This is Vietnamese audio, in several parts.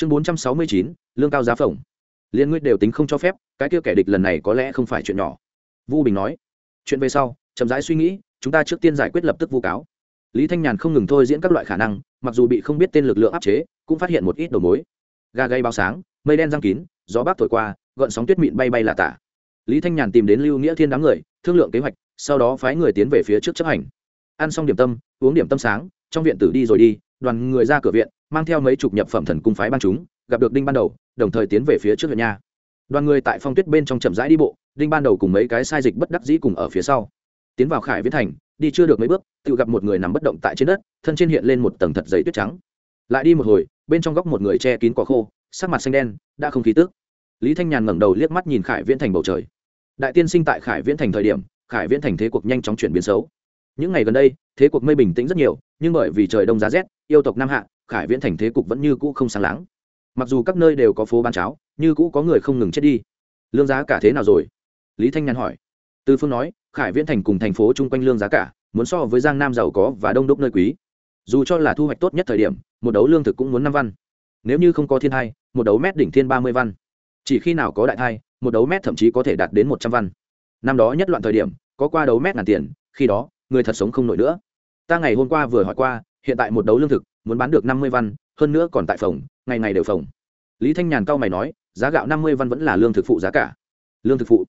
chương bốn trăm sáu mươi chín, lương cao giá phồng liên nguyên đều tính không cho phép, cái kia kẻ địch lần này có lẽ không phải chuyện nhỏ. Vu bình nói, chuyện về sau, chậm rãi suy nghĩ, chúng ta trước tiên giải quyết lập tức vu cáo. Lý thanh nhàn không ngừng thôi diễn các loại khả năng, mặc dù bị không biết tên lực lượng áp chế, cũng phát hiện một ít đầu mối. Ga gây bao sáng, mây đen răng kín, gió bác thổi qua gợn sóng tuyết mịn bay bay là tả. Lý thanh nhàn tìm đến lưu nghĩa thiên đám người, thương lượng kế hoạch, sau đó phái người tiến về phía trước chấp hành. Ăn xong điểm tâm, uống điểm tâm sáng, trong viện tử đi rồi đi, đoàn người ra cửa viện mang theo mấy chục nhập phẩm thần cung phái ban chúng, gặp được đinh ban đầu, đồng thời tiến về phía trước huyện nha. Đoàn người tại phong tuyết bên trong chậm rãi đi bộ, đinh ban đầu cùng mấy cái sai dịch bất đắc dĩ cùng ở phía sau. Tiến vào khải viễn thành, đi chưa được mấy bước, tự gặp một người nằm bất động tại trên đất, thân trên hiện lên một tầng thật giấy tuyết trắng. Lại đi một hồi, bên trong góc một người che kín cỏ khô, sắc mặt xanh đen, đã không khí tước lý thanh nhàn ngẩng đầu liếc mắt nhìn khải viễn thành bầu trời. Đại tiên sinh tại khải viễn thành thời điểm, khải viễn thành thế cuộc nhanh chóng chuyển biến xấu. Những ngày gần đây, thế cuộc mây bình tĩnh rất nhiều, nhưng bởi vì trời đông giá rét, yêu tộc nam hạ khải viễn thành thế cục vẫn như cũ không sáng láng. Mặc dù các nơi đều có phố bán cháo, như cũ có người không ngừng chết đi. Lương giá cả thế nào rồi? Lý thanh nhàn hỏi. Tư phương nói, khải viễn thành cùng thành phố chung quanh lương giá cả, muốn so với giang nam giàu có và đông đúc nơi quý. Dù cho là thu hoạch tốt nhất thời điểm, một đấu lương thực cũng muốn năm văn. Nếu như không có thiên thai, một đấu mét đỉnh thiên ba mươi văn. Chỉ khi nào có đại thai, một đấu mét thậm chí có thể đạt đến một trăm văn. Năm đó nhất loạn thời điểm, có qua đấu mét ngàn tiền, khi đó, người thật sống không nổi nữa. Ta ngày hôm qua vừa hỏi qua, hiện tại một đấu lương thực muốn bán được năm mươi văn, hơn nữa còn tại phòng, ngày ngày đều phòng. Lý thanh nhàn cao mày nói, giá gạo năm mươi văn vẫn là lương thực phụ giá cả. Lương thực phụ?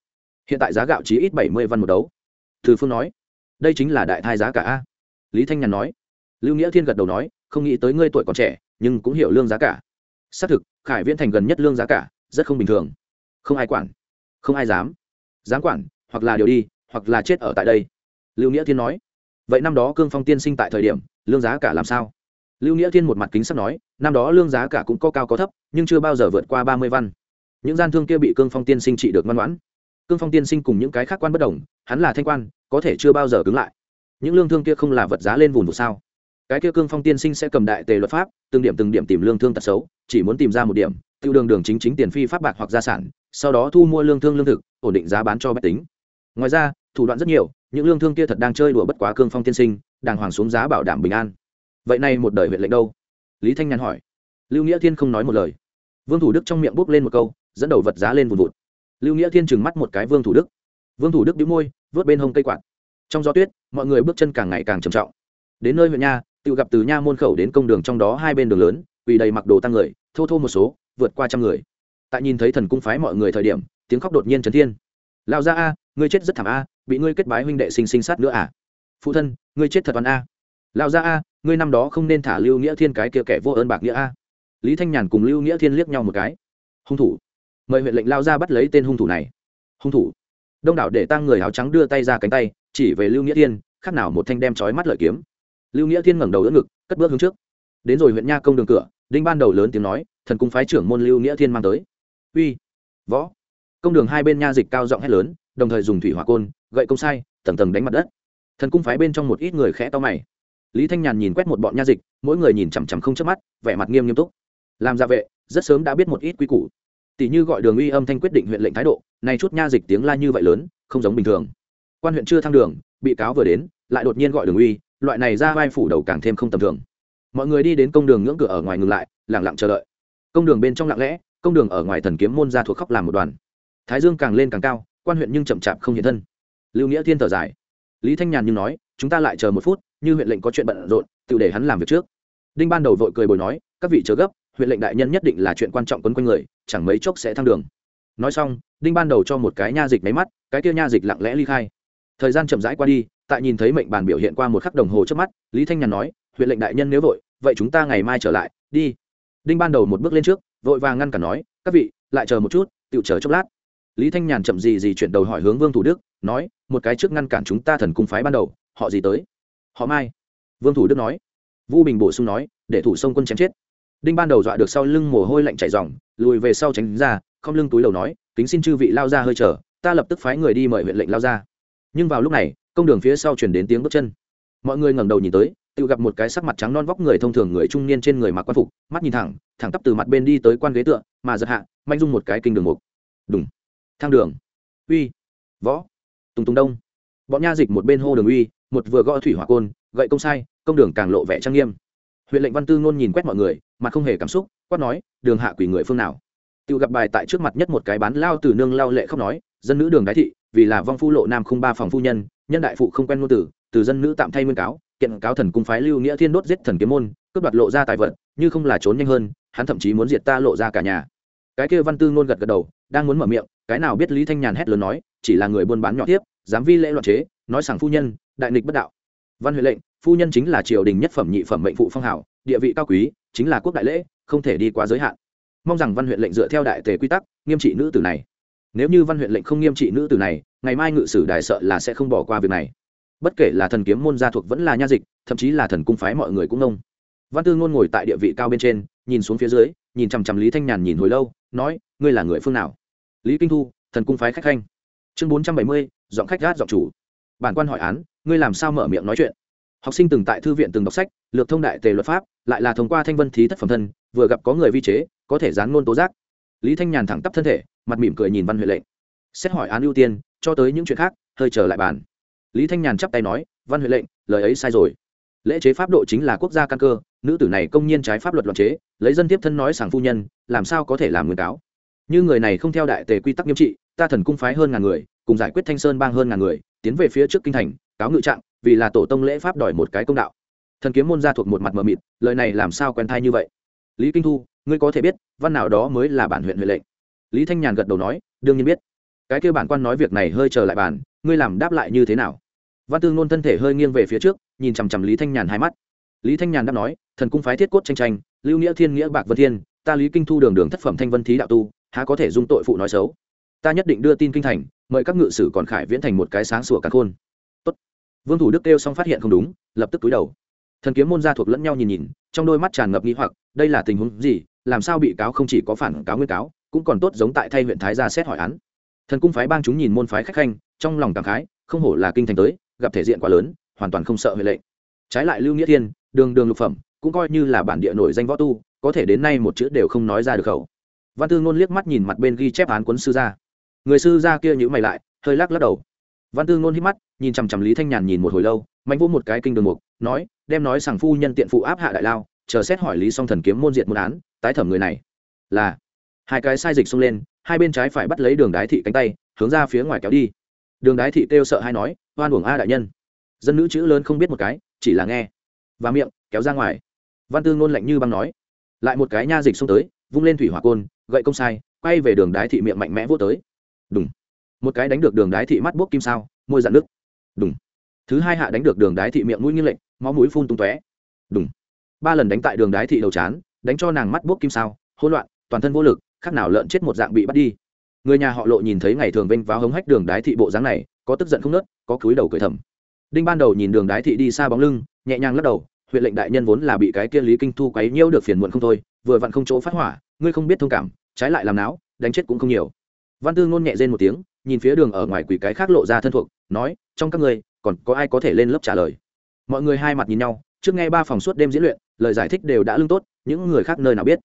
Hiện tại giá gạo chỉ ít bảy mươi văn một đấu. Từ phương nói, đây chính là đại thai giá cả a. Lý thanh nhàn nói, lưu nghĩa thiên gật đầu nói, không nghĩ tới ngươi tuổi còn trẻ, nhưng cũng hiểu lương giá cả. Xác thực, khải viễn thành gần nhất lương giá cả, rất không bình thường. Không ai quản. Không ai dám. Dám quản, hoặc là điều đi, hoặc là chết ở tại đây. Lưu nghĩa thiên nói, vậy năm đó cương phong tiên sinh tại thời điểm, lương giá cả làm sao? Lưu nghĩa thiên một mặt kính sắp nói, năm đó lương giá cả cũng có cao có thấp, nhưng chưa bao giờ vượt qua ba mươi văn. Những gian thương kia bị cương phong tiên sinh trị được ngoan ngoãn. Cương phong tiên sinh cùng những cái khác quan bất đồng, hắn là thanh quan, có thể chưa bao giờ cứng lại. Những lương thương kia không là vật giá lên vùng vụ sao? Cái kia cương phong tiên sinh sẽ cầm đại tề luật pháp, từng điểm từng điểm tìm lương thương tật xấu, chỉ muốn tìm ra một điểm, tiêu đường đường chính chính tiền phi pháp bạc hoặc gia sản, sau đó thu mua lương thương lương thực, ổn định giá bán cho bách tính. Ngoài ra, thủ đoạn rất nhiều, những lương thương kia thật đang chơi đùa bất quá cương phong tiên sinh, đàng hoàng xuống giá bảo đảm bình an vậy nay một đời huyện lệnh đâu? Lý thanh nhàn hỏi. Lưu nghĩa thiên không nói một lời. Vương thủ đức trong miệng bốc lên một câu, dẫn đầu vật giá lên vùn vụt. Lưu nghĩa thiên trừng mắt một cái vương thủ đức. Vương thủ đức đĩu môi, vớt bên hông cây quạt. Trong gió tuyết, mọi người bước chân càng ngày càng trầm trọng. Đến nơi huyện nha, tự gặp từ nha môn khẩu đến công đường trong đó hai bên đường lớn vì đầy mặc đồ tăng người, thô thô một số, vượt qua trăm người. Tại nhìn thấy thần cung phái mọi người thời điểm, tiếng khóc đột nhiên trấn thiên. Lao ra a, ngươi chết rất thảm a, bị ngươi kết bái huynh đệ sinh sinh sát nữa à? Phụ thân, ngươi chết thật toàn a lao ra a, ngươi năm đó không nên thả lưu nghĩa thiên cái kia kẻ vô ơn bạc nghĩa a. Lý thanh nhàn cùng lưu nghĩa thiên liếc nhau một cái. Hung thủ. Mời huyện lệnh lao ra bắt lấy tên hung thủ này. Hung thủ. Đông đảo để tăng người áo trắng đưa tay ra cánh tay, chỉ về lưu nghĩa thiên khác nào một thanh đem trói mắt lợi kiếm. Lưu nghĩa thiên ngẩng đầu đỡ ngực, cất bước hướng trước. Đến rồi huyện nha công đường cửa, đinh ban đầu lớn tiếng nói, thần cung phái trưởng môn lưu nghĩa thiên mang tới. Uy. Võ. Công đường hai bên nha dịch cao giọng hét lớn, đồng thời dùng thủy hỏa côn, gậy công sai, tầng tầng đánh mặt đất. Thần cung phái bên trong một ít người khẽ to mày lý thanh nhàn nhìn quét một bọn nha dịch, mỗi người nhìn chằm chằm không chớp mắt, vẻ mặt nghiêm nghiêm túc. Làm gia vệ, rất sớm đã biết một ít quy củ. Tỷ như gọi đường uy âm thanh quyết định huyện lệnh thái độ này chút nha dịch tiếng la như vậy lớn, không giống bình thường. Quan huyện chưa thăng đường, bị cáo vừa đến, lại đột nhiên gọi đường uy, loại này ra vai phủ đầu càng thêm không tầm thường. Mọi người đi đến công đường ngưỡng cửa ở ngoài ngừng lại lẳng lặng chờ đợi. Công đường bên trong lặng lẽ, công đường ở ngoài thần kiếm môn ra thuộc khóc làm một đoàn. Thái dương càng lên càng cao, quan huyện nhưng chậm chạp không hiện thân. Lưu nghĩa thiên thở dài. Lý thanh nhàn nhưng nói, chúng ta lại chờ một phút như huyện lệnh có chuyện bận rộn, tự để hắn làm việc trước. Đinh ban đầu vội cười bồi nói, các vị chớ gấp, huyện lệnh đại nhân nhất định là chuyện quan trọng quấn quanh người, chẳng mấy chốc sẽ thăng đường. Nói xong, đinh ban đầu cho một cái nha dịch máy mắt, cái kia nha dịch lặng lẽ ly khai. Thời gian chậm rãi qua đi, tại nhìn thấy mệnh bàn biểu hiện qua một khắc đồng hồ trước mắt, lý thanh nhàn nói, huyện lệnh đại nhân nếu vội, vậy chúng ta ngày mai trở lại, đi. Đinh ban đầu một bước lên trước, vội vàng ngăn cản nói, các vị, lại chờ một chút, tự chờ chốc lát. Lý thanh nhàn chậm gì gì chuyển đầu hỏi hướng vương thủ đức, nói, một cái trước ngăn cản chúng ta thần cung phái ban đầu, họ gì tới? Họ mai. Vương thủ đức nói. Vu bình bổ sung nói, để thủ sông quân chém chết. Đinh ban đầu dọa được sau lưng mồ hôi lạnh chảy dòng lùi về sau tránh ra, không lưng túi đầu nói, kính xin chư vị lao ra hơi chờ, ta lập tức phái người đi mời huyện lệnh lao ra. Nhưng vào lúc này, công đường phía sau chuyển đến tiếng bước chân. Mọi người ngẩng đầu nhìn tới, tự gặp một cái sắc mặt trắng non vóc người thông thường người trung niên trên người mặc quan phục, mắt nhìn thẳng thẳng tắp từ mặt bên đi tới quan ghế tựa, mà giật hạ, manh dung một cái kinh đường mục. Đúng thang đường. Uy. Võ. Tùng tùng đông bọn nha dịch một bên hô đường uy, một vừa gõ thủy hỏa côn, gậy công sai, công đường càng lộ vẻ trang nghiêm. Huyện lệnh văn tư ngôn nhìn quét mọi người mà không hề cảm xúc, quát nói, đường hạ quỷ người phương nào? Tự gặp bài tại trước mặt nhất một cái bán lao từ nương lao lệ khóc nói, dân nữ đường đái thị, vì là vong phu lộ nam không ba phòng phu nhân nhân đại phụ không quen ngôn tử, từ dân nữ tạm thay nguyên cáo, kiện cáo thần cung phái lưu nghĩa thiên đốt giết thần kiếm môn, cướp đoạt lộ ra tài vật, như không là trốn nhanh hơn, hắn thậm chí muốn diệt ta lộ ra cả nhà cái kia văn tư ngôn gật gật đầu, đang muốn mở miệng, cái nào biết lý thanh nhàn hét lớn nói, chỉ là người buôn bán nhỏ tiếp, dám vi lễ loạn chế, nói rằng phu nhân, đại nghịch bất đạo. Văn huệ lệnh, phu nhân chính là triều đình nhất phẩm nhị phẩm mệnh phụ phong hảo, địa vị cao quý, chính là quốc đại lễ, không thể đi quá giới hạn. Mong rằng văn huyện lệnh dựa theo đại tề quy tắc, nghiêm trị nữ tử này. Nếu như văn huyện lệnh không nghiêm trị nữ tử này, ngày mai ngự sử đại sợ là sẽ không bỏ qua việc này. Bất kể là thần kiếm môn gia thuộc vẫn là nha dịch, thậm chí là thần cung phái mọi người cũng nông. Văn tư ngôn ngồi tại địa vị cao bên trên, nhìn xuống phía dưới nhìn chằm chằm lý thanh nhàn nhìn hồi lâu, nói, ngươi là người phương nào? Lý kinh thu, thần cung phái khách khanh. Chương bốn trăm bảy mươi, giọng khách gát giọng chủ. Bản quan hỏi án, ngươi làm sao mở miệng nói chuyện? Học sinh từng tại thư viện từng đọc sách, lược thông đại tề luật pháp, lại là thông qua thanh vân thí thất phẩm thân, vừa gặp có người vi chế, có thể dán ngôn tố giác. Lý thanh nhàn thẳng tắp thân thể, mặt mỉm cười nhìn văn huệ lệnh. Xét hỏi án ưu tiên, cho tới những chuyện khác, hơi trở lại bàn. Lý thanh nhàn chắp tay nói, văn huệ lệnh, lời ấy sai rồi lễ chế pháp độ chính là quốc gia căn cơ, nữ tử này công nhiên trái pháp luật loạn chế, lấy dân tiếp thân nói sàng phu nhân, làm sao có thể làm nguyên cáo? Như người này không theo đại tề quy tắc nghiêm trị, ta thần cung phái hơn ngàn người, cùng giải quyết thanh sơn bang hơn ngàn người, tiến về phía trước kinh thành, cáo ngự trạng, vì là tổ tông lễ pháp đòi một cái công đạo. Thần kiếm môn gia thuộc một mặt mờ mịt, lời này làm sao quen thai như vậy? Lý kinh thu, ngươi có thể biết, văn nào đó mới là bản huyện huệ lệnh. Lý thanh nhàn gật đầu nói, đương nhiên biết. Cái kêu bản quan nói việc này hơi trở lại bản ngươi làm đáp lại như thế nào? Văn tương nôn thân thể hơi nghiêng về phía trước nhìn chằm chằm lý thanh nhàn hai mắt. Lý thanh nhàn đáp nói, thần cung phái thiết cốt tranh tranh, lưu nghĩa thiên, nghĩa bạc vân thiên, ta lý kinh thu đường đường thất phẩm thanh vân thí đạo tu, há có thể dung tội phụ nói xấu? Ta nhất định đưa tin kinh thành, mời các ngự sử còn khải viễn thành một cái sáng sủa cả khôn. Tốt. vương thủ đức kêu xong phát hiện không đúng, lập tức túi đầu. Thần kiếm môn gia thuộc lẫn nhau nhìn nhìn, trong đôi mắt tràn ngập nghi hoặc, đây là tình huống gì, làm sao bị cáo không chỉ có phản cáo nguyên cáo, cũng còn tốt giống tại thay huyện thái gia xét hỏi án. Thần cung phái bang chúng nhìn môn phái khách khanh, trong lòng cảm khái, không hổ là kinh thành tới, gặp thể diện quá lớn hoàn toàn không sợ huệ lệnh. Trái lại lưu nghĩa thiên, đường đường lục phẩm, cũng coi như là bản địa nổi danh võ tu, có thể đến nay một chữ đều không nói ra được khẩu. Văn tư ngôn liếc mắt nhìn mặt bên ghi chép án quấn sư gia. Người sư gia kia nhữ mày lại, hơi lắc lắc đầu. Văn tư ngôn hít mắt, nhìn chằm chằm lý thanh nhàn nhìn một hồi lâu, mạnh vô một cái kinh đường mục, nói, đem nói sàng phu nhân tiện phụ áp hạ đại lao, chờ xét hỏi lý song thần kiếm môn diện môn án, tái thẩm người này. Là, hai cái sai dịch xông lên, hai bên trái phải bắt lấy đường đái thị cánh tay, hướng ra phía ngoài kéo đi. Đường đái thị kêu sợ hay nói, oan uổng a đại nhân dân nữ chữ lớn không biết một cái, chỉ là nghe. Và miệng, kéo ra ngoài. Văn tư ngôn lạnh như băng nói. Lại một cái nha dịch xông tới, vung lên thủy hỏa côn, gậy công sai, quay về đường đái thị miệng mạnh mẽ vô tới. Đúng một cái đánh được đường đái thị mắt bốc kim sao, môi dạn nước đúng thứ hai hạ đánh được đường đái thị miệng mũi nghiêng lệnh máu mũi phun tung tóe. Đúng ba lần đánh tại đường đái thị đầu chán, đánh cho nàng mắt bốc kim sao, hỗn loạn, toàn thân vô lực, khác nào lợn chết một dạng bị bắt đi. Người nhà họ lộ nhìn thấy ngày thường vênh váo hống hách đường đái thị bộ dáng này, có tức giận không nớt, có cúi đầu cười thầm đinh ban đầu nhìn đường đái thị đi xa bóng lưng, nhẹ nhàng lắc đầu, huyện lệnh đại nhân vốn là bị cái kia lý kinh thu quấy nhiễu được phiền muộn không thôi, vừa vặn không chỗ phát hỏa, ngươi không biết thông cảm, trái lại làm não đánh chết cũng không nhiều. Văn tư ngôn nhẹ rên một tiếng, nhìn phía đường ở ngoài quỷ cái khác lộ ra thân thuộc, nói, trong các ngươi, còn có ai có thể lên lớp trả lời? Mọi người hai mặt nhìn nhau, trước nghe ba phòng suốt đêm diễn luyện, lời giải thích đều đã lương tốt, những người khác nơi nào biết.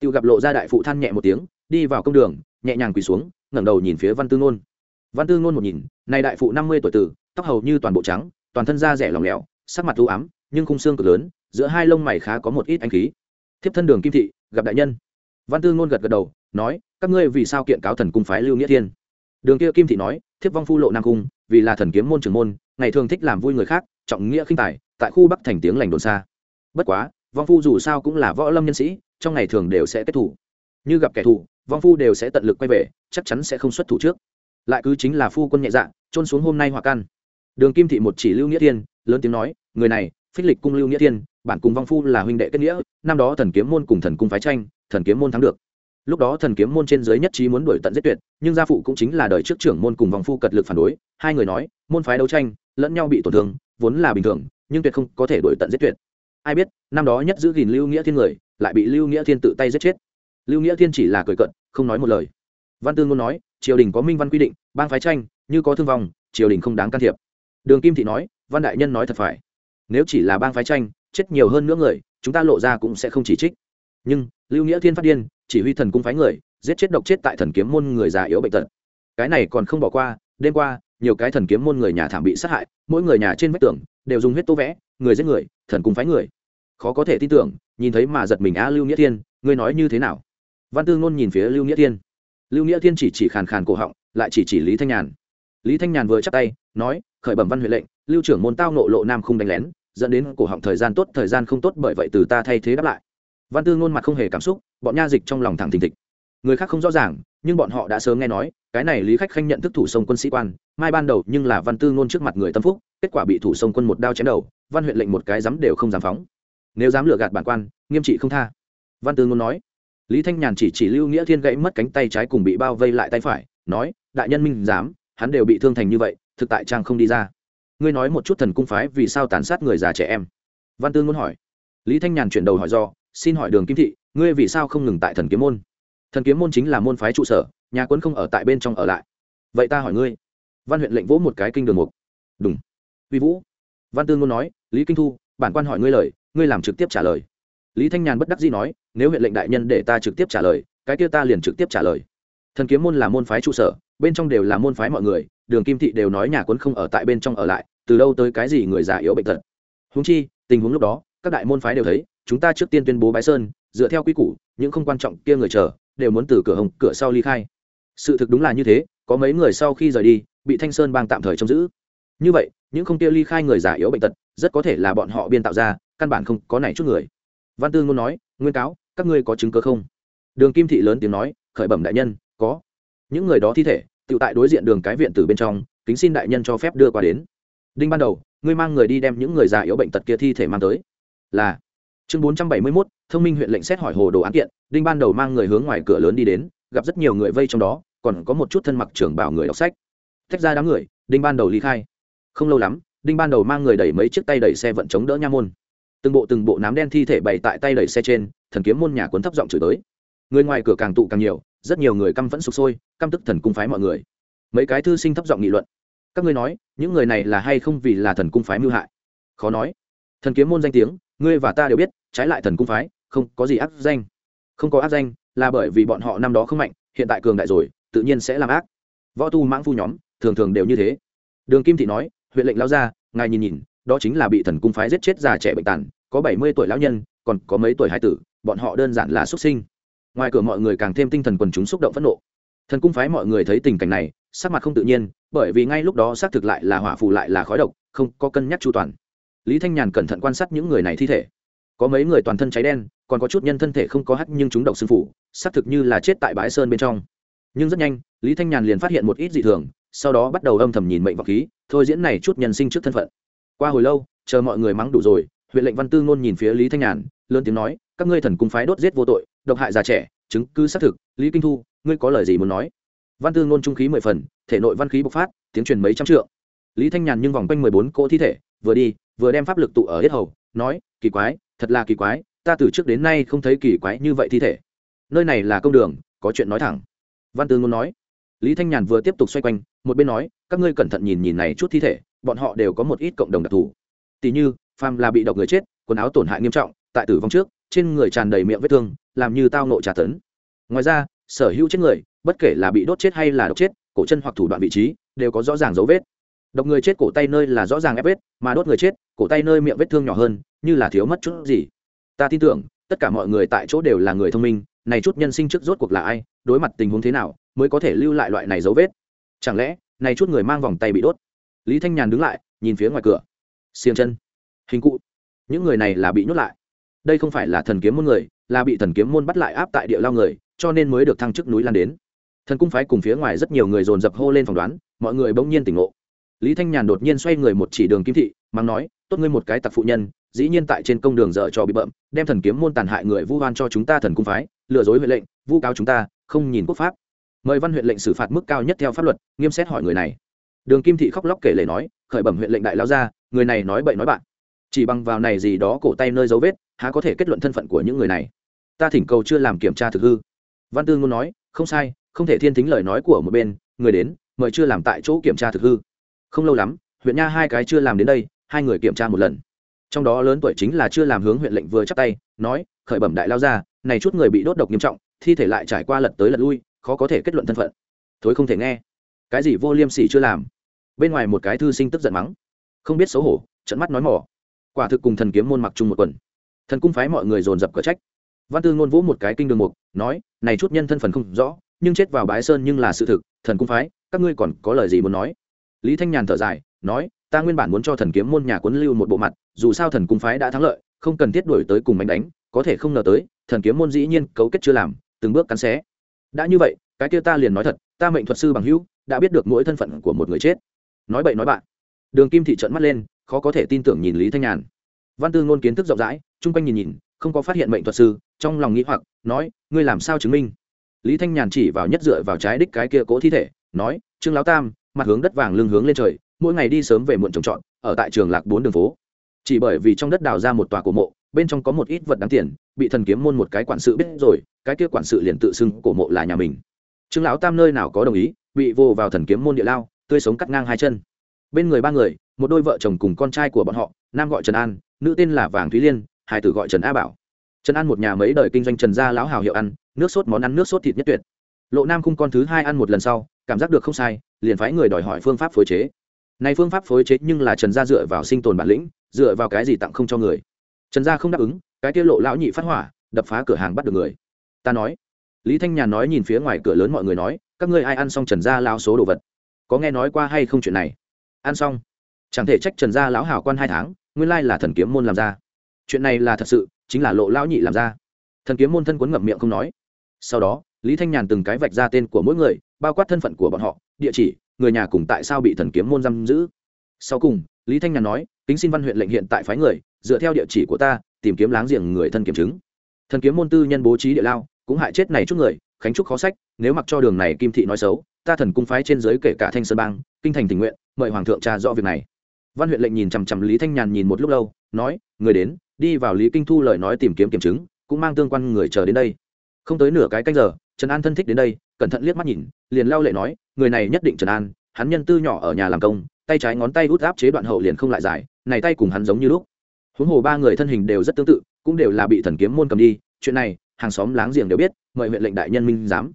Tiêu gặp lộ ra đại phụ than nhẹ một tiếng, đi vào công đường, nhẹ nhàng quỳ xuống, ngẩng đầu nhìn phía văn tư ngôn văn tư ngôn một nhìn, này đại phụ năm mươi tuổi tử, tóc hầu như toàn bộ trắng, toàn thân da rẻ lỏng lẻo, sắc mặt u ám, nhưng khung xương cực lớn, giữa hai lông mày khá có một ít anh khí. Thiếp thân đường kim thị, gặp đại nhân. Văn tư ngôn gật gật đầu, nói, các ngươi vì sao kiện cáo thần cung phái lưu nghĩa thiên? Đường kia kim thị nói, thiếp vong phu lộ nam cung, vì là thần kiếm môn trưởng môn, ngày thường thích làm vui người khác, trọng nghĩa khinh tài, tại khu bắc thành tiếng lành đồn xa. Bất quá, vong phu dù sao cũng là võ lâm nhân sĩ, trong ngày thường đều sẽ kết thủ. Như gặp kẻ thù, vong phu đều sẽ tận lực quay về, chắc chắn sẽ không xuất thủ trước lại cứ chính là phu quân nhẹ dạ trôn xuống hôm nay hòa căn đường kim thị một chỉ lưu nghĩa thiên, lớn tiếng nói, người này, phích lịch cung lưu nghĩa thiên, bản cùng vong phu là huynh đệ kết nghĩa, năm đó thần kiếm môn cùng thần cung phái tranh, thần kiếm môn thắng được. Lúc đó thần kiếm môn trên giới nhất trí muốn đuổi tận giết tuyệt, nhưng gia phụ cũng chính là đời trước trưởng môn cùng vòng phu cật lực phản đối, hai người nói, môn phái đấu tranh, lẫn nhau bị tổn thương, vốn là bình thường, nhưng tuyệt không có thể đuổi tận giết tuyệt. Ai biết, năm đó nhất giữ gìn lưu nghĩa thiên người, lại bị lưu nghĩa thiên tự tay giết chết. Lưu nghĩa thiên chỉ là cười cận không nói một lời. Văn tư ngôn nói triều đình có minh văn quy định, bang phái tranh, như có thương vong, triều đình không đáng can thiệp. Đường kim thị nói, văn đại nhân nói thật phải. Nếu chỉ là bang phái tranh, chết nhiều hơn nữa người, chúng ta lộ ra cũng sẽ không chỉ trích. Nhưng, lưu nghĩa thiên phát điên, chỉ huy thần cung phái người, giết chết độc chết tại thần kiếm môn người già yếu bệnh tật. Cái này còn không bỏ qua, đêm qua, nhiều cái thần kiếm môn người nhà thảm bị sát hại, mỗi người nhà trên vách tường đều dùng huyết tô vẽ, người giết người, thần cung phái người. Khó có thể tin tưởng, nhìn thấy mà giật mình à lưu nghĩa thiên, ngươi nói như thế nào? Văn tư ngôn nhìn phía lưu nghĩa thiên lưu nghĩa thiên chỉ chỉ khàn khàn cổ họng, lại chỉ chỉ lý thanh nhàn. Lý thanh nhàn vừa chắp tay, nói, khởi bẩm văn huệ lệnh, lưu trưởng môn tao nộ lộ nam không đánh lén, dẫn đến cổ họng thời gian tốt, thời gian không tốt, bởi vậy từ ta thay thế đáp lại. Văn tư ngôn mặt không hề cảm xúc, bọn nha dịch trong lòng thẳng thình thịch. Người khác không rõ ràng, nhưng bọn họ đã sớm nghe nói, cái này lý khách khanh nhận thức thủ sông quân sĩ quan, mai ban đầu nhưng là văn tư ngôn trước mặt người tâm phúc, kết quả bị thủ sông quân một đao chém đầu, văn huyện lệnh một cái dám đều không dám phóng. Nếu dám lừa gạt bản quan, nghiêm trị không tha. Văn tư ngôn nói lý thanh nhàn chỉ chỉ lưu nghĩa thiên gãy mất cánh tay trái cùng bị bao vây lại tay phải, nói, đại nhân minh dám hắn đều bị thương thành như vậy, thực tại trang không đi ra. Ngươi nói một chút thần cung phái vì sao tàn sát người già trẻ em? Văn tư muốn hỏi. Lý thanh nhàn chuyển đầu hỏi do, xin hỏi đường kim thị, ngươi vì sao không ngừng tại thần kiếm môn? Thần kiếm môn chính là môn phái trụ sở, nhà quân không ở tại bên trong ở lại. Vậy ta hỏi ngươi. Văn huyện lệnh vỗ một cái kinh đường mục. Đúng vi vũ. Văn tư ngôn nói, lý kinh thu, bản quan hỏi ngươi lời, ngươi làm trực tiếp trả lời lý thanh nhàn bất đắc dĩ nói, nếu huyện lệnh đại nhân để ta trực tiếp trả lời, cái kia ta liền trực tiếp trả lời. Thần kiếm môn là môn phái trụ sở, bên trong đều là môn phái mọi người, đường kim thị đều nói nhà quân không ở tại bên trong ở lại, từ đâu tới cái gì người già yếu bệnh tật. Húng chi, tình huống lúc đó, các đại môn phái đều thấy, chúng ta trước tiên tuyên bố bái sơn, dựa theo quy củ, những không quan trọng kia người chờ, đều muốn từ cửa hồng, cửa sau ly khai. Sự thực đúng là như thế, có mấy người sau khi rời đi, bị thanh sơn bang tạm thời trông giữ. Như vậy, những không kia ly khai người già yếu bệnh tật, rất có thể là bọn họ biên tạo ra, căn bản không có này chút người văn tư ngôn nói, nguyên cáo, các ngươi có chứng cứ không? Đường kim thị lớn tiếng nói, khởi bẩm đại nhân, có. Những người đó thi thể tự tại đối diện đường cái viện từ bên trong, kính xin đại nhân cho phép đưa qua đến. Đinh ban đầu, ngươi mang người đi đem những người già yếu bệnh tật kia thi thể mang tới. Là. Chương bốn trăm bảy mươi mốt, thông minh huyện lệnh xét hỏi hồ đồ án kiện, đinh ban đầu mang người hướng ngoài cửa lớn đi đến, gặp rất nhiều người vây trong đó, còn có một chút thân mặc trưởng bảo người đọc sách. Tách ra đám người, đinh ban đầu ly khai. Không lâu lắm, đinh ban đầu mang người đẩy mấy chiếc tay đẩy xe vận chống đỡ nha môn từng bộ từng bộ nám đen thi thể bày tại tay đẩy xe trên, thần kiếm môn nhà cuốn thấp giọng chửi tới. Người ngoài cửa càng tụ càng nhiều, rất nhiều người căm vẫn sụp sôi, căm tức thần cung phái mọi người. Mấy cái thư sinh thấp giọng nghị luận. Các ngươi nói, những người này là hay không vì là thần cung phái mưu hại? Khó nói. Thần kiếm môn danh tiếng, ngươi và ta đều biết, trái lại thần cung phái, không có gì ác danh. Không có ác danh, là bởi vì bọn họ năm đó không mạnh, hiện tại cường đại rồi, tự nhiên sẽ làm ác. Võ tu mãng phu nhóm, thường thường đều như thế. Đường kim thị nói, huyện lệnh lao ra, ngài nhìn nhìn đó chính là bị thần cung phái giết chết già trẻ bệnh tàn, có bảy mươi tuổi lão nhân, còn có mấy tuổi hải tử, bọn họ đơn giản là xuất sinh. Ngoài cửa mọi người càng thêm tinh thần quần chúng xúc động phẫn nộ. Thần cung phái mọi người thấy tình cảnh này, sắc mặt không tự nhiên, bởi vì ngay lúc đó xác thực lại là hỏa phù lại là khói độc, không có cân nhắc chu toàn. Lý thanh nhàn cẩn thận quan sát những người này thi thể. Có mấy người toàn thân cháy đen, còn có chút nhân thân thể không có hắt nhưng chúng độc xương phủ, xác thực như là chết tại bãi sơn bên trong. Nhưng rất nhanh, lý thanh nhàn liền phát hiện một ít dị thường, sau đó bắt đầu âm thầm nhìn mệnh vào khí, thôi diễn này chút nhân sinh trước thân phận qua hồi lâu, chờ mọi người mắng đủ rồi, huyện lệnh văn tư ngôn nhìn phía lý thanh nhàn, lớn tiếng nói, các ngươi thần cung phái đốt giết vô tội, độc hại già trẻ, chứng cứ xác thực, lý kinh thu, ngươi có lời gì muốn nói? Văn tư ngôn trung khí mười phần, thể nội văn khí bộc phát, tiếng truyền mấy trăm trượng. Lý thanh nhàn nhưng vòng quanh mười bốn cỗ thi thể, vừa đi, vừa đem pháp lực tụ ở hết hầu, nói, kỳ quái, thật là kỳ quái, ta từ trước đến nay không thấy kỳ quái như vậy thi thể. Nơi này là công đường, có chuyện nói thẳng. Văn tư ngôn nói. Lý thanh nhàn vừa tiếp tục xoay quanh, một bên nói, các ngươi cẩn thận nhìn nhìn này chút thi thể bọn họ đều có một ít cộng đồng đặc thù. Tỷ như, phàm là bị độc người chết, quần áo tổn hại nghiêm trọng, tại tử vong trước, trên người tràn đầy miệng vết thương, làm như tao nộ trả tấn. Ngoài ra, sở hữu chết người, bất kể là bị đốt chết hay là độc chết, cổ chân hoặc thủ đoạn vị trí, đều có rõ ràng dấu vết. Độc người chết cổ tay nơi là rõ ràng ép vết, mà đốt người chết, cổ tay nơi miệng vết thương nhỏ hơn, như là thiếu mất chút gì. Ta tin tưởng, tất cả mọi người tại chỗ đều là người thông minh, này chút nhân sinh trước rốt cuộc là ai, đối mặt tình huống thế nào, mới có thể lưu lại loại này dấu vết? Chẳng lẽ, này chút người mang vòng tay bị đốt? Lý thanh nhàn đứng lại, nhìn phía ngoài cửa. Xiềng chân. Hình cụ. Những người này là bị nhốt lại. Đây không phải là thần kiếm môn người, là bị thần kiếm môn bắt lại áp tại địa lao người, cho nên mới được thăng chức núi lan đến. Thần cung phái cùng phía ngoài rất nhiều người dồn dập hô lên phỏng đoán, mọi người bỗng nhiên tỉnh ngộ. Lý thanh nhàn đột nhiên xoay người một chỉ đường kim thị mắng nói, tốt ngươi một cái tặc phụ nhân, dĩ nhiên tại trên công đường dở cho bị bậm đem thần kiếm môn tàn hại người vu hoan cho chúng ta thần cung phái, lừa dối huệ lệnh, vu cáo chúng ta, không nhìn quốc pháp. Mời văn huyện lệnh xử phạt mức cao nhất theo pháp luật, nghiêm xét hỏi người này đường kim thị khóc lóc kể lể nói, khởi bẩm huyện lệnh đại lao ra, người này nói bậy nói bạn. Chỉ bằng vào này gì đó cổ tay nơi dấu vết, há có thể kết luận thân phận của những người này. Ta thỉnh cầu chưa làm kiểm tra thực hư. Văn tư ngôn nói, không sai, không thể thiên tính lời nói của một bên, người đến, mời chưa làm tại chỗ kiểm tra thực hư. Không lâu lắm, huyện nha hai cái chưa làm đến đây, hai người kiểm tra một lần. Trong đó lớn tuổi chính là chưa làm hướng huyện lệnh vừa chắc tay, nói, khởi bẩm đại lao ra, này chút người bị đốt độc nghiêm trọng, thi thể lại trải qua lật tới lật lui, khó có thể kết luận thân phận. Thối không thể nghe. Cái gì vô liêm sỉ chưa làm? Bên ngoài một cái thư sinh tức giận mắng. Không biết xấu hổ trận mắt nói mỏ. Quả thực cùng thần kiếm môn mặc chung một quần. Thần cung phái mọi người dồn dập cờ trách. Văn tư ngôn vũ một cái kinh đường mục, nói, này chút nhân thân phần không rõ, nhưng chết vào bái sơn nhưng là sự thực, thần cung phái, các ngươi còn có lời gì muốn nói? Lý thanh nhàn thở dài, nói, ta nguyên bản muốn cho thần kiếm môn nhà quấn lưu một bộ mặt, dù sao thần cung phái đã thắng lợi, không cần thiết đuổi tới cùng bánh đánh, có thể không ngờ tới, thần kiếm môn dĩ nhiên cấu kết chưa làm, từng bước cắn xé. Đã như vậy, cái kia ta liền nói thật, ta mệnh thuật sư bằng hữu, đã biết được mỗi thân phận của một người chết nói bậy nói bạn. Đường kim thị trận mắt lên, khó có thể tin tưởng nhìn lý thanh nhàn. Văn tư ngôn kiến thức rộng rãi, chung quanh nhìn nhìn, không có phát hiện mệnh thuật sư, trong lòng nghĩ hoặc, nói, ngươi làm sao chứng minh? Lý thanh nhàn chỉ vào nhất dựa vào trái đích cái kia cố thi thể, nói, trương lão tam, mặt hướng đất vàng lưng hướng lên trời, mỗi ngày đi sớm về muộn trồng trọt, ở tại trường lạc bốn đường phố. Chỉ bởi vì trong đất đào ra một tòa cổ mộ, bên trong có một ít vật đáng tiền, bị thần kiếm môn một cái quản sự biết rồi, cái kia quản sự liền tự xưng cổ mộ là nhà mình. Trương lão tam nơi nào có đồng ý, bị vô vào thần kiếm môn địa lao tươi sống cắt ngang hai chân. Bên người ba người, một đôi vợ chồng cùng con trai của bọn họ, nam gọi trần an, nữ tên là vàng thúy liên, hai tử gọi trần a bảo. Trần an một nhà mấy đời kinh doanh trần gia lão hào hiệu ăn, nước sốt món ăn nước sốt thịt nhất tuyệt. Lộ nam khung con thứ hai ăn một lần sau, cảm giác được không sai, liền phái người đòi hỏi phương pháp phối chế. Này phương pháp phối chế nhưng là trần gia dựa vào sinh tồn bản lĩnh, dựa vào cái gì tặng không cho người. Trần gia không đáp ứng, cái tiết lộ lão nhị phát hỏa, đập phá cửa hàng bắt được người. Ta nói. Lý thanh nhàn nói nhìn phía ngoài cửa lớn mọi người nói, các ngươi ai ăn xong trần gia lao số đồ vật? Có nghe nói qua hay không chuyện này? Ăn xong. Chẳng thể trách trần gia lão hảo quan hai tháng, nguyên lai là thần kiếm môn làm ra. Chuyện này là thật sự, chính là lộ lão nhị làm ra. Thần kiếm môn thân quấn ngậm miệng không nói. Sau đó, lý thanh nhàn từng cái vạch ra tên của mỗi người, bao quát thân phận của bọn họ, địa chỉ, người nhà cùng tại sao bị thần kiếm môn giam giữ. Sau cùng, lý thanh nhàn nói, kính xin văn huyện lệnh hiện tại phái người, dựa theo địa chỉ của ta, tìm kiếm láng giềng người thân kiểm chứng. Thần kiếm môn tư nhân bố trí địa lao, cũng hại chết này chút người, khánh trúc khó sách, nếu mặc cho đường này kim thị nói xấu ta thần cung phái trên giới kể cả thanh sơn bang, kinh thành tình nguyện, mời hoàng thượng tra rõ việc này. Văn huyện lệnh nhìn chằm chằm lý thanh nhàn nhìn một lúc lâu, nói, người đến, đi vào lý kinh thu lời nói tìm kiếm kiểm chứng, cũng mang tương quan người chờ đến đây. Không tới nửa cái canh giờ, trần an thân thích đến đây, cẩn thận liếc mắt nhìn, liền lao lệ nói, người này nhất định trần an, hắn nhân tư nhỏ ở nhà làm công, tay trái ngón tay út áp chế đoạn hậu liền không lại dài, này tay cùng hắn giống như lúc. Huống hồ ba người thân hình đều rất tương tự, cũng đều là bị thần kiếm môn cầm đi, chuyện này, hàng xóm láng giềng đều biết, mời huyện lệnh đại nhân minh giám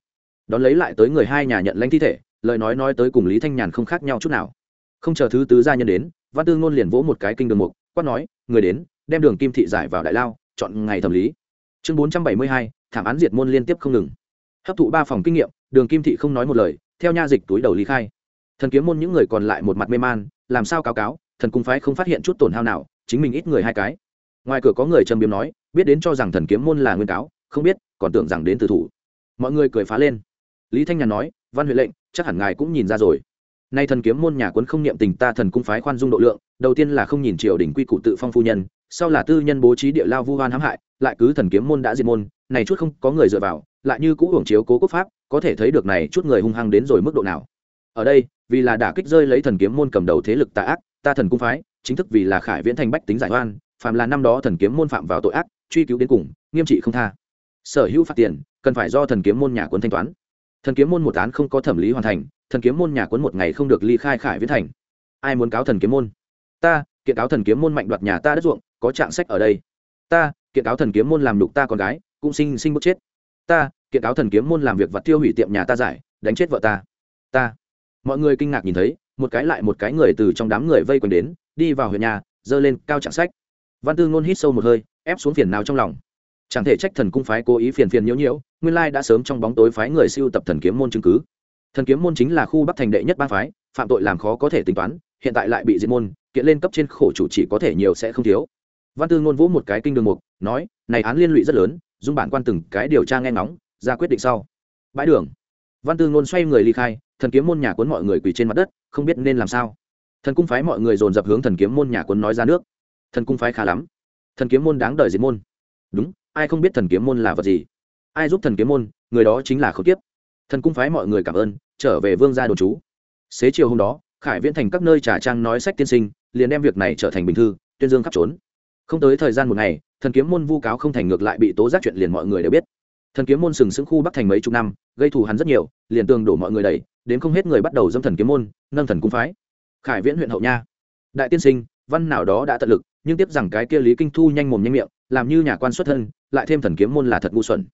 đón lấy lại tới người hai nhà nhận lãnh thi thể, lời nói nói tới cùng lý thanh nhàn không khác nhau chút nào. Không chờ thứ tứ gia nhân đến, văn tư ngôn liền vỗ một cái kinh đường mục, quát nói, người đến, đem đường kim thị giải vào đại lao, chọn ngày thẩm lý. Chương bốn trăm bảy mươi hai, thảm án diệt môn liên tiếp không ngừng. Hấp thụ ba phòng kinh nghiệm, đường kim thị không nói một lời, theo nha dịch túi đầu lý khai. Thần kiếm môn những người còn lại một mặt mê man, làm sao cáo cáo, thần cung phái không phát hiện chút tổn hao nào, chính mình ít người hai cái. Ngoài cửa có người trầm biếm nói, biết đến cho rằng thần kiếm môn là nguyên cáo, không biết, còn tưởng rằng đến từ thủ. Mọi người cười phá lên lý thanh nhàn nói, văn huệ lệnh, chắc hẳn ngài cũng nhìn ra rồi. Nay thần kiếm môn nhà quấn không niệm tình ta thần cung phái khoan dung độ lượng, đầu tiên là không nhìn triều đình quy củ tự phong phu nhân, sau là tư nhân bố trí địa lao vu hoan hãm hại, lại cứ thần kiếm môn đã diệt môn, này chút không có người dựa vào, lại như cũ hưởng chiếu cố quốc pháp, có thể thấy được này chút người hung hăng đến rồi mức độ nào. Ở đây, vì là đả kích rơi lấy thần kiếm môn cầm đầu thế lực tà ác, ta thần cung phái, chính thức vì là khải viễn thành bách tính giải oan Phạm là năm đó thần kiếm môn phạm vào tội ác, truy cứu đến cùng, nghiêm trị không tha. Sở hữu phạt tiền, cần phải do thần kiếm môn nhà quân thanh toán thần kiếm môn một án không có thẩm lý hoàn thành, thần kiếm môn nhà quấn một ngày không được ly khai khải viễn thành. Ai muốn cáo thần kiếm môn? Ta, kiện cáo thần kiếm môn mạnh đoạt nhà ta đất ruộng, có trạng sách ở đây. Ta, kiện cáo thần kiếm môn làm đục ta con gái, cũng sinh sinh bức chết. Ta, kiện cáo thần kiếm môn làm việc và tiêu hủy tiệm nhà ta giải, đánh chết vợ ta. Ta. Mọi người kinh ngạc nhìn thấy, một cái lại một cái người từ trong đám người vây quanh đến, đi vào huyện nhà giơ lên cao trạng sách. Văn tư ngôn hít sâu một hơi, ép xuống phiền nào trong lòng chẳng thể trách thần cung phái cố ý phiền phiền nhiễu nhiễu, nguyên lai đã sớm trong bóng tối phái người siêu tập thần kiếm môn chứng cứ. Thần kiếm môn chính là khu bắc thành đệ nhất ba phái, phạm tội làm khó có thể tính toán, hiện tại lại bị diệt môn, kiện lên cấp trên khổ chủ chỉ có thể nhiều sẽ không thiếu. Văn tư ngôn vũ một cái kinh đường mục, nói, này án liên lụy rất lớn, dung bản quan từng cái điều tra nghe ngóng, ra quyết định sau. Bãi đường. Văn tư ngôn xoay người ly khai, thần kiếm môn nhà cuốn mọi người quỳ trên mặt đất, không biết nên làm sao. Thần cung phái mọi người dồn dập hướng thần kiếm môn nhà cuốn nói ra nước. Thần cung phái khá lắm. Thần kiếm môn đáng đời diệt môn. Đúng ai không biết thần kiếm môn là vật gì? Ai giúp thần kiếm môn, người đó chính là khẩu tiếp thần cung phái mọi người cảm ơn, trở về vương gia đồn trú. Xế chiều hôm đó, khải viễn thành các nơi trà trang nói sách tiên sinh, liền đem việc này trở thành bình thư, tuyên dương khắp trốn không tới thời gian một ngày, thần kiếm môn vu cáo không thành ngược lại bị tố giác chuyện liền mọi người đều biết. Thần kiếm môn sừng sững khu bắc thành mấy chục năm, gây thù hắn rất nhiều, liền tương đổ mọi người đầy đến không hết người bắt đầu dâm thần kiếm môn, nâng thần cung phái. Khải viễn huyện hậu nha. Đại tiên sinh, văn nào đó đã tận lực, nhưng tiếp rằng cái kia lý kinh thu nhanh mồm nhanh miệng làm như nhà quan xuất thân, lại thêm thần kiếm môn là thật ngu xuẩn.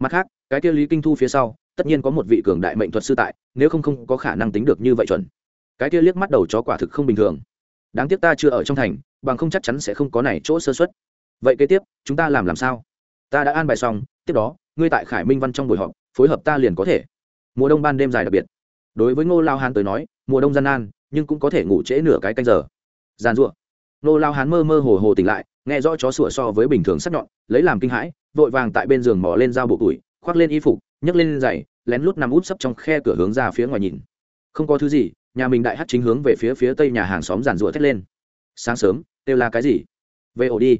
Mặt khác, cái kia lý kinh thu phía sau, tất nhiên có một vị cường đại mệnh thuật sư tại, nếu không không có khả năng tính được như vậy chuẩn. Cái kia liếc mắt đầu chó quả thực không bình thường. Đáng tiếc ta chưa ở trong thành, bằng không chắc chắn sẽ không có này chỗ sơ xuất vậy kế tiếp, chúng ta làm làm sao? Ta đã an bài xong, tiếp đó, ngươi tại khải minh văn trong buổi họp, phối hợp ta liền có thể. Mùa đông ban đêm dài đặc biệt. Đối với ngô lao hán tới nói, mùa đông gian nan, nhưng cũng có thể ngủ trễ nửa cái canh giờ. Gian ruộng ngô lao hán mơ mơ hồ hồ tỉnh lại nghe rõ chó sủa so với bình thường sắc nhọn, lấy làm kinh hãi, vội vàng tại bên giường mò lên dao bộ tuổi, khoác lên y phục, nhấc lên giày, lén lút nằm út sấp trong khe cửa hướng ra phía ngoài nhìn. Không có thứ gì, nhà mình đại hát chính hướng về phía phía tây nhà hàng xóm giàn rủa thét lên. Sáng sớm đều là cái gì? Về ổ đi.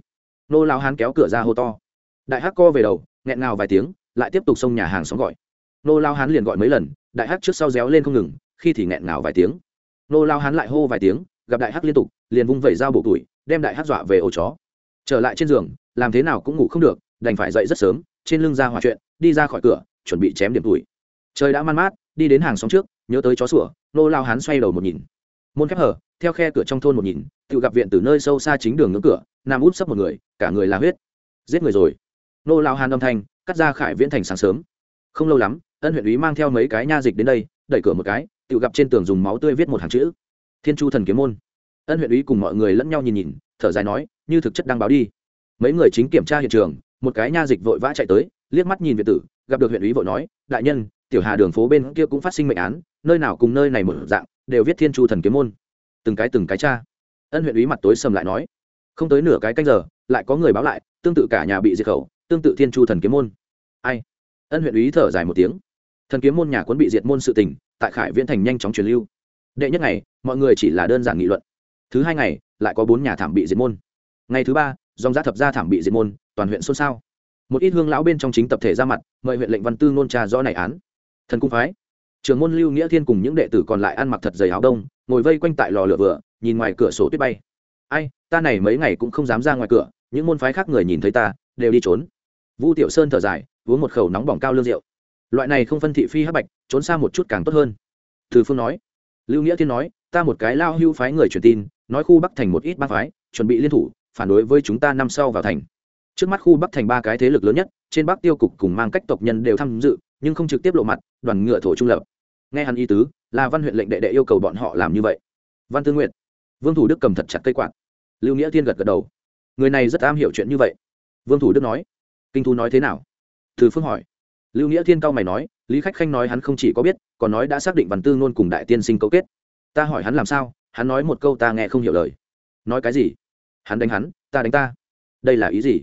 Nô lao hán kéo cửa ra hô to. Đại hát co về đầu, nghẹn ngào vài tiếng, lại tiếp tục xông nhà hàng xóm gọi. Nô lao hán liền gọi mấy lần, đại hát trước sau réo lên không ngừng, khi thì nghẹn ngào vài tiếng. Nô lao hán lại hô vài tiếng, gặp đại hát liên tục, liền vung vẩy dao bộ tuổi, đem đại hát dọa về ổ chó trở lại trên giường, làm thế nào cũng ngủ không được, đành phải dậy rất sớm, trên lưng ra hòa chuyện, đi ra khỏi cửa, chuẩn bị chém điểm tuổi. Trời đã man mát, đi đến hàng xóm trước, nhớ tới chó sủa, nô lao hán xoay đầu một nhìn. Môn khép hở, theo khe cửa trong thôn một nhìn, tự gặp viện từ nơi sâu xa chính đường ngưỡng cửa nằm út sấp một người, cả người là huyết. Giết người rồi. Nô lao hán âm thanh, cắt ra khải viễn thành sáng sớm. Không lâu lắm, ân huyện úy mang theo mấy cái nha dịch đến đây, đẩy cửa một cái, tự gặp trên tường dùng máu tươi viết một hàng chữ. Thiên chu thần kiếm môn. Ân huyện úy cùng mọi người lẫn nhau nhìn nhìn thở dài nói, như thực chất đang báo đi. Mấy người chính kiểm tra hiện trường, một cái nha dịch vội vã chạy tới, liếc mắt nhìn việt tử, gặp được huyện ủy vội nói, đại nhân, tiểu hà đường phố bên kia cũng phát sinh mệnh án, nơi nào cùng nơi này một dạng, đều viết thiên chu thần kiếm môn. Từng cái từng cái cha ân huyện ủy mặt tối sầm lại nói, không tới nửa cái canh giờ, lại có người báo lại, tương tự cả nhà bị diệt khẩu, tương tự thiên chu thần kiếm môn. Ai? Ân huyện ủy thở dài một tiếng. Thần kiếm môn nhà quân bị diệt môn sự tình, tại khải viễn thành nhanh chóng truyền lưu. Đệ nhất này mọi người chỉ là đơn giản nghị luận thứ hai ngày, lại có bốn nhà thảm bị diệt môn. Ngày thứ ba, dòng giá thập gia thảm bị diệt môn, toàn huyện xôn xao. Một ít hương lão bên trong chính tập thể ra mặt, mời huyện lệnh văn tư nôn trà rõ này án. Thần cung phái. Trường môn lưu nghĩa thiên cùng những đệ tử còn lại ăn mặc thật dày áo đông, ngồi vây quanh tại lò lửa vừa, nhìn ngoài cửa sổ tuyết bay. Ai, ta này mấy ngày cũng không dám ra ngoài cửa, những môn phái khác người nhìn thấy ta, đều đi trốn. Vu tiểu sơn thở dài, uống một khẩu nóng bỏng cao lương rượu. Loại này không phân thị phi hắc bạch, trốn xa một chút càng tốt hơn. Từ phương nói. Lưu nghĩa thiên nói, ta một cái lao hưu phái người truyền tin nói khu bắc thành một ít bác phái, chuẩn bị liên thủ, phản đối với chúng ta năm sau vào thành. Trước mắt khu bắc thành ba cái thế lực lớn nhất, trên bắc tiêu cục cùng mang cách tộc nhân đều tham dự, nhưng không trực tiếp lộ mặt, đoàn ngựa thổ trung lập. Nghe hắn y tứ là văn huyện lệnh đệ đệ yêu cầu bọn họ làm như vậy. Văn tư nguyện vương thủ đức cầm thật chặt cây quạt. Lưu nghĩa thiên gật gật đầu. Người này rất am hiểu chuyện như vậy. Vương thủ đức nói, kinh thu nói thế nào? Từ phương hỏi. Lưu nghĩa thiên cao mày nói, lý khách khanh nói hắn không chỉ có biết, còn nói đã xác định văn tư ngôn cùng đại tiên sinh cấu kết. Ta hỏi hắn làm sao hắn nói một câu ta nghe không hiểu lời. Nói cái gì? Hắn đánh hắn, ta đánh ta. Đây là ý gì?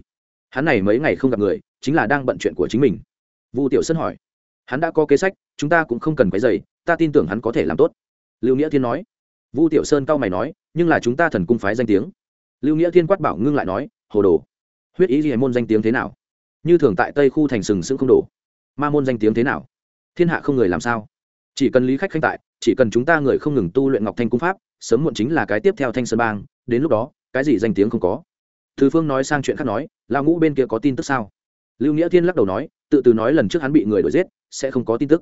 Hắn này mấy ngày không gặp người, chính là đang bận chuyện của chính mình. Vu tiểu sơn hỏi. Hắn đã có kế sách, chúng ta cũng không cần quấy giày ta tin tưởng hắn có thể làm tốt. Lưu nghĩa thiên nói. Vu tiểu sơn cao mày nói, nhưng là chúng ta thần cung phái danh tiếng. Lưu nghĩa thiên quát bảo ngưng lại nói, hồ đồ. Huyết ý gì môn danh tiếng thế nào? Như thường tại tây khu thành sừng sững không đổ. Ma môn danh tiếng thế nào? Thiên hạ không người làm sao? Chỉ cần lý khách khanh tại, chỉ cần chúng ta người không ngừng tu luyện ngọc thanh cung pháp sớm muộn chính là cái tiếp theo thanh sơn bang, đến lúc đó, cái gì danh tiếng không có. Thứ phương nói sang chuyện khác nói lao ngũ bên kia có tin tức sao? Lưu nghĩa thiên lắc đầu nói, tự từ nói lần trước hắn bị người đuổi giết, sẽ không có tin tức.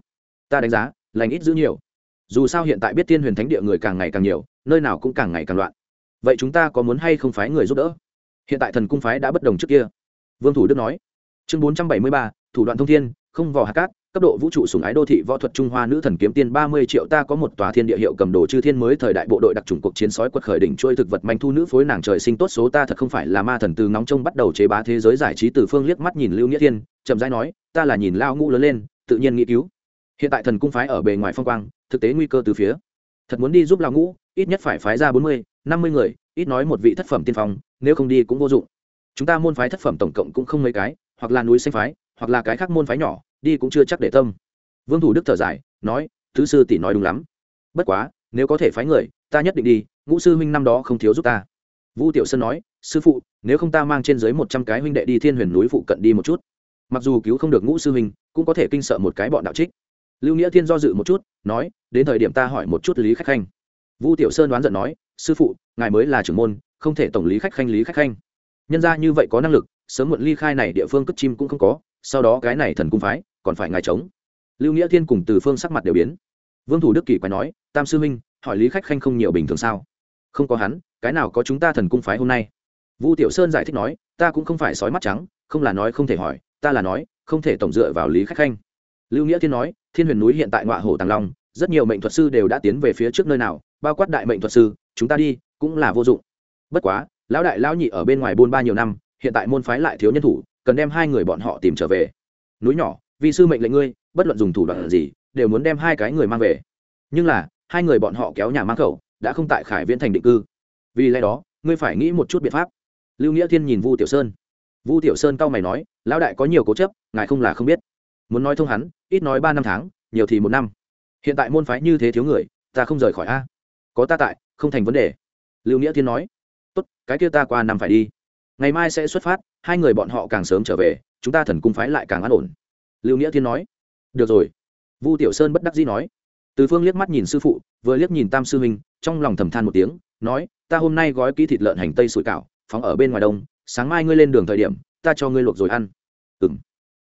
Ta đánh giá, lành ít giữ nhiều. Dù sao hiện tại biết tiên huyền thánh địa người càng ngày càng nhiều, nơi nào cũng càng ngày càng loạn. Vậy chúng ta có muốn hay không phái người giúp đỡ? Hiện tại thần cung phái đã bất đồng trước kia. Vương thủ đức nói, chương bốn trăm bảy mươi ba, thủ đoạn thông thiên, không vò hạt cát cấp độ vũ trụ sùng ái đô thị võ thuật trung hoa nữ thần kiếm tiên ba mươi triệu ta có một tòa thiên địa hiệu cầm đồ chư thiên mới thời đại bộ đội đặc trùng cuộc chiến sói quật khởi đỉnh trôi thực vật manh thu nữ phối nàng trời sinh tốt số ta thật không phải là ma thần từ ngóng trông bắt đầu chế bá thế giới giải trí từ phương liếc mắt nhìn lưu nghĩa thiên, chậm rãi nói, ta là nhìn lao ngũ lớn lên, tự nhiên nghĩ cứu. Hiện tại thần cung phái ở bề ngoài phong quang, thực tế nguy cơ từ phía. Thật muốn đi giúp lao ngũ, ít nhất phải phái ra bốn mươi, năm mươi người, ít nói một vị thất phẩm tiên phong, nếu không đi cũng vô dụng. Chúng ta môn phái thất phẩm tổng cộng cũng không mấy cái, hoặc là núi xanh phái, hoặc là cái khác môn phái nhỏ đi cũng chưa chắc để tâm. Vương thủ đức thở dài, nói, thứ sư tỷ nói đúng lắm. Bất quá, nếu có thể phái người, ta nhất định đi, ngũ sư huynh năm đó không thiếu giúp ta. Vũ tiểu sơn nói, sư phụ, nếu không ta mang trên dưới một trăm cái huynh đệ đi thiên huyền núi phụ cận đi một chút. Mặc dù cứu không được ngũ sư huynh, cũng có thể kinh sợ một cái bọn đạo trích. Lưu nghĩa thiên do dự một chút, nói, đến thời điểm ta hỏi một chút lý khách khanh. Vũ tiểu sơn đoán giận nói, sư phụ, ngài mới là trưởng môn, không thể tổng lý khách khanh, lý khách khanh. Nhân ra như vậy có năng lực, sớm muộn ly khai này địa phương cất chim cũng không có, sau đó cái này thần cung phái còn phải ngài chống. Lưu nghĩa thiên cùng từ phương sắc mặt đều biến. Vương thủ đức kỳ quay nói, tam sư minh hỏi lý khách khanh không nhiều bình thường sao? Không có hắn, cái nào có chúng ta thần cung phái hôm nay? Vu tiểu sơn giải thích nói, ta cũng không phải sói mắt trắng, không là nói không thể hỏi, ta là nói, không thể tổng dựa vào lý khách khanh. Lưu nghĩa thiên nói, thiên huyền núi hiện tại ngọa hồ tàng long, rất nhiều mệnh thuật sư đều đã tiến về phía trước nơi nào, bao quát đại mệnh thuật sư, chúng ta đi, cũng là vô dụng. Bất quá, lão đại lão nhị ở bên ngoài buôn ba nhiều năm, hiện tại môn phái lại thiếu nhân thủ, cần đem hai người bọn họ tìm trở về. Núi nhỏ vì sư mệnh lệnh ngươi, bất luận dùng thủ đoạn gì, đều muốn đem hai cái người mang về. Nhưng là, hai người bọn họ kéo nhà mang khẩu, đã không tại khải viễn thành định cư. Vì lẽ đó, ngươi phải nghĩ một chút biện pháp. Lưu nghĩa thiên nhìn vu tiểu sơn. Vu tiểu sơn cau mày nói, lão đại có nhiều cố chấp, ngài không là không biết. Muốn nói thông hắn, ít nói ba năm tháng, nhiều thì một năm. Hiện tại môn phái như thế thiếu người, ta không rời khỏi a. Có ta tại, không thành vấn đề. Lưu nghĩa thiên nói, tốt, cái kia ta qua năm phải đi. Ngày mai sẽ xuất phát, hai người bọn họ càng sớm trở về, chúng ta thần cung phái lại càng an ổn lưu nghĩa thiên nói, được rồi. Vu tiểu sơn bất đắc dĩ nói. Từ phương liếc mắt nhìn sư phụ, vừa liếc nhìn tam sư huynh, trong lòng thầm than một tiếng, nói, ta hôm nay gói ký thịt lợn hành tây sủi cảo, phóng ở bên ngoài đông, sáng mai ngươi lên đường thời điểm, ta cho ngươi luộc rồi ăn. Ừng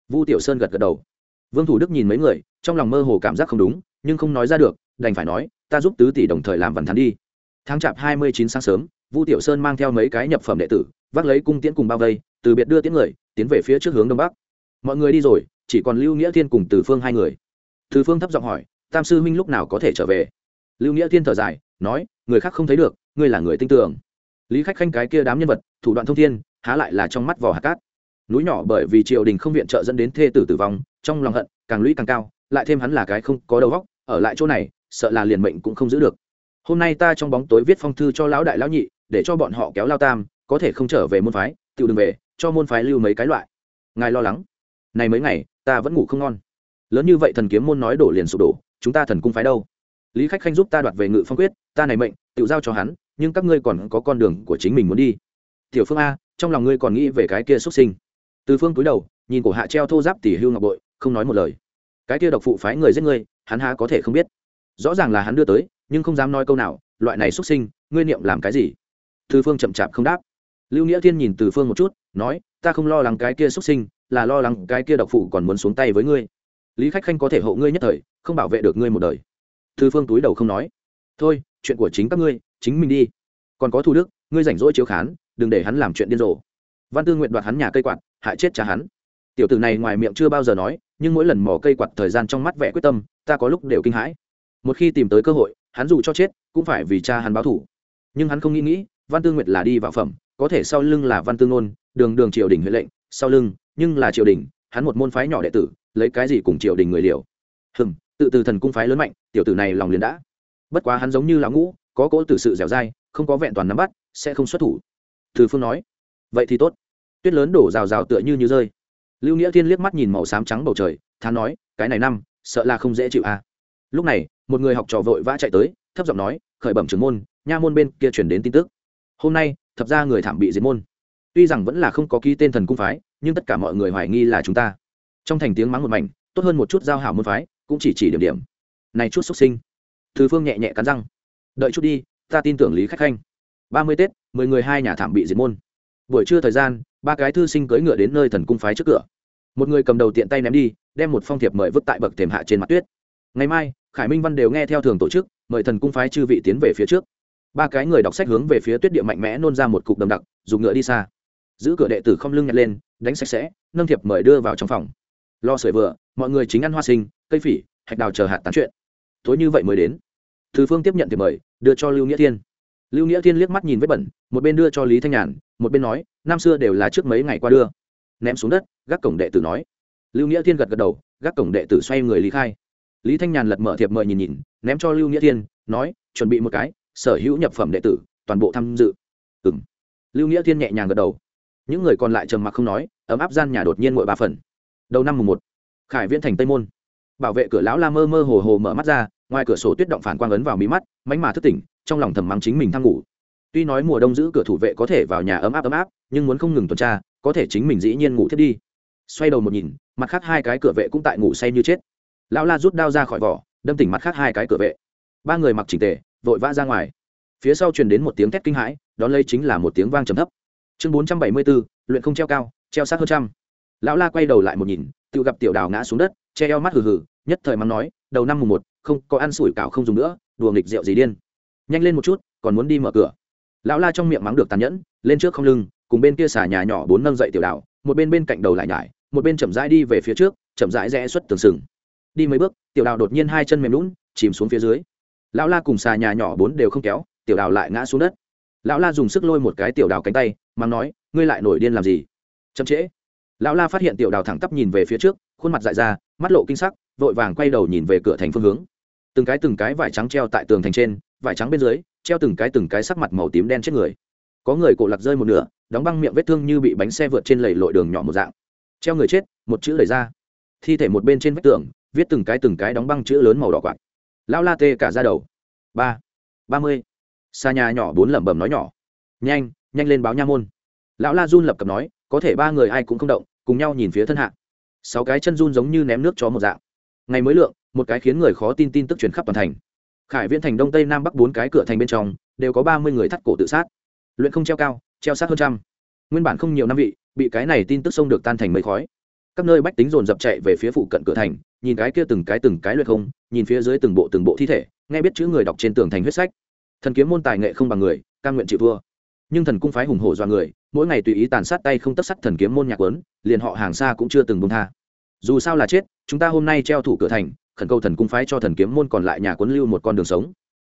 vu tiểu sơn gật gật đầu. Vương thủ đức nhìn mấy người, trong lòng mơ hồ cảm giác không đúng, nhưng không nói ra được, đành phải nói, ta giúp tứ tỷ đồng thời làm vằn thắn đi. Tháng chạp hai mươi chín sáng sớm, vu tiểu sơn mang theo mấy cái nhập phẩm đệ tử, vác lấy cung tiễn cùng bao vây, từ biệt đưa tiễn người, tiến về phía trước hướng đông bắc. Mọi người đi rồi chỉ còn lưu nghĩa thiên cùng từ phương hai người. Từ phương thấp giọng hỏi, tam sư huynh lúc nào có thể trở về? Lưu nghĩa thiên thở dài, nói, người khác không thấy được, ngươi là người tinh tưởng lý khách khanh cái kia đám nhân vật, thủ đoạn thông thiên, há lại là trong mắt vỏ hạt cát. Núi nhỏ bởi vì triều đình không viện trợ dẫn đến thê tử tử vong, trong lòng hận, càng lũy càng cao, lại thêm hắn là cái không có đầu óc, ở lại chỗ này, sợ là liền mệnh cũng không giữ được. Hôm nay ta trong bóng tối viết phong thư cho lão đại lão nhị, để cho bọn họ kéo lao tam, có thể không trở về môn phái tự đừng về, cho môn phái lưu mấy cái loại. Ngài lo lắng này mấy ngày, ta vẫn ngủ không ngon. Lớn như vậy thần kiếm môn nói đổ liền sụp đổ, chúng ta thần cung phái đâu? Lý khách khanh giúp ta đoạt về ngự phong quyết, ta này mệnh, tự giao cho hắn, nhưng các ngươi còn có con đường của chính mình muốn đi. Tiểu phương a, trong lòng ngươi còn nghĩ về cái kia xuất sinh. Từ phương túi đầu, nhìn cổ hạ treo thô giáp tỉ hưu ngọc bội, không nói một lời. Cái kia độc phụ phái người giết ngươi, hắn há có thể không biết. Rõ ràng là hắn đưa tới, nhưng không dám nói câu nào, loại này xuất sinh, ngươi niệm làm cái gì? Từ phương chậm chạp không đáp. Lưu nghĩa thiên nhìn từ phương một chút, nói, ta không lo lắng cái kia xuất sinh là lo lắng cái kia độc phụ còn muốn xuống tay với ngươi. Lý khách khanh có thể hộ ngươi nhất thời, không bảo vệ được ngươi một đời. Thư phương túi đầu không nói. Thôi, chuyện của chính các ngươi, chính mình đi. Còn có thu đức, ngươi rảnh rỗi chiếu khán, đừng để hắn làm chuyện điên rồ. Văn tư nguyện đoạt hắn nhà cây quạt, hại chết cha hắn. Tiểu tử này ngoài miệng chưa bao giờ nói, nhưng mỗi lần mò cây quạt thời gian trong mắt vẻ quyết tâm, ta có lúc đều kinh hãi. Một khi tìm tới cơ hội, hắn dù cho chết, cũng phải vì cha hắn báo thủ nhưng hắn không nghĩ nghĩ, văn tư nguyệt là đi vào phẩm, có thể sau lưng là văn tư ngôn, đường đường triều đình huệ lệnh, sau lưng nhưng là triều đình, hắn một môn phái nhỏ đệ tử, lấy cái gì cùng triều đình người liều? Hừm, tự từ thần cung phái lớn mạnh, tiểu tử này lòng liền đã. Bất quá hắn giống như lão ngũ, có cỗ tử sự dẻo dai, không có vẹn toàn nắm bắt, sẽ không xuất thủ. Từ phương nói, vậy thì tốt. Tuyết lớn đổ rào rào tựa như như rơi. Lưu nghĩa thiên liếc mắt nhìn màu xám trắng bầu trời, thán nói, cái này năm, sợ là không dễ chịu à. lúc này, một người học trò vội vã chạy tới, thấp giọng nói, khởi bẩm trưởng môn, nha môn bên kia chuyển đến tin tức. Hôm nay, thập ra người thảm bị diệt môn tuy rằng vẫn là không có ký tên thần cung phái, nhưng tất cả mọi người hoài nghi là chúng ta. Trong thành tiếng mắng một mảnh, tốt hơn một chút giao hảo môn phái, cũng chỉ chỉ điểm điểm. Này chút xuất sinh. Thứ phương nhẹ nhẹ cắn răng. Đợi chút đi, ta tin tưởng lý khách khanh. Ba mươi tết, mười người hai nhà thảm bị diệt môn. Buổi trưa thời gian, ba cái thư sinh cưỡi ngựa đến nơi thần cung phái trước cửa. Một người cầm đầu tiện tay ném đi, đem một phong thiệp mời vứt tại bậc thềm hạ trên mặt tuyết. Ngày mai, khải minh văn đều nghe theo thường tổ chức, mời thần cung phái chư vị tiến về phía trước. Ba cái người đọc sách hướng về phía tuyết địa mạnh mẽ nôn ra một cục đầm đặc, dùng ngựa đi xa giữ cửa đệ tử không lưng nhặt lên, đánh sạch sẽ, nâng thiệp mời đưa vào trong phòng. Lo sưởi vừa, mọi người chính ăn hoa sinh, cây phỉ, hạch đào chờ hạt tán chuyện. Tối như vậy mới đến. Từ phương tiếp nhận thiệp mời, đưa cho lưu nghĩa thiên. Lưu nghĩa thiên liếc mắt nhìn vết bẩn, một bên đưa cho lý thanh nhàn, một bên nói, năm xưa đều là trước mấy ngày qua đưa. Ném xuống đất, gác cổng đệ tử nói. Lưu nghĩa thiên gật gật đầu, gác cổng đệ tử xoay người lý khai. Lý thanh nhàn lật mở thiệp mời nhìn nhìn, ném cho lưu nghĩa thiên, nói, chuẩn bị một cái, sở hữu nhập phẩm đệ tử, toàn bộ tham dự. Ừ m lưu nghĩa thiên nhẹ nhàng gật đầu những người còn lại trầm mặc không nói, ấm áp gian nhà đột nhiên ngội ba phần. Đầu năm mùng một, khải viễn thành tây môn. Bảo vệ cửa lão la mơ mơ hồ hồ mở mắt ra, ngoài cửa sổ tuyết động phản quang ấn vào mí mắt, mánh mà thức tỉnh, trong lòng thầm mắng chính mình thăng ngủ. Tuy nói mùa đông giữ cửa thủ vệ có thể vào nhà ấm áp ấm áp, nhưng muốn không ngừng tuần tra, có thể chính mình dĩ nhiên ngủ thiết đi. Xoay đầu một nhìn, mặt khác hai cái cửa vệ cũng tại ngủ say như chết. Lão la rút đao ra khỏi vỏ, đâm tỉnh mặt khác hai cái cửa vệ. Ba người mặc chỉnh tề, vội vã ra ngoài. Phía sau truyền đến một tiếng thét kinh hãi, đón lấy chính là một tiếng vang trầm thấp chương bốn trăm bảy mươi bốn luyện không treo cao, treo sát hơn trăm. Lão la quay đầu lại một nhìn, tự gặp tiểu đào ngã xuống đất, che eo mắt hừ hừ, nhất thời mắng nói, đầu năm mùng một, không có ăn sủi cảo không dùng nữa, đùa nghịch rượu gì điên. Nhanh lên một chút, còn muốn đi mở cửa. Lão la trong miệng mắng được tàn nhẫn, lên trước không lưng, cùng bên kia xả nhà nhỏ bốn nâng dậy tiểu đào, một bên bên cạnh đầu lại nhải, một bên chậm rãi đi về phía trước, chậm rãi rẽ xuất tường sừng. Đi mấy bước, tiểu đào đột nhiên hai chân mềm lún chìm xuống phía dưới. Lão la cùng xà nhà nhỏ bốn đều không kéo, tiểu đào lại ngã xuống đất lão la dùng sức lôi một cái tiểu đào cánh tay, mắng nói, ngươi lại nổi điên làm gì? Chậm trễ. Lão la phát hiện tiểu đào thẳng tắp nhìn về phía trước, khuôn mặt dại ra, mắt lộ kinh sắc, vội vàng quay đầu nhìn về cửa thành phương hướng. Từng cái từng cái vải trắng treo tại tường thành trên, vải trắng bên dưới, treo từng cái từng cái sắc mặt màu tím đen chết người. Có người cổ lạc rơi một nửa, đóng băng miệng vết thương như bị bánh xe vượt trên lầy lội đường nhỏ một dạng. Treo người chết, một chữ đẩy ra. Thi thể một bên trên vách tường, viết từng cái từng cái đóng băng chữ lớn màu đỏ quạt. Lão la tê cả ra đầu. Ba. Ba mươi xa nhà nhỏ bốn lẩm bẩm nói nhỏ. Nhanh nhanh lên báo nha môn. Lão la run lập cập nói, có thể ba người ai cũng không động, cùng nhau nhìn phía thân hạ. Sáu cái chân run giống như ném nước chó một dạng. Ngày mới lượng, một cái khiến người khó tin tin tức truyền khắp toàn thành. Khải viễn thành đông tây nam bắc bốn cái cửa thành bên trong, đều có ba mươi người thắt cổ tự sát. Luyện không treo cao, treo sát hơn trăm. Nguyên bản không nhiều năm vị, bị cái này tin tức sông được tan thành mây khói. Các nơi bách tính dồn dập chạy về phía phụ cận cửa thành, nhìn cái kia từng cái từng cái luyện không, nhìn phía dưới từng bộ từng bộ thi thể, nghe biết chữ người đọc trên tường thành huyết sách thần kiếm môn tài nghệ không bằng người căn nguyện chịu thua. Nhưng thần cung phái hùng hổ do người, mỗi ngày tùy ý tàn sát tay không tất sắt thần kiếm môn nhạc quấn, liền họ hàng xa cũng chưa từng bông tha. Dù sao là chết, chúng ta hôm nay treo thủ cửa thành, khẩn cầu thần cung phái cho thần kiếm môn còn lại nhà quấn lưu một con đường sống.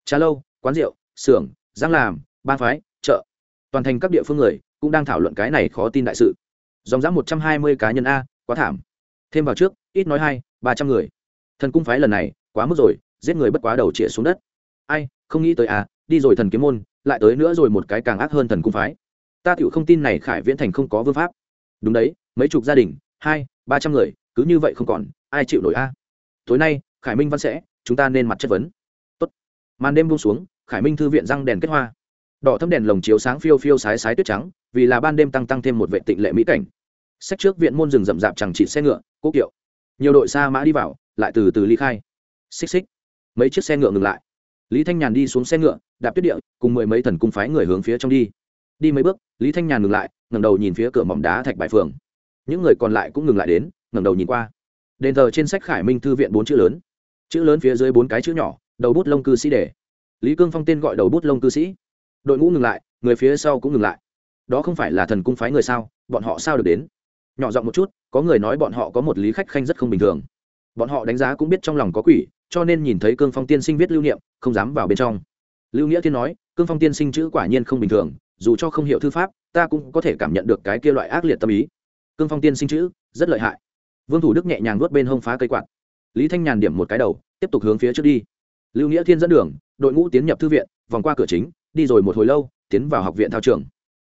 Trà lâu, quán rượu, xưởng, giang làm ban phái, chợ. Toàn thành các địa phương người cũng đang thảo luận cái này khó tin đại sự. Dòng dã một trăm hai mươi cá nhân a, quá thảm. Thêm vào trước, ít nói hai, ba trăm người. Thần cung phái lần này quá mức rồi, giết người bất quá đầu chĩa xuống đất. Ai không nghĩ tới à đi rồi thần kiếm môn, lại tới nữa rồi một cái càng ác hơn thần cung phái. Ta tựu không tin này khải viễn thành không có vương pháp. Đúng đấy, mấy chục gia đình, hai, ba trăm người, cứ như vậy không còn, ai chịu nổi a? Tối nay, khải minh văn sẽ, chúng ta nên mặt chất vấn. Tốt. màn đêm buông xuống, khải minh thư viện răng đèn kết hoa. Đỏ thâm đèn lồng chiếu sáng phiêu phiêu sái sái tuyết trắng, vì là ban đêm tăng tăng thêm một vệ tịnh lệ mỹ cảnh. Sách trước viện môn rừng rậm rạp chẳng chỉ xe ngựa, cố kiệu. Nhiều đội xa mã đi vào, lại từ từ ly khai. Xích xích. Mấy chiếc xe ngựa ngừng lại lý thanh nhàn đi xuống xe ngựa, đạp tuyết địa, cùng mười mấy thần cung phái người hướng phía trong đi. Đi mấy bước, lý thanh nhàn ngừng lại, ngẩng đầu nhìn phía cửa mỏm đá thạch bài phường. Những người còn lại cũng ngừng lại đến, ngẩng đầu nhìn qua. Đền thờ trên sách khải minh thư viện bốn chữ lớn. Chữ lớn phía dưới bốn cái chữ nhỏ, đầu bút lông cư sĩ để. Lý cương phong tên gọi đầu bút lông cư sĩ. Đội ngũ ngừng lại, người phía sau cũng ngừng lại. Đó không phải là thần cung phái người sao, bọn họ sao được đến? Nhỏ giọng một chút, có người nói bọn họ có một lý khách khanh rất không bình thường bọn họ đánh giá cũng biết trong lòng có quỷ, cho nên nhìn thấy cương phong tiên sinh viết lưu niệm, không dám vào bên trong. Lưu nghĩa thiên nói, cương phong tiên sinh chữ quả nhiên không bình thường, dù cho không hiểu thư pháp, ta cũng có thể cảm nhận được cái kia loại ác liệt tâm ý. Cương phong tiên sinh chữ, rất lợi hại. Vương thủ đức nhẹ nhàng nuốt bên hông phá cây quạt. Lý thanh nhàn điểm một cái đầu, tiếp tục hướng phía trước đi. Lưu nghĩa thiên dẫn đường, đội ngũ tiến nhập thư viện, vòng qua cửa chính, đi rồi một hồi lâu, tiến vào học viện thao trường.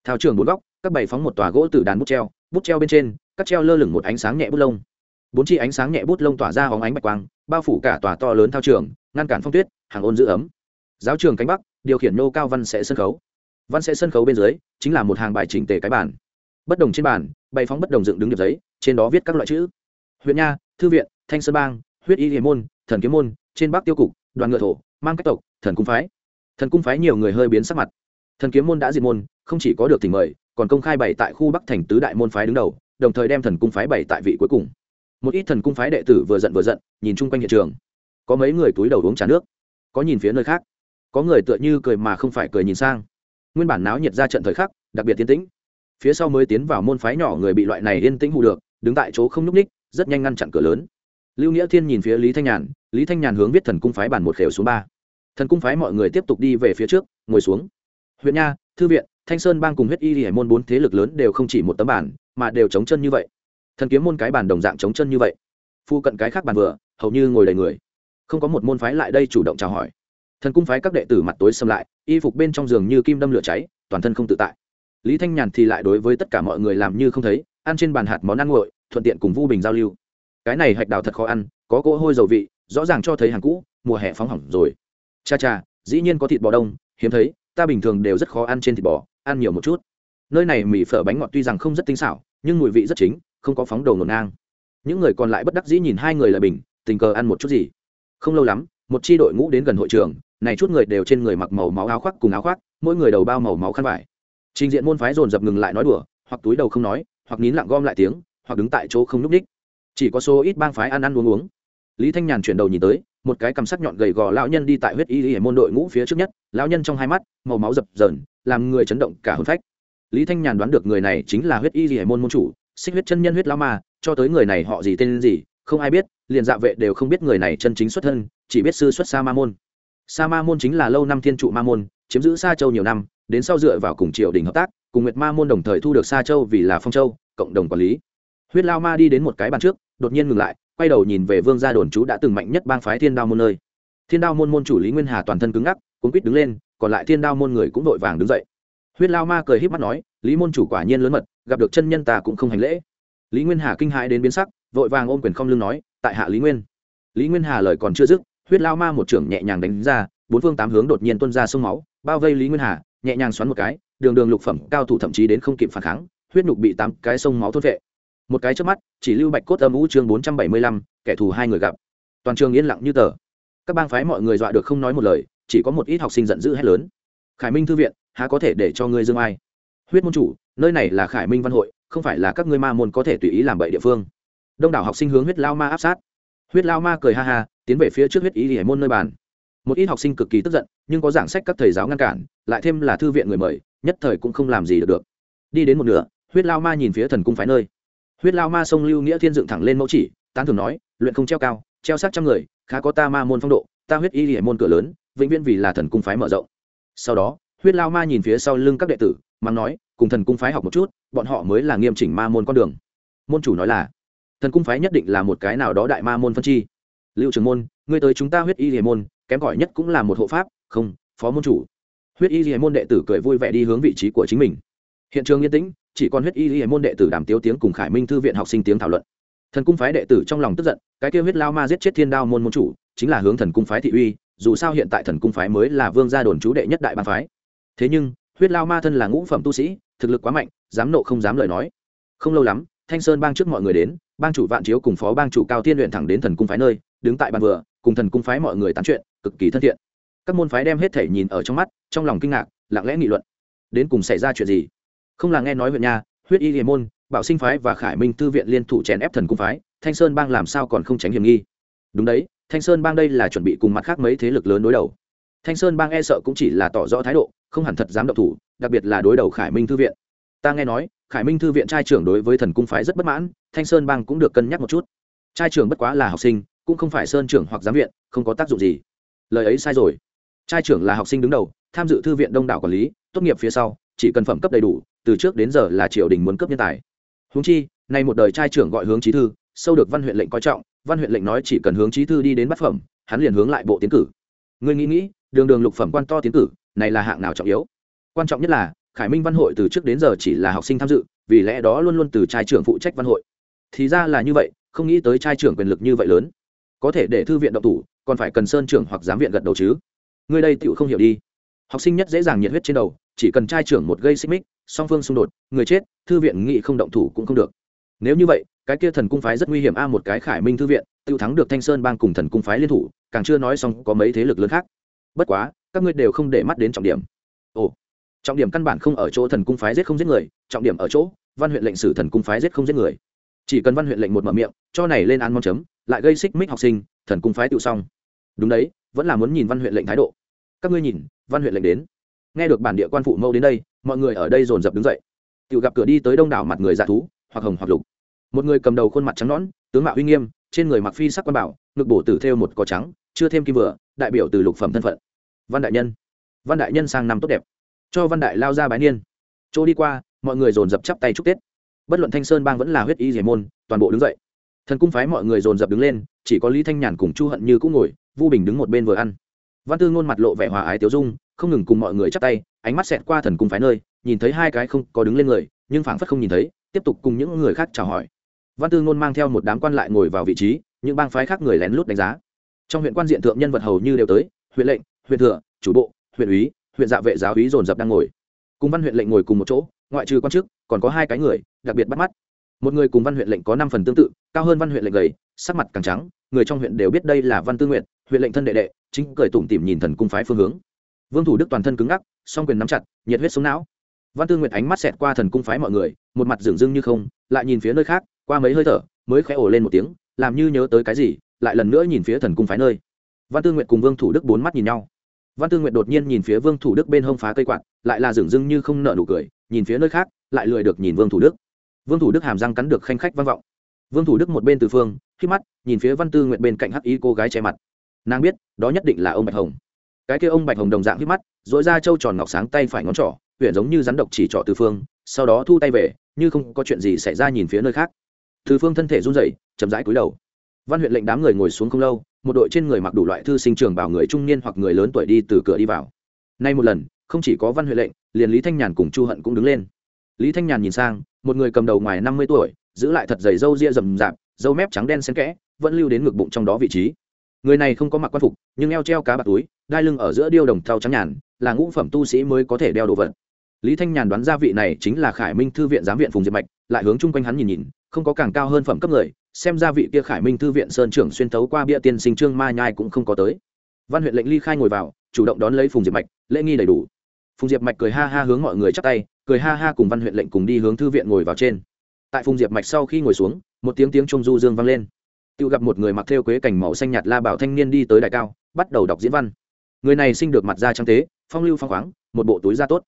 Thao trường bốn góc, các bày phóng một tòa gỗ từ đàn bút treo bút treo bên trên, cắt treo lơ lửng một ánh sáng nhẹ bút lông bốn chi ánh sáng nhẹ bút lông tỏa ra hóng ánh bạch quang, bao phủ cả tòa to lớn thao trường, ngăn cản phong tuyết, hàng ôn giữ ấm. Giáo trường cánh bắc, điều khiển nô cao văn sẽ sân khấu. Văn sẽ sân khấu bên dưới, chính là một hàng bài chỉnh tề cái bản bất đồng trên bản bày phóng bất đồng dựng đứng điệp giấy, trên đó viết các loại chữ. Huyện nha, thư viện, thanh sơn bang, huyết y hiền môn, thần kiếm môn, trên bắc tiêu cục, đoàn ngựa thổ, mang cách tộc, thần cung phái. Thần cung phái nhiều người hơi biến sắc mặt. Thần kiếm môn đã diệt môn, không chỉ có được thỉnh mời, còn công khai bày tại khu bắc thành tứ đại môn phái đứng đầu, đồng thời đem thần cung phái bày tại vị cuối cùng một ít thần cung phái đệ tử vừa giận vừa giận, nhìn chung quanh hiện trường. Có mấy người túi đầu uống trà nước, có nhìn phía nơi khác, có người tựa như cười mà không phải cười nhìn sang. Nguyên bản náo nhiệt ra trận thời khắc, đặc biệt tiến tĩnh. Phía sau mới tiến vào môn phái nhỏ người bị loại này yên tĩnh hù được, đứng tại chỗ không nhúc ních rất nhanh ngăn chặn cửa lớn. Lưu nghĩa thiên nhìn phía lý thanh nhàn, lý thanh nhàn hướng viết thần cung phái bản một khều xuống ba. Thần cung phái mọi người tiếp tục đi về phía trước, ngồi xuống. Huyện nha, thư viện, thanh sơn bang cùng huyết y hải môn bốn thế lực lớn đều không chỉ một tấm bản, mà đều chống chân như vậy thần kiếm môn cái bàn đồng dạng chống chân như vậy. Phu cận cái khác bàn vừa, hầu như ngồi đầy người. Không có một môn phái lại đây chủ động chào hỏi. Thần cung phái các đệ tử mặt tối xâm lại, y phục bên trong giường như kim đâm lửa cháy, toàn thân không tự tại. Lý thanh nhàn thì lại đối với tất cả mọi người làm như không thấy, ăn trên bàn hạt món ăn nguội, thuận tiện cùng vu bình giao lưu. Cái này hạch đào thật khó ăn, có cỗ hôi dầu vị, rõ ràng cho thấy hàng cũ, mùa hè phóng hỏng rồi. Cha cha, dĩ nhiên có thịt bò đông, hiếm thấy, ta bình thường đều rất khó ăn trên thịt bò, ăn nhiều một chút. Nơi này mì phở bánh ngọt tuy rằng không rất tinh xảo, nhưng mùi vị rất chính không có phóng đầu ngổn ngang. Những người còn lại bất đắc dĩ nhìn hai người là bình, tình cờ ăn một chút gì. Không lâu lắm, một chi đội ngũ đến gần hội trường, này chút người đều trên người mặc màu máu áo khoác cùng áo khoác, mỗi người đầu bao màu máu khăn vải. Trình diện môn phái dồn dập ngừng lại nói đùa, hoặc túi đầu không nói, hoặc nín lặng gom lại tiếng, hoặc đứng tại chỗ không nhúc ních chỉ có số ít bang phái ăn ăn uống uống. Lý thanh nhàn chuyển đầu nhìn tới, một cái cầm sắc nhọn gầy gò lão nhân đi tại huyết y y môn đội ngũ phía trước nhất, lão nhân trong hai mắt, màu máu dập dờn, làm người chấn động cả hôn phách. Lý thanh nhàn đoán được người này chính là huyết y y môn môn chủ xích huyết chân nhân huyết lao ma, cho tới người này họ gì tên gì, không ai biết, liền dạ vệ đều không biết người này chân chính xuất thân, chỉ biết sư xuất sa ma môn. Sa ma môn chính là lâu năm thiên trụ ma môn, chiếm giữ sa châu nhiều năm, đến sau dựa vào cùng triều đình hợp tác, cùng nguyệt ma môn đồng thời thu được sa châu vì là phong châu, cộng đồng quản lý. Huyết lao ma đi đến một cái bàn trước, đột nhiên ngừng lại, quay đầu nhìn về vương gia đồn trú đã từng mạnh nhất bang phái thiên đao môn nơi. Thiên đao môn môn chủ lý nguyên hà toàn thân cứng ngắc cuốn quýt đứng lên, còn lại thiên đao môn người cũng vội vàng đứng dậy. Huyết lao ma cười h í p mắt nói, lý môn chủ quả nhiên lớn mật gặp được chân nhân ta cũng không hành lễ. Lý nguyên hà kinh hãi đến biến sắc, vội vàng ôm quyền không lưng nói, tại hạ lý nguyên. Lý nguyên hà lời còn chưa dứt, huyết lao ma một trưởng nhẹ nhàng đánh ra, bốn phương tám hướng đột nhiên tuân ra sông máu, bao vây lý nguyên hà, nhẹ nhàng xoắn một cái, đường đường lục phẩm cao thủ thậm chí đến không kịp phản kháng, huyết nhục bị tám cái sông máu thốt vệ. Một cái trước mắt, chỉ lưu bạch cốt âm ngũ chương bốn trăm bảy mươi lăm, kẻ thù hai người gặp. Toàn trường yên lặng như tờ. Các bang phái mọi người dọa được không nói một lời, chỉ có một ít học sinh giận dữ hét lớn. Khải minh thư viện, há có thể để cho ngươi dương ai? Huyết môn chủ nơi này là khải minh văn hội không phải là các ngươi ma môn có thể tùy ý làm bậy địa phương. Đông đảo học sinh hướng huyết lao ma áp sát. Huyết lao ma cười ha ha tiến về phía trước huyết ý hải môn nơi bàn. Một ít học sinh cực kỳ tức giận nhưng có giảng sách các thầy giáo ngăn cản lại thêm là thư viện người mời nhất thời cũng không làm gì được, được. đi đến một nửa huyết lao ma nhìn phía thần cung phái nơi. Huyết lao ma sông lưu nghĩa thiên dựng thẳng lên mẫu chỉ tán thường nói luyện không treo cao treo sát trăm người khá có ta ma môn phong độ ta huyết y hải môn cửa lớn vĩnh viễn vì là thần cung phái mở rộng. Sau đó huyết lao ma nhìn phía sau lưng các đệ tử mắng nói, cùng thần cung phái học một chút, bọn họ mới là nghiêm chỉnh ma môn con đường. Môn chủ nói là, thần cung phái nhất định là một cái nào đó đại ma môn phân chi. Lưu trưởng môn, ngươi tới chúng ta huyết y hề môn, kém cỏi nhất cũng là một hộ pháp, không, phó môn chủ. Huyết y hề môn đệ tử cười vui vẻ đi hướng vị trí của chính mình. Hiện trường yên tĩnh, chỉ còn huyết y hề môn đệ tử đàm tiếu tiếng cùng khải minh thư viện học sinh tiếng thảo luận. Thần cung phái đệ tử trong lòng tức giận, cái kêu huyết lao ma giết chết thiên đao môn môn chủ, chính là hướng thần cung phái thị uy, dù sao hiện tại thần cung phái mới là vương gia đồn trú đệ nhất đại bang phái. Thế nhưng huyết lao ma thân là ngũ phẩm tu sĩ, thực lực quá mạnh, dám nộ không dám lời nói. Không lâu lắm, thanh sơn bang trước mọi người đến, bang chủ vạn chiếu cùng phó bang chủ cao tiên luyện thẳng đến thần cung phái nơi, đứng tại bàn vừa, cùng thần cung phái mọi người tán chuyện, cực kỳ thân thiện. Các môn phái đem hết thể nhìn ở trong mắt, trong lòng kinh ngạc, lặng lẽ nghị luận. Đến cùng xảy ra chuyện gì? Không là nghe nói huyện nha, huyết y hiền môn, bảo sinh phái và khải minh thư viện liên thủ chèn ép thần cung phái, thanh sơn bang làm sao còn không tránh hiểm nghi? Đúng đấy, thanh sơn bang đây là chuẩn bị cùng mặt khác mấy thế lực lớn đối đầu. Thanh sơn bang e sợ cũng chỉ là tỏ rõ thái độ không hẳn thật dám động thủ, đặc biệt là đối đầu khải minh thư viện. Ta nghe nói, khải minh thư viện trai trưởng đối với thần cung phái rất bất mãn, thanh sơn bang cũng được cân nhắc một chút. Trai trưởng bất quá là học sinh, cũng không phải sơn trưởng hoặc giám viện, không có tác dụng gì. Lời ấy sai rồi. Trai trưởng là học sinh đứng đầu, tham dự thư viện đông đảo quản lý, tốt nghiệp phía sau, chỉ cần phẩm cấp đầy đủ, từ trước đến giờ là triều đình muốn cấp nhân tài. Huống chi, nay một đời trai trưởng gọi hướng trí thư, sâu được văn huyện lệnh coi trọng, văn huyện lệnh nói chỉ cần hướng trí thư đi đến bát phẩm, hắn liền hướng lại bộ tiến cử. Ngươi nghĩ nghĩ, đường đường lục phẩm quan to tiến cử này là hạng nào trọng yếu? Quan trọng nhất là, khải minh văn hội từ trước đến giờ chỉ là học sinh tham dự, vì lẽ đó luôn luôn từ trai trưởng phụ trách văn hội. Thì ra là như vậy, không nghĩ tới trai trưởng quyền lực như vậy lớn. Có thể để thư viện động thủ, còn phải cần sơn trưởng hoặc giám viện gật đầu chứ. Người đây tựu không hiểu đi. Học sinh nhất dễ dàng nhiệt huyết trên đầu, chỉ cần trai trưởng một gây xích mích, song phương xung đột, người chết, thư viện nghị không động thủ cũng không được. Nếu như vậy, cái kia thần cung phái rất nguy hiểm a, một cái khải minh thư viện tự thắng được thanh sơn bang cùng thần cung phái liên thủ, càng chưa nói xong có mấy thế lực lớn khác. Bất quá các ngươi đều không để mắt đến trọng điểm. Ồ, trọng điểm căn bản không ở chỗ thần cung phái giết không giết người, trọng điểm ở chỗ văn huyện lệnh sử thần cung phái giết không giết người. Chỉ cần văn huyện lệnh một mở miệng, cho này lên ăn mong chấm, lại gây xích mích học sinh, thần cung phái tự xong. Đúng đấy, vẫn là muốn nhìn văn huyện lệnh thái độ. Các ngươi nhìn, văn huyện lệnh đến. Nghe được bản địa quan phụ mâu đến đây, mọi người ở đây dồn dập đứng dậy. Tự gặp cửa đi tới đông đảo mặt người dạ thú, hoặc hồng hoặc lục. Một người cầm đầu khuôn mặt trắng nõn, tướng mạo uy nghiêm, trên người mặc phi sắc quan bảo, ngực bổ tử thêu một cò trắng, chưa thêm kim vừa, đại biểu từ lục phẩm thân phận văn đại nhân. Văn đại nhân sang năm tốt đẹp. Cho văn đại lao ra bái niên. Chỗ đi qua, mọi người dồn dập chắp tay chúc tết. Bất luận thanh sơn bang vẫn là huyết y dề môn, toàn bộ đứng dậy. Thần cung phái mọi người dồn dập đứng lên, chỉ có lý thanh nhàn cùng chu hận như cũng ngồi, vu bình đứng một bên vừa ăn. Văn tư ngôn mặt lộ vẻ hòa ái tiếu dung, không ngừng cùng mọi người chắp tay, ánh mắt xẹt qua thần cung phái nơi, nhìn thấy hai cái không có đứng lên người, nhưng phảng phất không nhìn thấy, tiếp tục cùng những người khác chào hỏi. Văn tư ngôn mang theo một đám quan lại ngồi vào vị trí, những bang phái khác người lén lút đánh giá. Trong huyện quan diện thượng nhân vật hầu như đều tới, huyện lệnh huyện thừa, chủ bộ, huyện úy, huyện dạ vệ giáo úy dồn dập đang ngồi. Cùng văn huyện lệnh ngồi cùng một chỗ, ngoại trừ quan chức, còn có hai cái người, đặc biệt bắt mắt. Một người cùng văn huyện lệnh có năm phần tương tự, cao hơn văn huyện lệnh gầy, sắc mặt càng trắng, người trong huyện đều biết đây là văn tư nguyện, huyện lệnh thân đệ đệ, chính cười tủm tỉm nhìn thần cung phái phương hướng. Vương thủ đức toàn thân cứng ngắc, song quyền nắm chặt, nhiệt huyết sống não. Văn tư nguyện ánh mắt xẹt qua thần cung phái mọi người, một mặt dường dưng như không, lại nhìn phía nơi khác, qua mấy hơi thở, mới khẽ ổ lên một tiếng, làm như nhớ tới cái gì, lại lần nữa nhìn phía thần cung phái nơi. Văn tư nguyện cùng vương thủ đức bốn mắt nhìn nhau văn tư nguyệt đột nhiên nhìn phía vương thủ đức bên hông phá cây quạt, lại là dường dưng như không nợ nụ cười, nhìn phía nơi khác, lại lười được nhìn vương thủ đức. Vương thủ đức hàm răng cắn được khanh khách vang vọng. Vương thủ đức một bên từ phương, khi mắt, nhìn phía văn tư nguyệt bên cạnh hắc y cô gái che mặt. Nàng biết, đó nhất định là ông bạch hồng. Cái kia ông bạch hồng đồng dạng hít mắt dội ra trâu tròn ngọc sáng tay phải ngón trỏ huyện giống như rắn độc chỉ trỏ từ phương, sau đó thu tay về, như không có chuyện gì xảy ra nhìn phía nơi khác. Từ phương thân thể run rẩy, chậm rãi cúi đầu. Văn huyện lệnh đám người ngồi xuống không lâu một đội trên người mặc đủ loại thư sinh trường bảo người trung niên hoặc người lớn tuổi đi từ cửa đi vào. Nay một lần, không chỉ có văn huệ lệnh, liền lý thanh nhàn cùng chu hận cũng đứng lên. Lý thanh nhàn nhìn sang, một người cầm đầu ngoài năm mươi tuổi, giữ lại thật dày râu ria rầm rạp, râu mép trắng đen xen kẽ, vẫn lưu đến ngực bụng trong đó vị trí. Người này không có mặc quan phục, nhưng eo treo cá bạc túi, đai lưng ở giữa điêu đồng thau trắng nhàn, là ngũ phẩm tu sĩ mới có thể đeo đồ vật lý thanh nhàn đoán ra vị này chính là khải minh thư viện giám viện phùng diệp mạch, lại hướng chung quanh hắn nhìn nhìn, không có càng cao hơn phẩm cấp người, xem ra vị kia khải minh thư viện sơn trưởng xuyên tấu qua bia tiên sinh trương ma nhai cũng không có tới. Văn huyện lệnh ly khai ngồi vào, chủ động đón lấy phùng diệp mạch, lễ nghi đầy đủ. Phùng diệp mạch cười ha ha hướng mọi người chắp tay, cười ha ha cùng văn huyện lệnh cùng đi hướng thư viện ngồi vào trên. Tại phùng diệp mạch sau khi ngồi xuống, một tiếng tiếng trung du dương vang lên. Tự gặp một người mặc theo quế cảnh màu xanh nhạt la bảo thanh niên đi tới đại cao, bắt đầu đọc diễn văn. Người này sinh được mặt da trắng tế, phong lưu phong khoáng, một bộ túi da tốt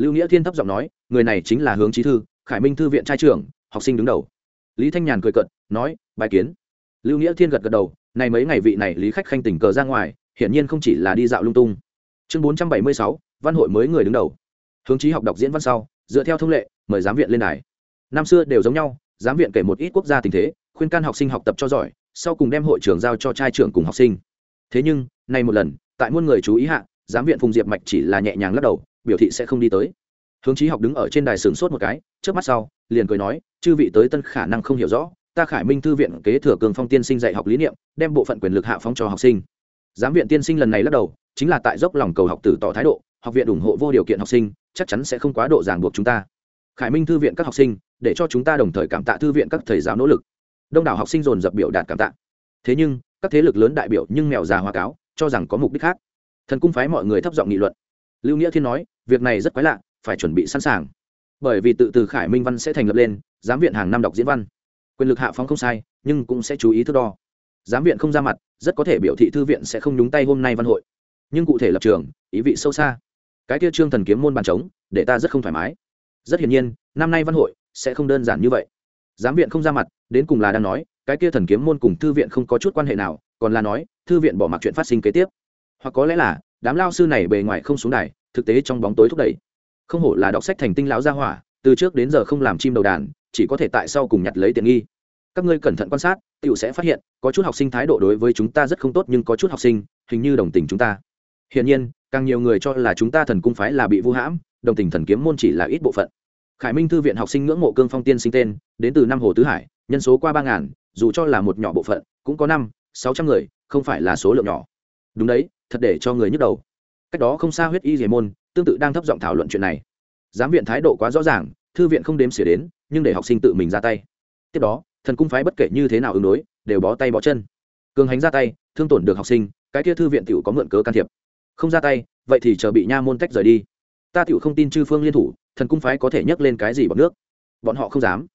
lưu nghĩa thiên thấp giọng nói, người này chính là hướng trí thư, khải minh thư viện trai trưởng, học sinh đứng đầu. Lý thanh nhàn cười cận nói, bài kiến. Lưu nghĩa thiên gật gật đầu này mấy ngày vị này lý khách khanh tình cờ ra ngoài, hiển nhiên không chỉ là đi dạo lung tung. Chương bốn trăm bảy mươi sáu, văn hội mới người đứng đầu. Hướng trí học đọc diễn văn sau, dựa theo thông lệ, mời giám viện lên đài. Năm xưa đều giống nhau, giám viện kể một ít quốc gia tình thế, khuyên can học sinh học tập cho giỏi, sau cùng đem hội trưởng giao cho trai trưởng cùng học sinh. Thế nhưng, nay một lần, tại muôn người chú ý hạ, giám viện phùng diệp mạch chỉ là nhẹ nhàng lắc đầu biểu thị sẽ không đi tới. Hướng trí học đứng ở trên đài sừng sốt một cái trước mắt sau, liền cười nói, chư vị tới tân khả năng không hiểu rõ, ta khải minh thư viện kế thừa cường phong tiên sinh dạy học lý niệm, đem bộ phận quyền lực hạ phong cho học sinh. Giám viện tiên sinh lần này lắc đầu, chính là tại dốc lòng cầu học tử tỏ thái độ, học viện ủng hộ vô điều kiện học sinh, chắc chắn sẽ không quá độ ràng buộc chúng ta. Khải minh thư viện các học sinh, để cho chúng ta đồng thời cảm tạ thư viện các thầy giáo nỗ lực. Đông đảo học sinh dồn dập biểu đạt cảm tạ. Thế nhưng, các thế lực lớn đại biểu nhưng mèo già hoa cáo, cho rằng có mục đích khác. Thần cung phái mọi người thấp giọng nghị luận lưu nghĩa thiên nói, việc này rất quái lạ, phải chuẩn bị sẵn sàng. Bởi vì tự từ khải minh văn sẽ thành lập lên, giám viện hàng năm đọc diễn văn. Quyền lực hạ phóng không sai, nhưng cũng sẽ chú ý thước đo. Giám viện không ra mặt, rất có thể biểu thị thư viện sẽ không nhúng tay hôm nay văn hội. Nhưng cụ thể lập trường, ý vị sâu xa. Cái kia trương thần kiếm môn bàn trống, để ta rất không thoải mái. Rất hiển nhiên, năm nay văn hội sẽ không đơn giản như vậy. Giám viện không ra mặt, đến cùng là đang nói, cái kia thần kiếm môn cùng thư viện không có chút quan hệ nào, còn là nói, thư viện bỏ mặc chuyện phát sinh kế tiếp. Hoặc có lẽ là đám lao sư này bề ngoài không xuống đài, thực tế trong bóng tối thúc đẩy. Không hổ là đọc sách thành tinh lão gia hỏa, từ trước đến giờ không làm chim đầu đàn, chỉ có thể tại sau cùng nhặt lấy tiện nghi. Các ngươi cẩn thận quan sát, tiểu sẽ phát hiện, có chút học sinh thái độ đối với chúng ta rất không tốt nhưng có chút học sinh, hình như đồng tình chúng ta. Hiển nhiên, càng nhiều người cho là chúng ta thần cung phái là bị vu hãm, đồng tình thần kiếm môn chỉ là ít bộ phận. Khải minh thư viện học sinh ngưỡng mộ cương phong tiên sinh tên, đến từ năm hồ tứ hải, nhân số qua ba ngàn, dù cho là một nhỏ bộ phận, cũng có năm, sáu trăm người, không phải là số lượng nhỏ. Đúng đấy thật để cho người nhức đầu. Cách đó không xa huyết y dề môn, tương tự đang thấp giọng thảo luận chuyện này. Giám viện thái độ quá rõ ràng, thư viện không đếm xỉa đến, nhưng để học sinh tự mình ra tay. Tiếp đó, thần cung phái bất kể như thế nào ứng đối, đều bó tay bó chân. Cường hành ra tay, thương tổn được học sinh, cái kia thư viện t có mượn cớ can thiệp. Không ra tay, vậy thì chờ bị nha môn tách rời đi. Ta t không tin chư phương liên thủ, thần cung phái có thể nhấc lên cái gì bọn nước? Bọn họ không dám.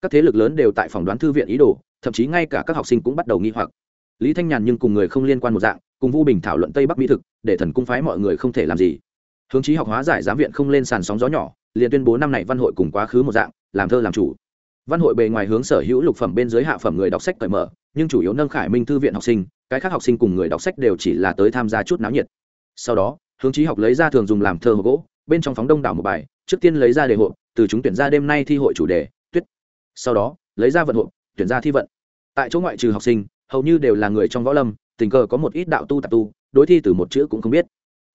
Các thế lực lớn đều tại phòng đoán thư viện ý đồ, thậm chí ngay cả các học sinh cũng bắt đầu nghi hoặc. Lý thanh nhàn nhưng cùng người không liên quan một dạng cùng vu bình thảo luận tây bắc mỹ thực, để thần cung phái mọi người không thể làm gì. Hướng chí học hóa giải giám viện không lên sàn sóng gió nhỏ, liền tuyên bố năm này văn hội cùng quá khứ một dạng, làm thơ làm chủ. Văn hội bề ngoài hướng sở hữu lục phẩm bên dưới hạ phẩm người đọc sách cởi mở, nhưng chủ yếu nâng khải minh thư viện học sinh, cái khác học sinh cùng người đọc sách đều chỉ là tới tham gia chút náo nhiệt. Sau đó, hướng chí học lấy ra thường dùng làm thơ hộp gỗ, bên trong phóng đông đảo một bài, trước tiên lấy ra đề hộ, từ chúng tuyển ra đêm nay thi hội chủ đề, tuyết. Sau đó, lấy ra vận hộ, tuyển ra thi vận. Tại chỗ ngoại trừ học sinh, hầu như đều là người trong võ lâm tình cờ có một ít đạo tu tạp tu, đối thi từ một chữ cũng không biết.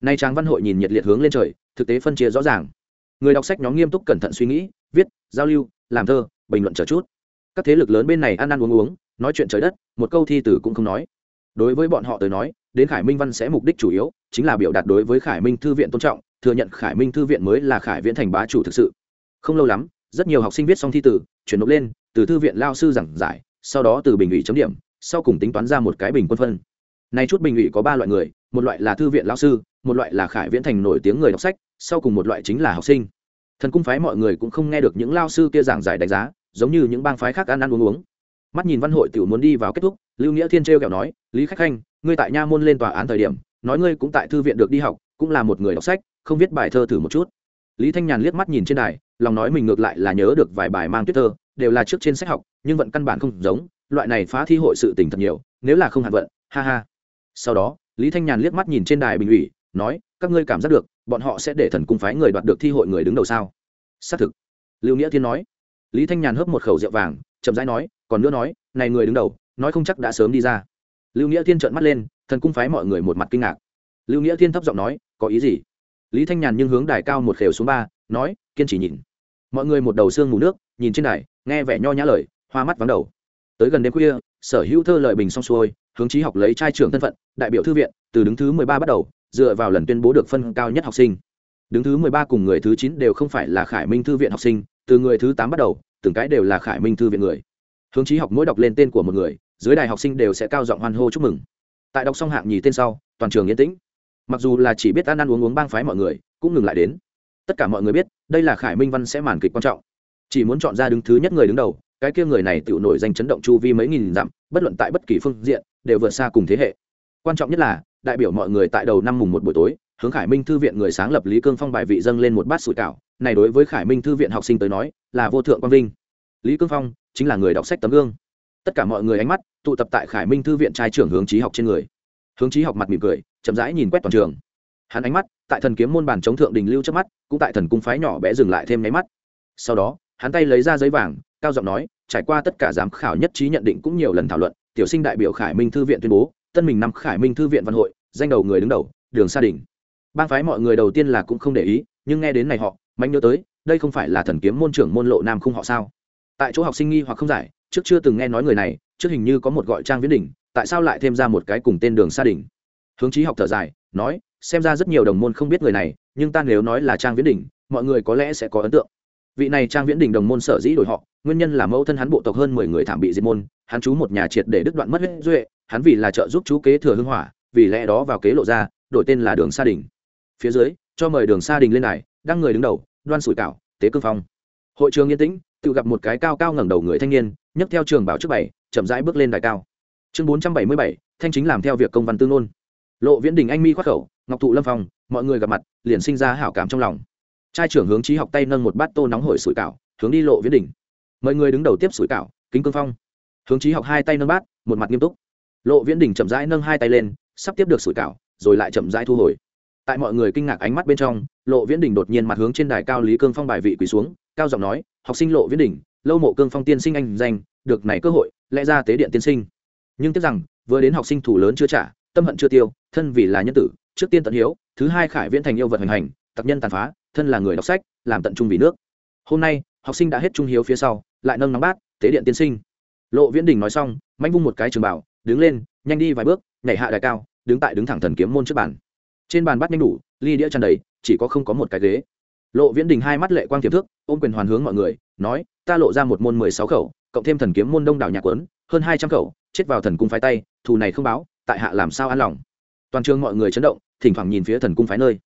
Nay trang văn hội nhìn nhiệt liệt hướng lên trời, thực tế phân chia rõ ràng. Người đọc sách nhóm nghiêm túc cẩn thận suy nghĩ, viết, giao lưu, làm thơ, bình luận chờ chút. Các thế lực lớn bên này ăn ăn uống uống, nói chuyện trời đất, một câu thi từ cũng không nói. Đối với bọn họ tới nói, đến khải minh văn sẽ mục đích chủ yếu chính là biểu đạt đối với khải minh thư viện tôn trọng, thừa nhận khải minh thư viện mới là khải viễn thành bá chủ thực sự. Không lâu lắm, rất nhiều học sinh viết xong thi tử chuyển nộp lên, từ thư viện lao sư giảng giải, sau đó từ bình ủy chấm điểm, sau cùng tính toán ra một cái bình quân phân nay chút bình ủy có ba loại người, một loại là thư viện lão sư, một loại là khải viễn thành nổi tiếng người đọc sách, sau cùng một loại chính là học sinh. Thần cung phái mọi người cũng không nghe được những lao sư kia giảng giải đánh giá, giống như những bang phái khác ăn ăn uống uống. Mắt nhìn văn hội tiểu muốn đi vào kết thúc, lưu nghĩa thiên trêu kẹo nói, lý khách khanh, ngươi tại nha môn lên tòa án thời điểm, nói ngươi cũng tại thư viện được đi học, cũng là một người đọc sách, không viết bài thơ thử một chút. Lý thanh nhàn liếc mắt nhìn trên đài, lòng nói mình ngược lại là nhớ được vài bài mang tuyết thơ, đều là trước trên sách học, nhưng vận căn bản không giống, loại này phá thi hội sự tình thật nhiều, nếu là không hạn vận, ha ha sau đó, lý thanh nhàn liếc mắt nhìn trên đài bình ủy, nói, các ngươi cảm giác được, bọn họ sẽ để thần cung phái người đoạt được thi hội người đứng đầu sao? Xác thực. Lưu nghĩa thiên nói. Lý thanh nhàn hớp một khẩu rượu vàng, chậm rãi nói, còn nữa nói, này người đứng đầu, nói không chắc đã sớm đi ra. Lưu nghĩa thiên trợn mắt lên, thần cung phái mọi người một mặt kinh ngạc. Lưu nghĩa thiên thấp giọng nói, có ý gì? Lý thanh nhàn nhưng hướng đài cao một khều xuống ba, nói, kiên trì nhìn. Mọi người một đầu xương mù nước, nhìn trên đài, nghe vẻ nho nhã lời, hoa mắt vắng đầu. Tới gần đêm khuya, sở hữu thơ lợi bình xong xuôi hướng chí học lấy trai trưởng thân phận, đại biểu thư viện, từ đứng thứ mười ba bắt đầu, dựa vào lần tuyên bố được phân cao nhất học sinh. Đứng thứ mười ba cùng người thứ chín đều không phải là khải minh thư viện học sinh, từ người thứ tám bắt đầu, từng cái đều là khải minh thư viện người. Hướng chí học mỗi đọc lên tên của một người, dưới đài học sinh đều sẽ cao giọng hoan hô chúc mừng. Tại đọc xong hạng nhì tên sau, toàn trường yên tĩnh. Mặc dù là chỉ biết ăn ăn uống uống bang phái mọi người, cũng ngừng lại đến. Tất cả mọi người biết, đây là khải minh văn sẽ màn kịch quan trọng. Chỉ muốn chọn ra đứng thứ nhất người đứng đầu cái kia người này tự nổi danh chấn động chu vi mấy nghìn dặm, bất luận tại bất kỳ phương diện, đều vượt xa cùng thế hệ. Quan trọng nhất là, đại biểu mọi người tại đầu năm mùng một buổi tối, hướng khải minh thư viện người sáng lập lý cương phong bài vị dâng lên một bát sủi cảo, này đối với khải minh thư viện học sinh tới nói, là vô thượng quang vinh. Lý cương phong chính là người đọc sách tấm gương. Tất cả mọi người ánh mắt tụ tập tại khải minh thư viện trai trưởng hướng trí học trên người. Hướng trí học mặt mỉm cười, chậm rãi nhìn quét toàn trường. Hắn ánh mắt tại thần kiếm môn bàn chống thượng đình lưu trước mắt, cũng tại thần cung phái nhỏ bé dừng lại thêm nháy mắt. Sau đó, hắn tay lấy ra giấy vàng cao giọng nói, trải qua tất cả giám khảo nhất trí nhận định cũng nhiều lần thảo luận, tiểu sinh đại biểu khải minh thư viện tuyên bố, tân mình năm khải minh thư viện văn hội, danh đầu người đứng đầu, đường sa đình. Bang phái mọi người đầu tiên là cũng không để ý, nhưng nghe đến này họ, mạnh nhớ tới, đây không phải là thần kiếm môn trưởng môn lộ nam không họ sao? Tại chỗ học sinh nghi hoặc không giải, trước chưa từng nghe nói người này, trước hình như có một gọi trang viễn đình, tại sao lại thêm ra một cái cùng tên đường sa đình? Hướng chí học thở dài, nói, xem ra rất nhiều đồng môn không biết người này, nhưng ta nếu nói là trang viễn đình, mọi người có lẽ sẽ có ấn tượng vị này trang viễn đình đồng môn sở dĩ đổi họ, nguyên nhân là mẫu thân hắn bộ tộc hơn mười người thảm bị diệt môn, hắn chú một nhà triệt để đứt đoạn mất huyết duệ, hắn vì là trợ giúp chú kế thừa hưng hỏa, vì lẽ đó vào kế lộ ra, đổi tên là đường sa đình. Phía dưới, cho mời đường sa đình lên này đăng người đứng đầu, đoan sủi cảo, tế cương phong. Hội trường yên tĩnh, tự gặp một cái cao cao ngẩng đầu người thanh niên, nhấc theo trường bảo trước bảy, chậm rãi bước lên đài cao. Chương bốn trăm bảy mươi bảy, thanh chính làm theo việc công văn tương ôn. Lộ viễn đình anh mi khoác khẩu, ngọc thụ lâm phong, mọi người gặp mặt, liền sinh ra hảo cảm trong lòng trai trưởng hướng trí học tay nâng một bát tô nóng hổi sủi cảo hướng đi lộ viễn đỉnh. mời người đứng đầu tiếp sủi cảo kính cương phong. Hướng trí học hai tay nâng bát một mặt nghiêm túc. Lộ viễn đỉnh chậm rãi nâng hai tay lên sắp tiếp được sủi cảo rồi lại chậm rãi thu hồi. Tại mọi người kinh ngạc ánh mắt bên trong lộ viễn đỉnh đột nhiên mặt hướng trên đài cao lý cương phong bài vị quỳ xuống cao giọng nói học sinh lộ viễn đỉnh, lâu mộ cương phong tiên sinh anh danh được này cơ hội lẽ ra tế điện tiên sinh. Nhưng tiếc rằng vừa đến học sinh thủ lớn chưa trả tâm hận chưa tiêu thân vì là nhân tử trước tiên tận hiếu thứ hai khải viễn thành yêu vật hành hành tặc nhân tàn phá, thân là người đọc sách, làm tận trung vì nước. Hôm nay, học sinh đã hết trung hiếu phía sau, lại nâng nóng bát, tế điện tiên sinh. Lộ viễn đình nói xong, manh vung một cái trường bảo, đứng lên, nhanh đi vài bước, nhảy hạ đài cao, đứng tại đứng thẳng thần kiếm môn trước bàn. Trên bàn bắt nhanh đủ, ly đĩa tràn đầy, chỉ có không có một cái ghế. Lộ viễn đình hai mắt lệ quang tiềm thức, ôm quyền hoàn hướng mọi người, nói, ta lộ ra một môn mười sáu khẩu, cộng thêm thần kiếm môn đông đảo nhạc quấn, hơn hai trăm khẩu, chết vào thần cung phái tay, thù này không báo, tại hạ làm sao an lòng? Toàn trường mọi người chấn động, thỉnh thoảng nhìn phía thần cung phái nơi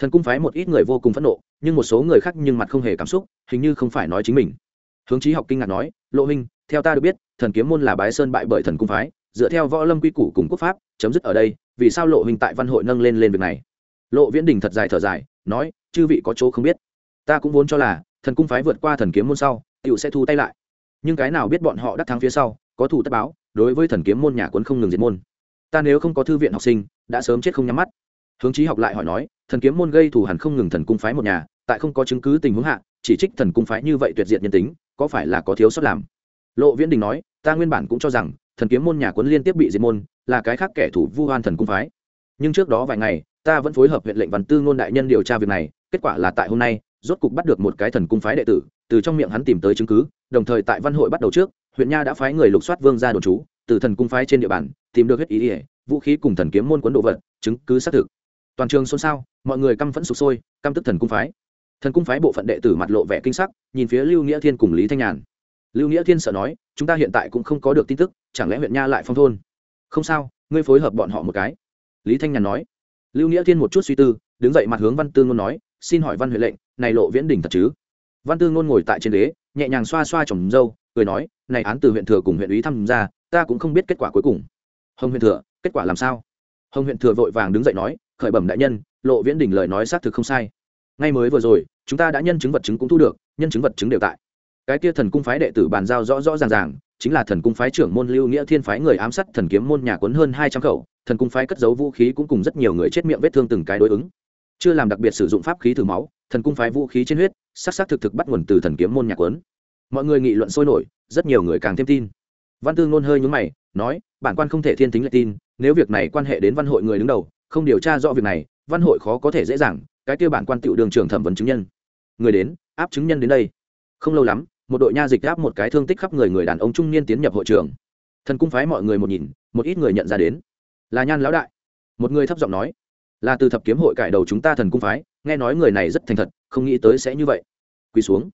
thần cung phái một ít người vô cùng phẫn nộ, nhưng một số người khác nhưng mặt không hề cảm xúc, hình như không phải nói chính mình. Hướng trí học kinh ngạc nói, lộ huynh, theo ta được biết, thần kiếm môn là bái sơn bại bởi thần cung phái, dựa theo võ lâm quy củ cùng quốc pháp, chấm dứt ở đây, vì sao lộ huynh tại văn hội nâng lên lên việc này? Lộ viễn đình thật dài thở dài, nói, chư vị có chỗ không biết. Ta cũng vốn cho là, thần cung phái vượt qua thần kiếm môn sau tựu sẽ thu tay lại. Nhưng cái nào biết bọn họ đắc thắng phía sau, có thủ tất báo, đối với thần kiếm môn nhà quấn không ngừng diệt môn. Ta nếu không có thư viện học sinh, đã sớm chết không nhắm mắt. Hướng chí học lại hỏi nói thần kiếm môn gây thù hẳn không ngừng thần cung phái một nhà, tại không có chứng cứ tình huống hạ, chỉ trích thần cung phái như vậy tuyệt diệt nhân tính, có phải là có thiếu sót làm? Lộ viễn đình nói, ta nguyên bản cũng cho rằng, thần kiếm môn nhà quấn liên tiếp bị diệt môn, là cái khác kẻ thủ vu hoan thần cung phái. Nhưng trước đó vài ngày, ta vẫn phối hợp huyện lệnh văn tư ngôn đại nhân điều tra việc này, kết quả là tại hôm nay, rốt cục bắt được một cái thần cung phái đệ tử, từ trong miệng hắn tìm tới chứng cứ, đồng thời tại văn hội bắt đầu trước, huyện nha đã phái người lục soát vương ra đồn trú, từ thần cung phái trên địa bàn, tìm được hết ý ỉa vũ khí cùng thần kiếm môn quấn đồ vật, chứng cứ xác thực toàn trường xôn xao, mọi người căm phẫn sụp sôi, căm tức thần cung phái. Thần cung phái bộ phận đệ tử mặt lộ vẻ kinh sắc, nhìn phía lưu nghĩa thiên cùng lý thanh nhàn. Lưu nghĩa thiên sợ nói, chúng ta hiện tại cũng không có được tin tức, chẳng lẽ huyện nha lại phong thôn? Không sao, ngươi phối hợp bọn họ một cái. Lý thanh nhàn nói. Lưu nghĩa thiên một chút suy tư, đứng dậy mặt hướng văn tư ngôn nói, xin hỏi văn huyện lệnh, này lộ viễn đỉnh thật chứ? Văn tư ngôn ngồi tại trên ghế, nhẹ nhàng xoa xoa chồng dâu, cười nói, này án từ huyện thừa cùng huyện ủy tham gia ta cũng không biết kết quả cuối cùng. Hồng huyện thừa, kết quả làm sao? Hồng huyện thừa vội vàng đứng dậy nói khởi bẩm đại nhân, lộ viễn Đình lời nói xác thực không sai. Ngay mới vừa rồi, chúng ta đã nhân chứng vật chứng cũng thu được, nhân chứng vật chứng đều tại. Cái kia thần cung phái đệ tử bàn giao rõ rõ ràng ràng, chính là thần cung phái trưởng môn lưu nghĩa thiên phái người ám sát thần kiếm môn nhà quấn hơn hai trăm khẩu, thần cung phái cất giấu vũ khí cũng cùng rất nhiều người chết miệng vết thương từng cái đối ứng. Chưa làm đặc biệt sử dụng pháp khí thử máu, thần cung phái vũ khí trên huyết sắc sắc thực thực bắt nguồn từ thần kiếm môn nhà quấn mọi người nghị luận sôi nổi, rất nhiều người càng thêm tin. Văn tư ngôn hơi nhúng mày, nói, bản quan không thể thiên tính lại tin, nếu việc này quan hệ đến văn hội người đứng đầu không điều tra rõ việc này, văn hội khó có thể dễ dàng, cái kia bản quan tiểu đường trường thẩm vấn chứng nhân. Người đến, áp chứng nhân đến đây. Không lâu lắm, một đội nha dịch áp một cái thương tích khắp người người đàn ông trung niên tiến nhập hội trường. Thần cung phái mọi người một nhìn, một ít người nhận ra đến. Là nhan lão đại. Một người thấp giọng nói, là từ thập kiếm hội cải đầu chúng ta thần cung phái, nghe nói người này rất thành thật, không nghĩ tới sẽ như vậy. Quỳ xuống.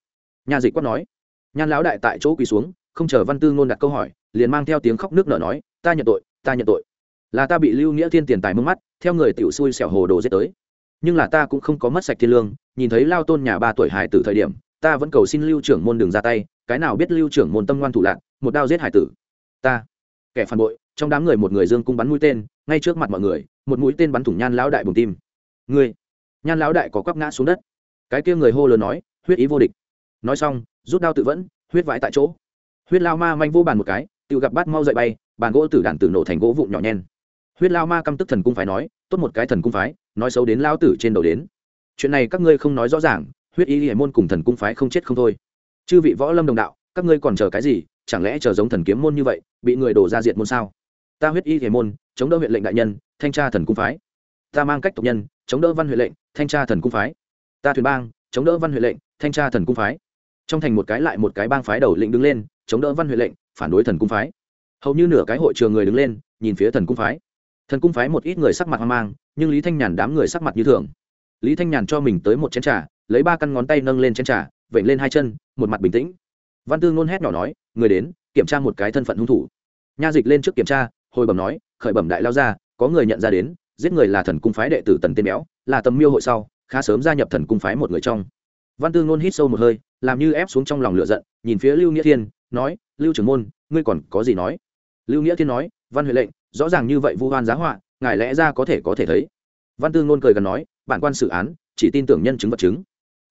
Nha dịch quát nói, nhan lão đại tại chỗ quỳ xuống, không chờ văn tư ngôn đặt câu hỏi, liền mang theo tiếng khóc nước nở nói, ta nhận tội, ta nhận tội là ta bị lưu nghĩa thiên tiền tài mưng mắt, theo người tiểu xui xẻo hồ đồ giết tới. Nhưng là ta cũng không có mất sạch thiên lương, nhìn thấy lao tôn nhà ba tuổi hải tử thời điểm, ta vẫn cầu xin lưu trưởng môn đường ra tay, cái nào biết lưu trưởng môn tâm ngoan thủ lạc, một đao giết hải tử. Ta, kẻ phản bội, trong đám người một người dương cung bắn mũi tên, ngay trước mặt mọi người, một mũi tên bắn thủng nhan lão đại bùng tim. Ngươi, nhan lão đại có quắp ngã xuống đất. Cái kia người hô lớn nói, huyết ý vô địch. Nói xong, rút đao tự vẫn, huyết vãi tại chỗ. Huyết lao ma manh vô bàn một cái, tự gặp bát mau dậy bay, bàn gỗ tử đàn tử nổ thành gỗ vụn nhỏ nhen huyết lao ma căm tức thần cung phái nói, tốt một cái thần cung phái, nói xấu đến lao tử trên đầu đến. Chuyện này các ngươi không nói rõ ràng, huyết Y hải môn cùng thần cung phái không chết không thôi. Chư vị võ lâm đồng đạo, các ngươi còn chờ cái gì, chẳng lẽ chờ giống thần kiếm môn như vậy, bị người đổ ra diệt môn sao? Ta huyết y hải môn, chống đỡ huyện lệnh đại nhân, thanh tra thần cung phái. Ta mang cách tộc nhân, chống đỡ văn huyện lệnh, thanh tra thần cung phái. Ta thuyền bang, chống đỡ văn huyện lệnh, thanh tra thần cung phái. Trong thành một cái lại một cái bang phái đầu lĩnh đứng lên, chống đỡ văn huyện lệnh, phản đối thần cung phái. Hầu như nửa cái hội trường người đứng lên, nhìn phía thần cung phái thần cung phái một ít người sắc mặt hoang mang, nhưng lý thanh nhàn đám người sắc mặt như thường. Lý thanh nhàn cho mình tới một chén trà, lấy ba căn ngón tay nâng lên chén trà, vểnh lên hai chân, một mặt bình tĩnh. Văn tư ngôn hét nhỏ nói, người đến, kiểm tra một cái thân phận hung thủ. Nha dịch lên trước kiểm tra, hồi bẩm nói, khởi bẩm đại lao ra có người nhận ra đến, giết người là thần cung phái đệ tử tần tên béo, là tầm miêu hội sau, khá sớm gia nhập thần cung phái một người trong. Văn tư ngôn hít sâu một hơi, làm như ép xuống trong lòng lửa giận, nhìn phía lưu nghĩa thiên, nói, lưu trưởng môn, ngươi còn có gì nói? Lưu nghĩa thiên nói, văn huệ lệnh rõ ràng như vậy vu hoan giá họa, ngài lẽ ra có thể có thể thấy. Văn tư ngôn cười gần nói, bản quan xử án, chỉ tin tưởng nhân chứng vật chứng.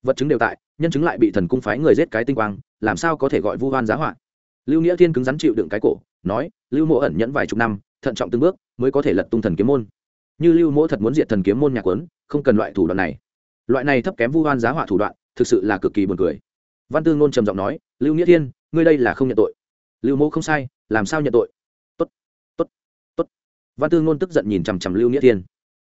Vật chứng đều tại, nhân chứng lại bị thần cung phái người giết cái tinh quang, làm sao có thể gọi vu hoan giá họa? Lưu nghĩa thiên cứng rắn chịu đựng cái cổ, nói, lưu mộ ẩn nhẫn vài chục năm, thận trọng từng bước, mới có thể lật tung thần kiếm môn. Như lưu mộ thật muốn diệt thần kiếm môn nhạc quấn, không cần loại thủ đoạn này. Loại này thấp kém vu hoan giá họa thủ đoạn, thực sự là cực kỳ buồn cười. Văn tư ngôn trầm giọng nói, lưu nghĩa thiên, ngươi đây là không nhận tội. Lưu mộ không sai, làm sao nhận tội? Văn tư ngôn tức giận nhìn chằm chằm lưu nghĩa thiên.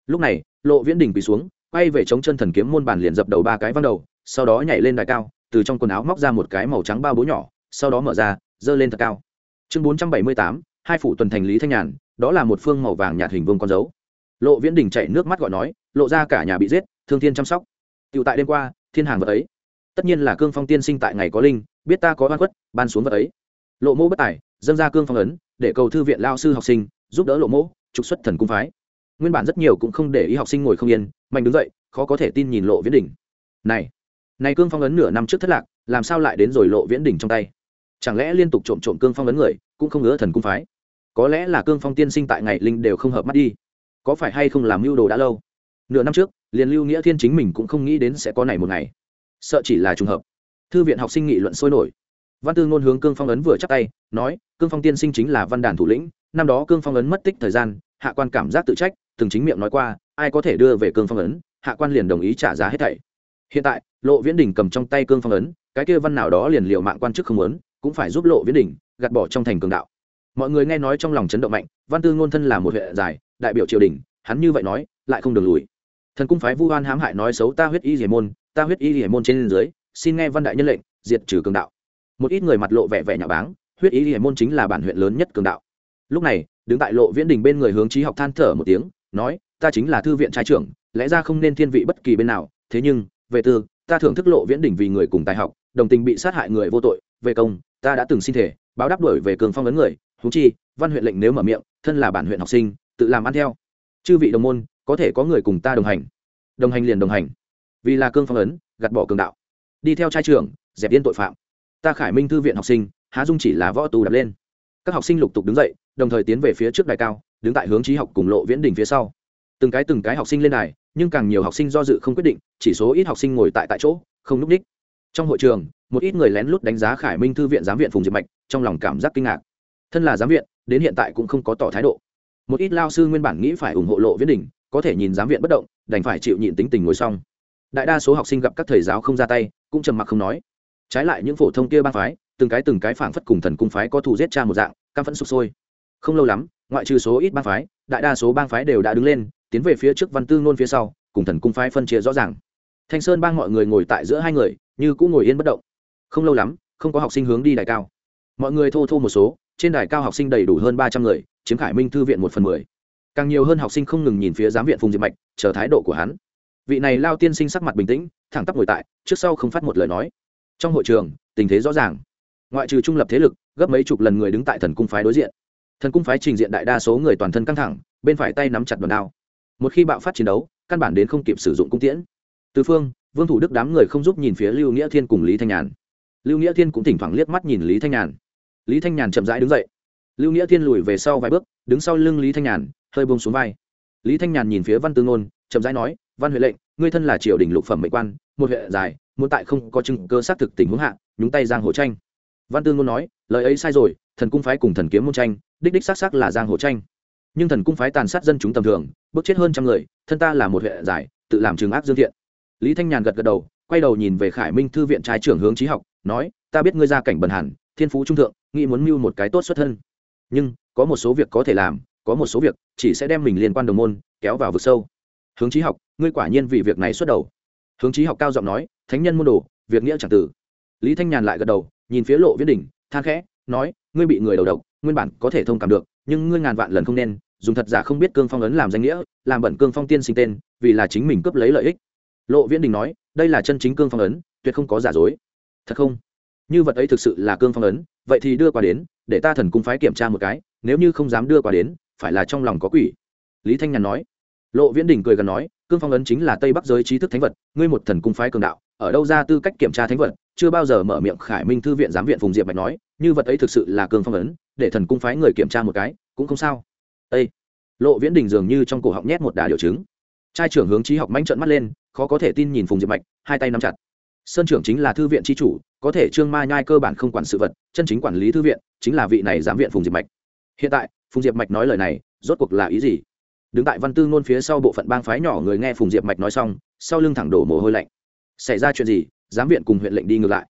Lúc này, lộ viễn đình quỳ xuống, quay về chống chân thần kiếm môn bàn liền dập đầu ba cái văng đầu, sau đó nhảy lên đài cao, từ trong quần áo móc ra một cái màu trắng bao bố nhỏ, sau đó mở ra, giơ lên thật cao. Chương bốn trăm bảy mươi tám, hai phủ tuần thành lý thanh nhàn, đó là một phương màu vàng nhạt hình vương con dấu. Lộ viễn đình chạy nước mắt gọi nói, lộ ra cả nhà bị giết, thương thiên chăm sóc. Tựu tại đêm qua, thiên hàng vật ấy. Tất nhiên là cương phong tiên sinh tại ngày có linh, biết ta có oan khuất, ban xuống vật ấy. Lộ mô bất tài, dâng ra cương phong ấn, để cầu thư viện lao sư học sinh giúp đỡ lộ mỗ, trục xuất thần cung phái. Nguyên bản rất nhiều cũng không để ý học sinh ngồi không yên, mạnh đứng dậy, khó có thể tin nhìn lộ viễn đỉnh này này cương phong ấn nửa năm trước thất lạc, làm sao lại đến rồi lộ viễn đỉnh trong tay? Chẳng lẽ liên tục trộm trộm cương phong ấn người, cũng không ngứa thần cung phái? Có lẽ là cương phong tiên sinh tại ngày linh đều không hợp mắt đi. Có phải hay không làm mưu đồ đã lâu? Nửa năm trước, liền lưu nghĩa thiên chính mình cũng không nghĩ đến sẽ có này một ngày. Sợ chỉ là trùng hợp. Thư viện học sinh nghị luận sôi nổi. Văn tư ngôn hướng cương phong ấn vừa chắc tay, nói, cương phong tiên sinh chính là văn đàn thủ lĩnh năm đó cương phong ấn mất tích thời gian, hạ quan cảm giác tự trách, từng chính miệng nói qua, ai có thể đưa về cương phong ấn, hạ quan liền đồng ý trả giá hết thảy. Hiện tại, lộ viễn đình cầm trong tay cương phong ấn, cái kia văn nào đó liền liệu mạng quan chức không muốn, cũng phải giúp lộ viễn đình gạt bỏ trong thành cường đạo. Mọi người nghe nói trong lòng chấn động mạnh, văn tư ngôn thân là một hệ giải, đại biểu triều đình, hắn như vậy nói, lại không đường lùi. Thần cung phái vu hoan hãm hại nói xấu ta huyết y hiểm môn, ta huyết y hiểm môn trên dưới, xin nghe văn đại nhân lệnh, diệt trừ cường đạo. Một ít người mặt lộ vẻ vẻ nhà báng, huyết y hiểm môn chính là bản huyện lớn nhất cường đạo lúc này, đứng tại lộ viễn đình bên người hướng trí học than thở một tiếng, nói, ta chính là thư viện trai trưởng, lẽ ra không nên thiên vị bất kỳ bên nào. Thế nhưng, về tư, ta thưởng thức lộ viễn đình vì người cùng tài học, đồng tình bị sát hại người vô tội. Về công, ta đã từng xin thể, báo đáp đổi về cường phong ấn người. Thú chi, văn huyện lệnh nếu mở miệng, thân là bản huyện học sinh, tự làm ăn theo. Chư vị đồng môn, có thể có người cùng ta đồng hành. Đồng hành liền đồng hành. Vì là cương phong ấn, gạt bỏ cường đạo. Đi theo trai trưởng, dẹp yên tội phạm. Ta khải minh thư viện học sinh, há dung chỉ là võ tù đập lên. Các học sinh lục tục đứng dậy đồng thời tiến về phía trước đài cao, đứng tại hướng trí học cùng lộ viễn đình phía sau. Từng cái từng cái học sinh lên đài, nhưng càng nhiều học sinh do dự không quyết định, chỉ số ít học sinh ngồi tại tại chỗ, không núp ních trong hội trường, một ít người lén lút đánh giá khải minh thư viện giám viện phùng diệp mạch, trong lòng cảm giác kinh ngạc. Thân là giám viện, đến hiện tại cũng không có tỏ thái độ. Một ít lao sư nguyên bản nghĩ phải ủng hộ lộ viễn đình, có thể nhìn giám viện bất động, đành phải chịu nhịn tính tình ngồi xong. Đại đa số học sinh gặp các thầy giáo không ra tay, cũng trầm mặc không nói. Trái lại những phổ thông kia ba phái, từng cái từng cái phảng phất cùng thần cung phái có thù giết cha một dạng cam phẫn sụp sôi không lâu lắm, ngoại trừ số ít bang phái, đại đa số bang phái đều đã đứng lên, tiến về phía trước văn tư nôn phía sau, cùng thần cung phái phân chia rõ ràng. Thanh sơn bang mọi người ngồi tại giữa hai người, như cũng ngồi yên bất động. Không lâu lắm, không có học sinh hướng đi đài cao. Mọi người thô thô một số, trên đài cao học sinh đầy đủ hơn ba trăm người, chiếm khải minh thư viện một phần mười. Càng nhiều hơn học sinh không ngừng nhìn phía giám viện phùng diệp mạch, chờ thái độ của hắn. Vị này lao tiên sinh sắc mặt bình tĩnh, thẳng tắp ngồi tại, trước sau không phát một lời nói. Trong hội trường, tình thế rõ ràng. Ngoại trừ trung lập thế lực, gấp mấy chục lần người đứng tại thần cung phái đối diện thần cung phái trình diện đại đa số người toàn thân căng thẳng, bên phải tay nắm chặt đòn đao. Một khi bạo phát chiến đấu, căn bản đến không kịp sử dụng cung tiễn. Từ phương, vương thủ đức đám người không giúp nhìn phía lưu nghĩa thiên cùng lý thanh nhàn. Lưu nghĩa thiên cũng thỉnh thoảng liếc mắt nhìn lý thanh nhàn. Lý thanh nhàn chậm rãi đứng dậy. Lưu nghĩa thiên lùi về sau vài bước, đứng sau lưng lý thanh nhàn, hơi bông xuống vai. Lý thanh nhàn nhìn phía văn tư ngôn, chậm rãi nói, văn huệ lệnh, ngươi thân là triều đình lục phẩm mệnh quan, một huệ dài, muốn tại không có chứng cơ xác thực tình huống hạ, nhúng tay giang hồ tranh. Văn tư ngôn nói, lời ấy sai rồi, thần cung phái cùng thần kiếm môn tranh đích đích xác xác là giang hồ tranh. Nhưng thần cung phái tàn sát dân chúng tầm thường bước chết hơn trăm người, thân ta là một hệ giải, tự làm trường ác dương thiện. Lý thanh nhàn gật gật đầu, quay đầu nhìn về khải minh thư viện trai trưởng hướng trí học, nói, ta biết ngươi gia cảnh bần hàn, thiên phú trung thượng, nghĩ muốn mưu một cái tốt xuất thân. Nhưng, có một số việc có thể làm, có một số việc chỉ sẽ đem mình liên quan đồng môn, kéo vào vực sâu. Hướng trí học, ngươi quả nhiên vì việc này xuất đầu. Hướng trí học cao giọng nói, thánh nhân môn đồ, việc nghĩa chẳng tử. Lý thanh nhàn lại gật đầu, nhìn phía lộ viết đỉnh, than khẽ, nói, ngươi bị người đầu độc nguyên bản có thể thông cảm được, nhưng ngươi ngàn vạn lần không nên, dùng thật giả không biết cương phong ấn làm danh nghĩa, làm bẩn cương phong tiên sinh tên, vì là chính mình cướp lấy lợi ích. Lộ viễn đình nói, đây là chân chính cương phong ấn, tuyệt không có giả dối. Thật không? Như vật ấy thực sự là cương phong ấn, vậy thì đưa qua đến, để ta thần cung phái kiểm tra một cái, nếu như không dám đưa qua đến, phải là trong lòng có quỷ. Lý thanh nhàn nói. Lộ viễn đình cười gần nói, cương phong ấn chính là tây bắc giới trí thức thánh vật, ngươi một thần cung phái cường đạo, ở đâu ra tư cách kiểm tra thánh vật chưa bao giờ mở miệng khải minh thư viện giám viện phùng diệp bạch nói, như vật ấy thực sự là cường phong ấn, để thần cung phái người kiểm tra một cái, cũng không sao. Â lộ viễn đình dường như trong cổ họng nhét một đà điều chứng. Trai trưởng hướng trí học mánh trợn mắt lên, khó có thể tin nhìn phùng diệp mạch hai tay nắm chặt. Sơn trưởng chính là thư viện tri chủ, có thể trương ma nhai cơ bản không quản sự vật, chân chính quản lý thư viện, chính là vị này giám viện phùng diệp mạch hiện tại, phùng diệp mạch nói lời này, rốt cuộc là ý gì? Đứng tại văn tư ngôn phía sau bộ phận bang phái nhỏ người nghe phùng diệp mạch nói xong, sau lưng thẳng đổ mồ hôi lạnh. Xảy ra chuyện gì? Giám viện cùng huyện lệnh đi ngược lại.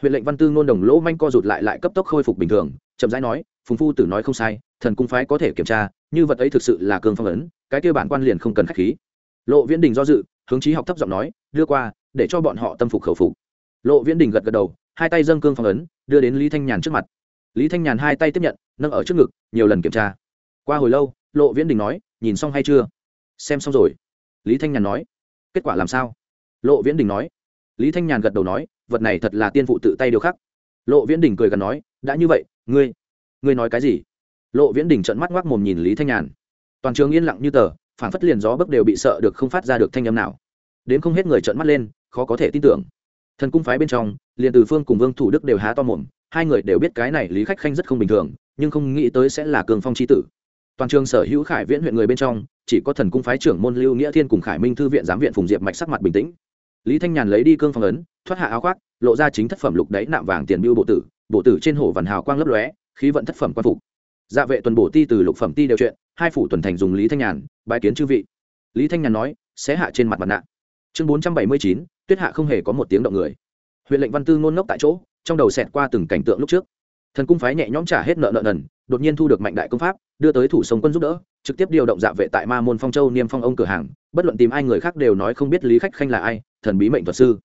Huyện lệnh văn tư ngôn đồng lỗ manh co rụt lại lại cấp tốc khôi phục bình thường, chậm rãi nói, phùng phu tử nói không sai, thần cung phái có thể kiểm tra, như vật ấy thực sự là cương phong ấn, cái kia bản quan liền không cần khách khí. Lộ viễn đình do dự, hướng chí học thấp giọng nói, đưa qua, để cho bọn họ tâm phục khẩu phục. Lộ viễn đình gật gật đầu, hai tay dâng cương phong ấn, đưa đến lý thanh nhàn trước mặt. Lý thanh nhàn hai tay tiếp nhận, nâng ở trước ngực, nhiều lần kiểm tra. Qua hồi lâu, lộ viễn đình nói, nhìn xong hay chưa? Xem xong rồi. Lý thanh nhàn nói, kết quả làm sao? Lộ viễn đình nói lý thanh nhàn gật đầu nói, vật này thật là tiên phụ tự tay điều khắc. Lộ viễn đình cười gần nói, đã như vậy, ngươi ngươi nói cái gì? Lộ viễn đình trợn mắt ngoác mồm nhìn lý thanh nhàn. Toàn trường yên lặng như tờ phản phất liền gió bấc đều bị sợ được không phát ra được thanh âm nào. Đến không hết người trợn mắt lên, khó có thể tin tưởng. Thần cung phái bên trong, liền từ phương cùng vương thủ đức đều há to mồm, hai người đều biết cái này lý khách khanh rất không bình thường, nhưng không nghĩ tới sẽ là cường phong c h i tử. Toàn trường sở hữu khải viễn huyện người bên trong, chỉ có thần cung phái trưởng môn lưu nghĩa thiên cùng khải minh thư viện giám viện phùng diệp mạch sắc mặt bình tĩnh lý thanh nhàn lấy đi cương phong ấn, thoát hạ áo khoác, lộ ra chính thất phẩm lục đáy nạm vàng tiền biêu bộ tử bộ tử trên hổ vằn hào quang lấp lóe, khí vận thất phẩm quan phục. Dạ vệ tuần bổ ti từ lục phẩm ti đều chuyện, hai phủ tuần thành dùng lý thanh nhàn bài kiến chư vị. Lý thanh nhàn nói sẽ hạ trên mặt mặt nạ. Chương bốn trăm bảy mươi chín, tuyết hạ không hề có một tiếng động người. Huyện lệnh văn tư ngôn ngốc tại chỗ, trong đầu xẹt qua từng cảnh tượng lúc trước. Thần cung phái nhẹ nhõm trả hết nợ nợ nần, đột nhiên thu được mạnh đại công pháp, đưa tới thủ sông quân giúp đỡ trực tiếp điều động dạ vệ tại ma môn phong châu niêm phong ông cửa hàng, bất luận tìm ai người khác đều nói không biết lý khách khanh là ai, thần bí mệnh thuật sư.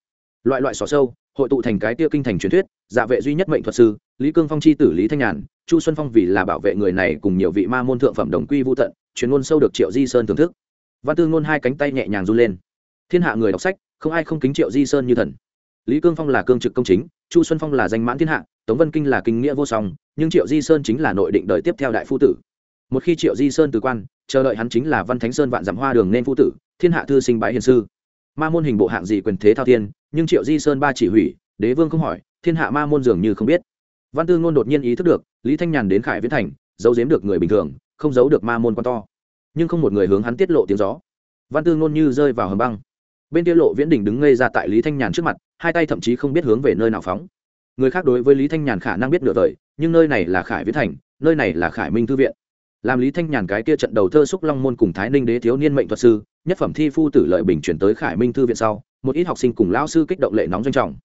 Loại loại xỏ sâu, hội tụ thành cái tia kinh thành truyền thuyết dạ vệ duy nhất mệnh thuật sư, lý cương phong chi tử lý thanh nhàn, chu xuân phong vì là bảo vệ người này cùng nhiều vị ma môn thượng phẩm đồng quy vũ tận, chuyên ngôn sâu được triệu di sơn thưởng thức. Văn tư ngôn hai cánh tay nhẹ nhàng run lên. Thiên hạ người đọc sách, không ai không kính triệu di sơn như thần. Lý cương phong là cương trực công chính, chu xuân phong là danh mãn thiên hạ, tống vân kinh là kinh nghĩa vô song, nhưng triệu di sơn chính là nội định đời tiếp theo đại phu tử một khi triệu di sơn từ quan, chờ đợi hắn chính là văn thánh sơn vạn dặm hoa đường nên phu tử, thiên hạ thư sinh bái hiền sư. Ma môn hình bộ hạng gì quyền thế thao thiên, nhưng triệu di sơn ba chỉ hủy, đế vương không hỏi, thiên hạ ma môn dường như không biết. Văn tư ngôn đột nhiên ý thức được, lý thanh nhàn đến khải viễn thành, giấu giếm được người bình thường, không giấu được ma môn quan to. Nhưng không một người hướng hắn tiết lộ tiếng gió. Văn tư ngôn như rơi vào hầm băng. Bên tiết lộ viễn đình đứng ngây ra tại lý thanh nhàn trước mặt, hai tay thậm chí không biết hướng về nơi nào phóng. Người khác đối với lý thanh nhàn khả năng biết nửa đời nhưng nơi này là khải viễn thành, nơi này là khải minh thư viện làm lý thanh nhàn cái kia trận đầu thơ xúc long môn cùng thái ninh đế thiếu niên mệnh thuật sư, nhất phẩm thi phu tử lợi bình chuyển tới khải minh thư viện sau, một ít học sinh cùng lão sư kích động lệ nóng doanh trọng.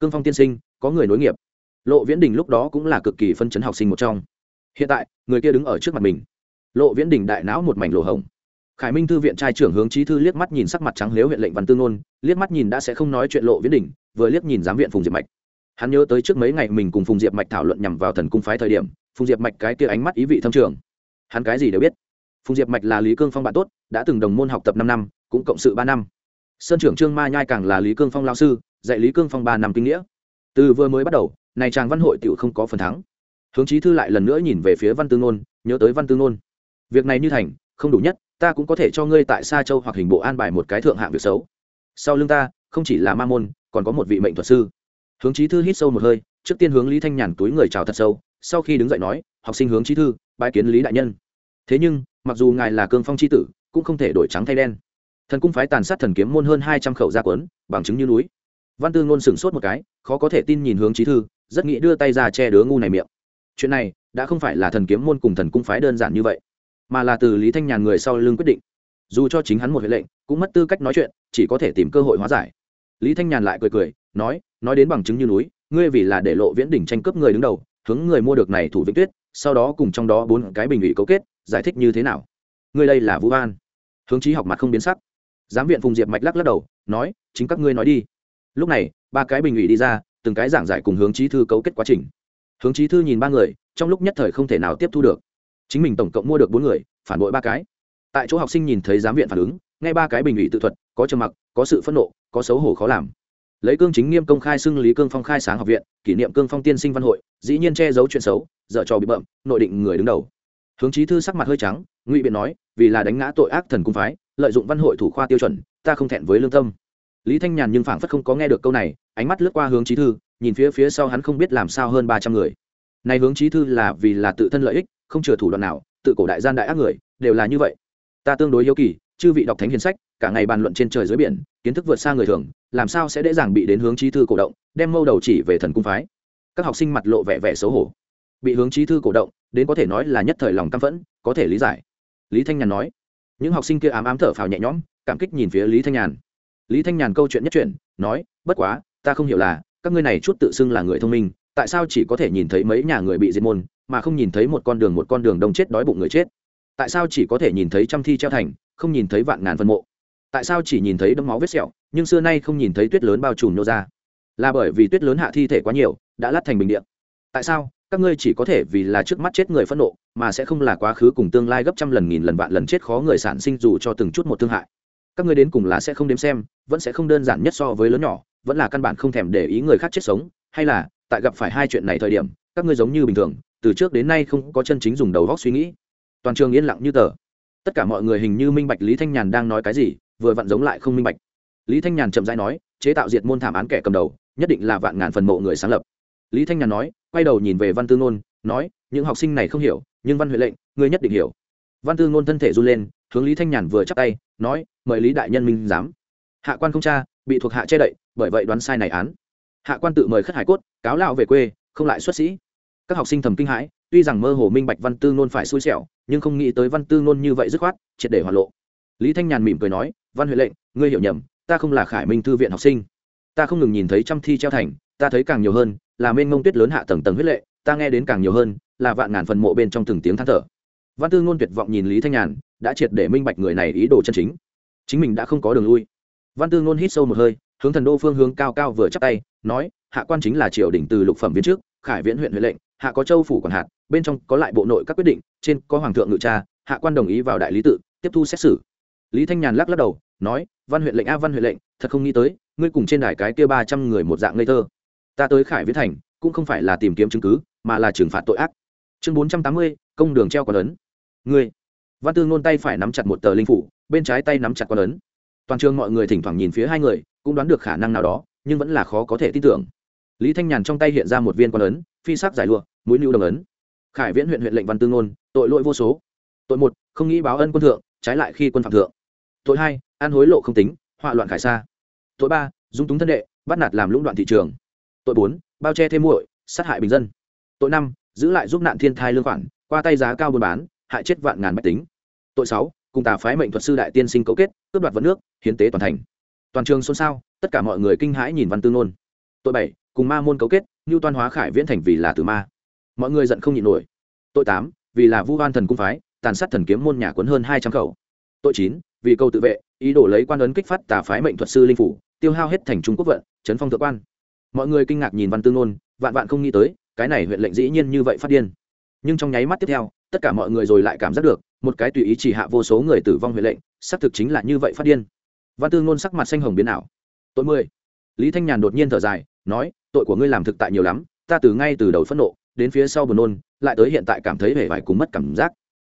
Cương phong tiên sinh, có người nối nghiệp. Lộ viễn đình lúc đó cũng là cực kỳ phân chấn học sinh một trong. Hiện tại, người kia đứng ở trước mặt mình. Lộ viễn đình đại não một mảnh lỗ hồng khải minh thư viện trai trưởng hướng trí thư liếc mắt nhìn sắc mặt trắng liếu huyện lệnh văn tư ngôn, liếc mắt nhìn đã sẽ không nói chuyện lộ viễn đình, vừa liếc nhìn giám viện phùng diệp mạch. Hắn nhớ tới trước mấy ngày mình cùng phùng diệp mạch thảo luận nhằm vào thần cung phái thời điểm, phùng diệp mạch cái kia ánh mắt ý vị thâm trường hắn cái gì đều biết. Phùng diệp mạch là lý cương phong bạn tốt, đã từng đồng môn học tập năm năm, cũng cộng sự ba năm. Sơn trưởng trương ma nhai càng là lý cương phong lao sư, dạy lý cương phong ba năm kinh nghĩa. Từ vừa mới bắt đầu, này chàng văn hội tiểu không có phần thắng. Hướng chí thư lại lần nữa nhìn về phía văn tư ngôn nhớ tới văn tư ngôn việc này như thành, không đủ nhất, ta cũng có thể cho ngươi tại sa châu hoặc hình bộ an bài một cái thượng hạng việc xấu. Sau lưng ta, không chỉ là ma môn, còn có một vị mệnh thuật sư. Hướng chí thư hít sâu một hơi, trước tiên hướng lý thanh nhàn túi người chào thật sâu, sau khi đứng dậy nói, học sinh hướng chí thư, bái kiến lý đại nhân thế nhưng, mặc dù ngài là cương phong c h i tử, cũng không thể đổi trắng thay đen. Thần cung phái tàn sát thần kiếm môn hơn hai trăm khẩu gia quấn, bằng chứng như núi. Văn tư ngôn sửng sốt một cái, khó có thể tin nhìn hướng trí thư, rất nghĩ đưa tay ra che đứa ngu này miệng. Chuyện này, đã không phải là thần kiếm môn cùng thần cung phái đơn giản như vậy, mà là từ lý thanh nhàn người sau lưng quyết định. Dù cho chính hắn một huệ lệnh, cũng mất tư cách nói chuyện, chỉ có thể tìm cơ hội hóa giải. Lý thanh nhàn lại cười cười, nói nói đến bằng chứng như núi, ngươi vì là để lộ viễn đỉnh tranh cướp người đứng đầu, hướng người mua được này thủ vĩnh tuyết, sau đó cùng trong đó bốn cái bình ủy cấu kết giải thích như thế nào? Ngươi đây là vũ an hướng trí học mặt không biến sắc. Giám viện phùng diệp mạch lắc lắc đầu, nói, chính các ngươi nói đi. Lúc này, ba cái bình ủy đi ra, từng cái giảng giải cùng hướng trí thư cấu kết quá trình. Hướng trí thư nhìn ba người, trong lúc nhất thời không thể nào tiếp thu được. Chính mình tổng cộng mua được bốn người, phản bội ba cái. Tại chỗ học sinh nhìn thấy giám viện phản ứng ngay ba cái bình ủy tự thuật, có trầm mặc, có sự phẫn nộ, có xấu hổ khó làm. Lấy cương chính nghiêm công khai xưng lý cương phong khai sáng học viện, kỷ niệm cương phong tiên sinh văn hội, dĩ nhiên che giấu chuyện xấu, dở trò bị bậm nội định người đứng đầu hướng chí thư sắc mặt hơi trắng, ngụy biện nói, vì là đánh ngã tội ác thần cung phái, lợi dụng văn hội thủ khoa tiêu chuẩn, ta không thẹn với lương tâm. Lý thanh nhàn nhưng phảng phất không có nghe được câu này, ánh mắt lướt qua hướng chí thư, nhìn phía phía sau hắn không biết làm sao hơn ba trăm người. Này hướng chí thư là vì là tự thân lợi ích, không chừa thủ đoạn nào, tự cổ đại gian đại ác người, đều là như vậy. Ta tương đối yêu kỳ, chư vị đọc thánh hiền sách, cả ngày bàn luận trên trời dưới biển, kiến thức vượt xa người thường, làm sao sẽ dễ dàng bị đến hướng chí thư cổ động, đem mâu đầu chỉ về thần cung phái. Các học sinh mặt lộ vẻ vẻ xấu hổ bị hướng chí thư cổ động, đến có thể nói là nhất thời lòng căm phẫn, có thể lý giải. Lý thanh nhàn nói, những học sinh kia ám ám thở phào nhẹ nhõm, cảm kích nhìn phía lý thanh nhàn. Lý thanh nhàn câu chuyện nhất chuyện nói, bất quá, ta không hiểu là, các ngươi này chút tự xưng là người thông minh, tại sao chỉ có thể nhìn thấy mấy nhà người bị diệt môn, mà không nhìn thấy một con đường một con đường đông chết đói bụng người chết? Tại sao chỉ có thể nhìn thấy trăm thi treo thành, không nhìn thấy vạn ngàn phân mộ? Tại sao chỉ nhìn thấy đấm máu vết sẹo, nhưng xưa nay không nhìn thấy tuyết lớn bao trùm nô ra? Là bởi vì tuyết lớn hạ thi thể quá nhiều, đã lát thành bình điện tại sao các ngươi chỉ có thể vì là trước mắt chết người phẫn nộ, mà sẽ không là quá khứ cùng tương lai gấp trăm lần, nghìn lần, vạn lần chết khó người sản sinh dù cho từng chút một thương hại. Các ngươi đến cùng là sẽ không đếm xem, vẫn sẽ không đơn giản nhất so với lớn nhỏ, vẫn là căn bản không thèm để ý người khác chết sống, hay là, tại gặp phải hai chuyện này thời điểm, các ngươi giống như bình thường, từ trước đến nay không có chân chính dùng đầu góc suy nghĩ. Toàn trường yên lặng như tờ. Tất cả mọi người hình như minh bạch lý thanh nhàn đang nói cái gì, vừa vặn giống lại không minh bạch. Lý thanh nhàn chậm rãi nói, chế tạo diệt môn thảm án kẻ cầm đầu, nhất định là vạn ngàn phần mộ người sáng lập. Lý thanh nhàn nói quay đầu nhìn về văn tư ngôn, nói, những học sinh này không hiểu, nhưng văn huệ lệnh, ngươi nhất định hiểu. Văn tư ngôn thân thể run lên, hướng lý thanh nhàn vừa chắp tay, nói, mời lý đại nhân minh giám. Hạ quan không cha bị thuộc hạ che đậy, bởi vậy đoán sai này án. Hạ quan tự mời khất hải cốt, cáo lao về quê, không lại xuất sĩ. Các học sinh thầm kinh hãi, tuy rằng mơ hồ minh bạch văn tư ngôn phải xui xẻo, nhưng không nghĩ tới văn tư ngôn như vậy dứt khoát, triệt để hoàn lộ. Lý thanh nhàn mỉm cười nói, văn huệ lệnh, ngươi hiểu nhầm, ta không là khải minh thư viện học sinh. Ta không ngừng nhìn thấy trăm thi treo thành ta thấy càng nhiều hơn, là mênh ngông tuyết lớn hạ tầng tầng huyết lệ, ta nghe đến càng nhiều hơn, là vạn ngàn phần mộ bên trong từng tiếng than thở. Văn tư ngôn tuyệt vọng nhìn lý thanh nhàn, đã triệt để minh bạch người này ý đồ chân chính. Chính mình đã không có đường lui. Văn tư ngôn hít sâu một hơi, hướng thần đô phương hướng cao cao vừa chắp tay, nói, hạ quan chính là triều đình từ lục phẩm viên trước, khải viễn huyện huệ lệnh, hạ có châu phủ còn hạt, bên trong có lại bộ nội các quyết định, trên có hoàng thượng ngự cha hạ quan đồng ý vào đại lý tự, tiếp thu xét xử. Lý thanh nhàn lắc lắc đầu, nói, văn huyện lệnh a, văn huyện lệnh, thật không nghĩ tới, ngươi cùng trên đài cái kia ba trăm người một dạng ngây thơ ta tới khải viễn thành, cũng không phải là tìm kiếm chứng cứ, mà là trừng phạt tội ác. Chương bốn trăm tám mươi, công đường treo còn ấn. Ngươi. Văn tư ngôn tay phải nắm chặt một tờ linh phủ, bên trái tay nắm chặt con ấn. Toàn trường mọi người thỉnh thoảng nhìn phía hai người, cũng đoán được khả năng nào đó, nhưng vẫn là khó có thể tin tưởng. Lý thanh nhàn trong tay hiện ra một viên con ấn, phi sắc giải lụa, mũi lưu đồng ấn. Khải viễn huyện huyện lệnh văn tư ngôn, tội lỗi vô số. Tội một, không nghĩ báo ân quân thượng, trái lại khi quân phạm thượng. Tội hai, an hối lộ không tính, họa loạn khải xa. Tội ba, dung túng thân đệ, bắt nạt làm lũng đoạn thị trường tội bốn, bao che thêm muội, sát hại bình dân. Tội năm, giữ lại giúp nạn thiên thai lương khoản, qua tay giá cao buôn bán, hại chết vạn ngàn bách tính. Tội sáu, cùng tà phái mệnh thuật sư đại tiên sinh cấu kết, cướp đoạt vận nước, hiến tế toàn thành. Toàn trường xôn xao, tất cả mọi người kinh hãi nhìn văn tư nôn. Tội bảy, cùng ma môn cấu kết như toan hóa khải viễn thành vì là tử ma. Mọi người giận không nhịn nổi. Tội tám, vì là vu hoan thần cung phái, tàn sát thần kiếm môn nhà quấn hơn hai trăm khẩu. Tội chín, vì câu tự vệ, ý đồ lấy quan ấn kích phát tà phái mệnh thuật sư linh phủ, tiêu hao hết thành trung quốc vận, chấn phong thượng quan mọi người kinh ngạc nhìn văn Tư nôn, vạn vạn không nghĩ tới, cái này huyện lệnh dĩ nhiên như vậy phát điên. Nhưng trong nháy mắt tiếp theo, tất cả mọi người rồi lại cảm giác được, một cái tùy ý chỉ hạ vô số người tử vong huyện lệnh, xác thực chính là như vậy phát điên. Văn Tư nôn sắc mặt xanh hồng biến ảo. Tội mười. Lý thanh nhàn đột nhiên thở dài, nói, tội của ngươi làm thực tại nhiều lắm, ta từ ngay từ đầu phẫn nộ, đến phía sau buồn nôn, lại tới hiện tại cảm thấy vẻ vải cùng mất cảm giác.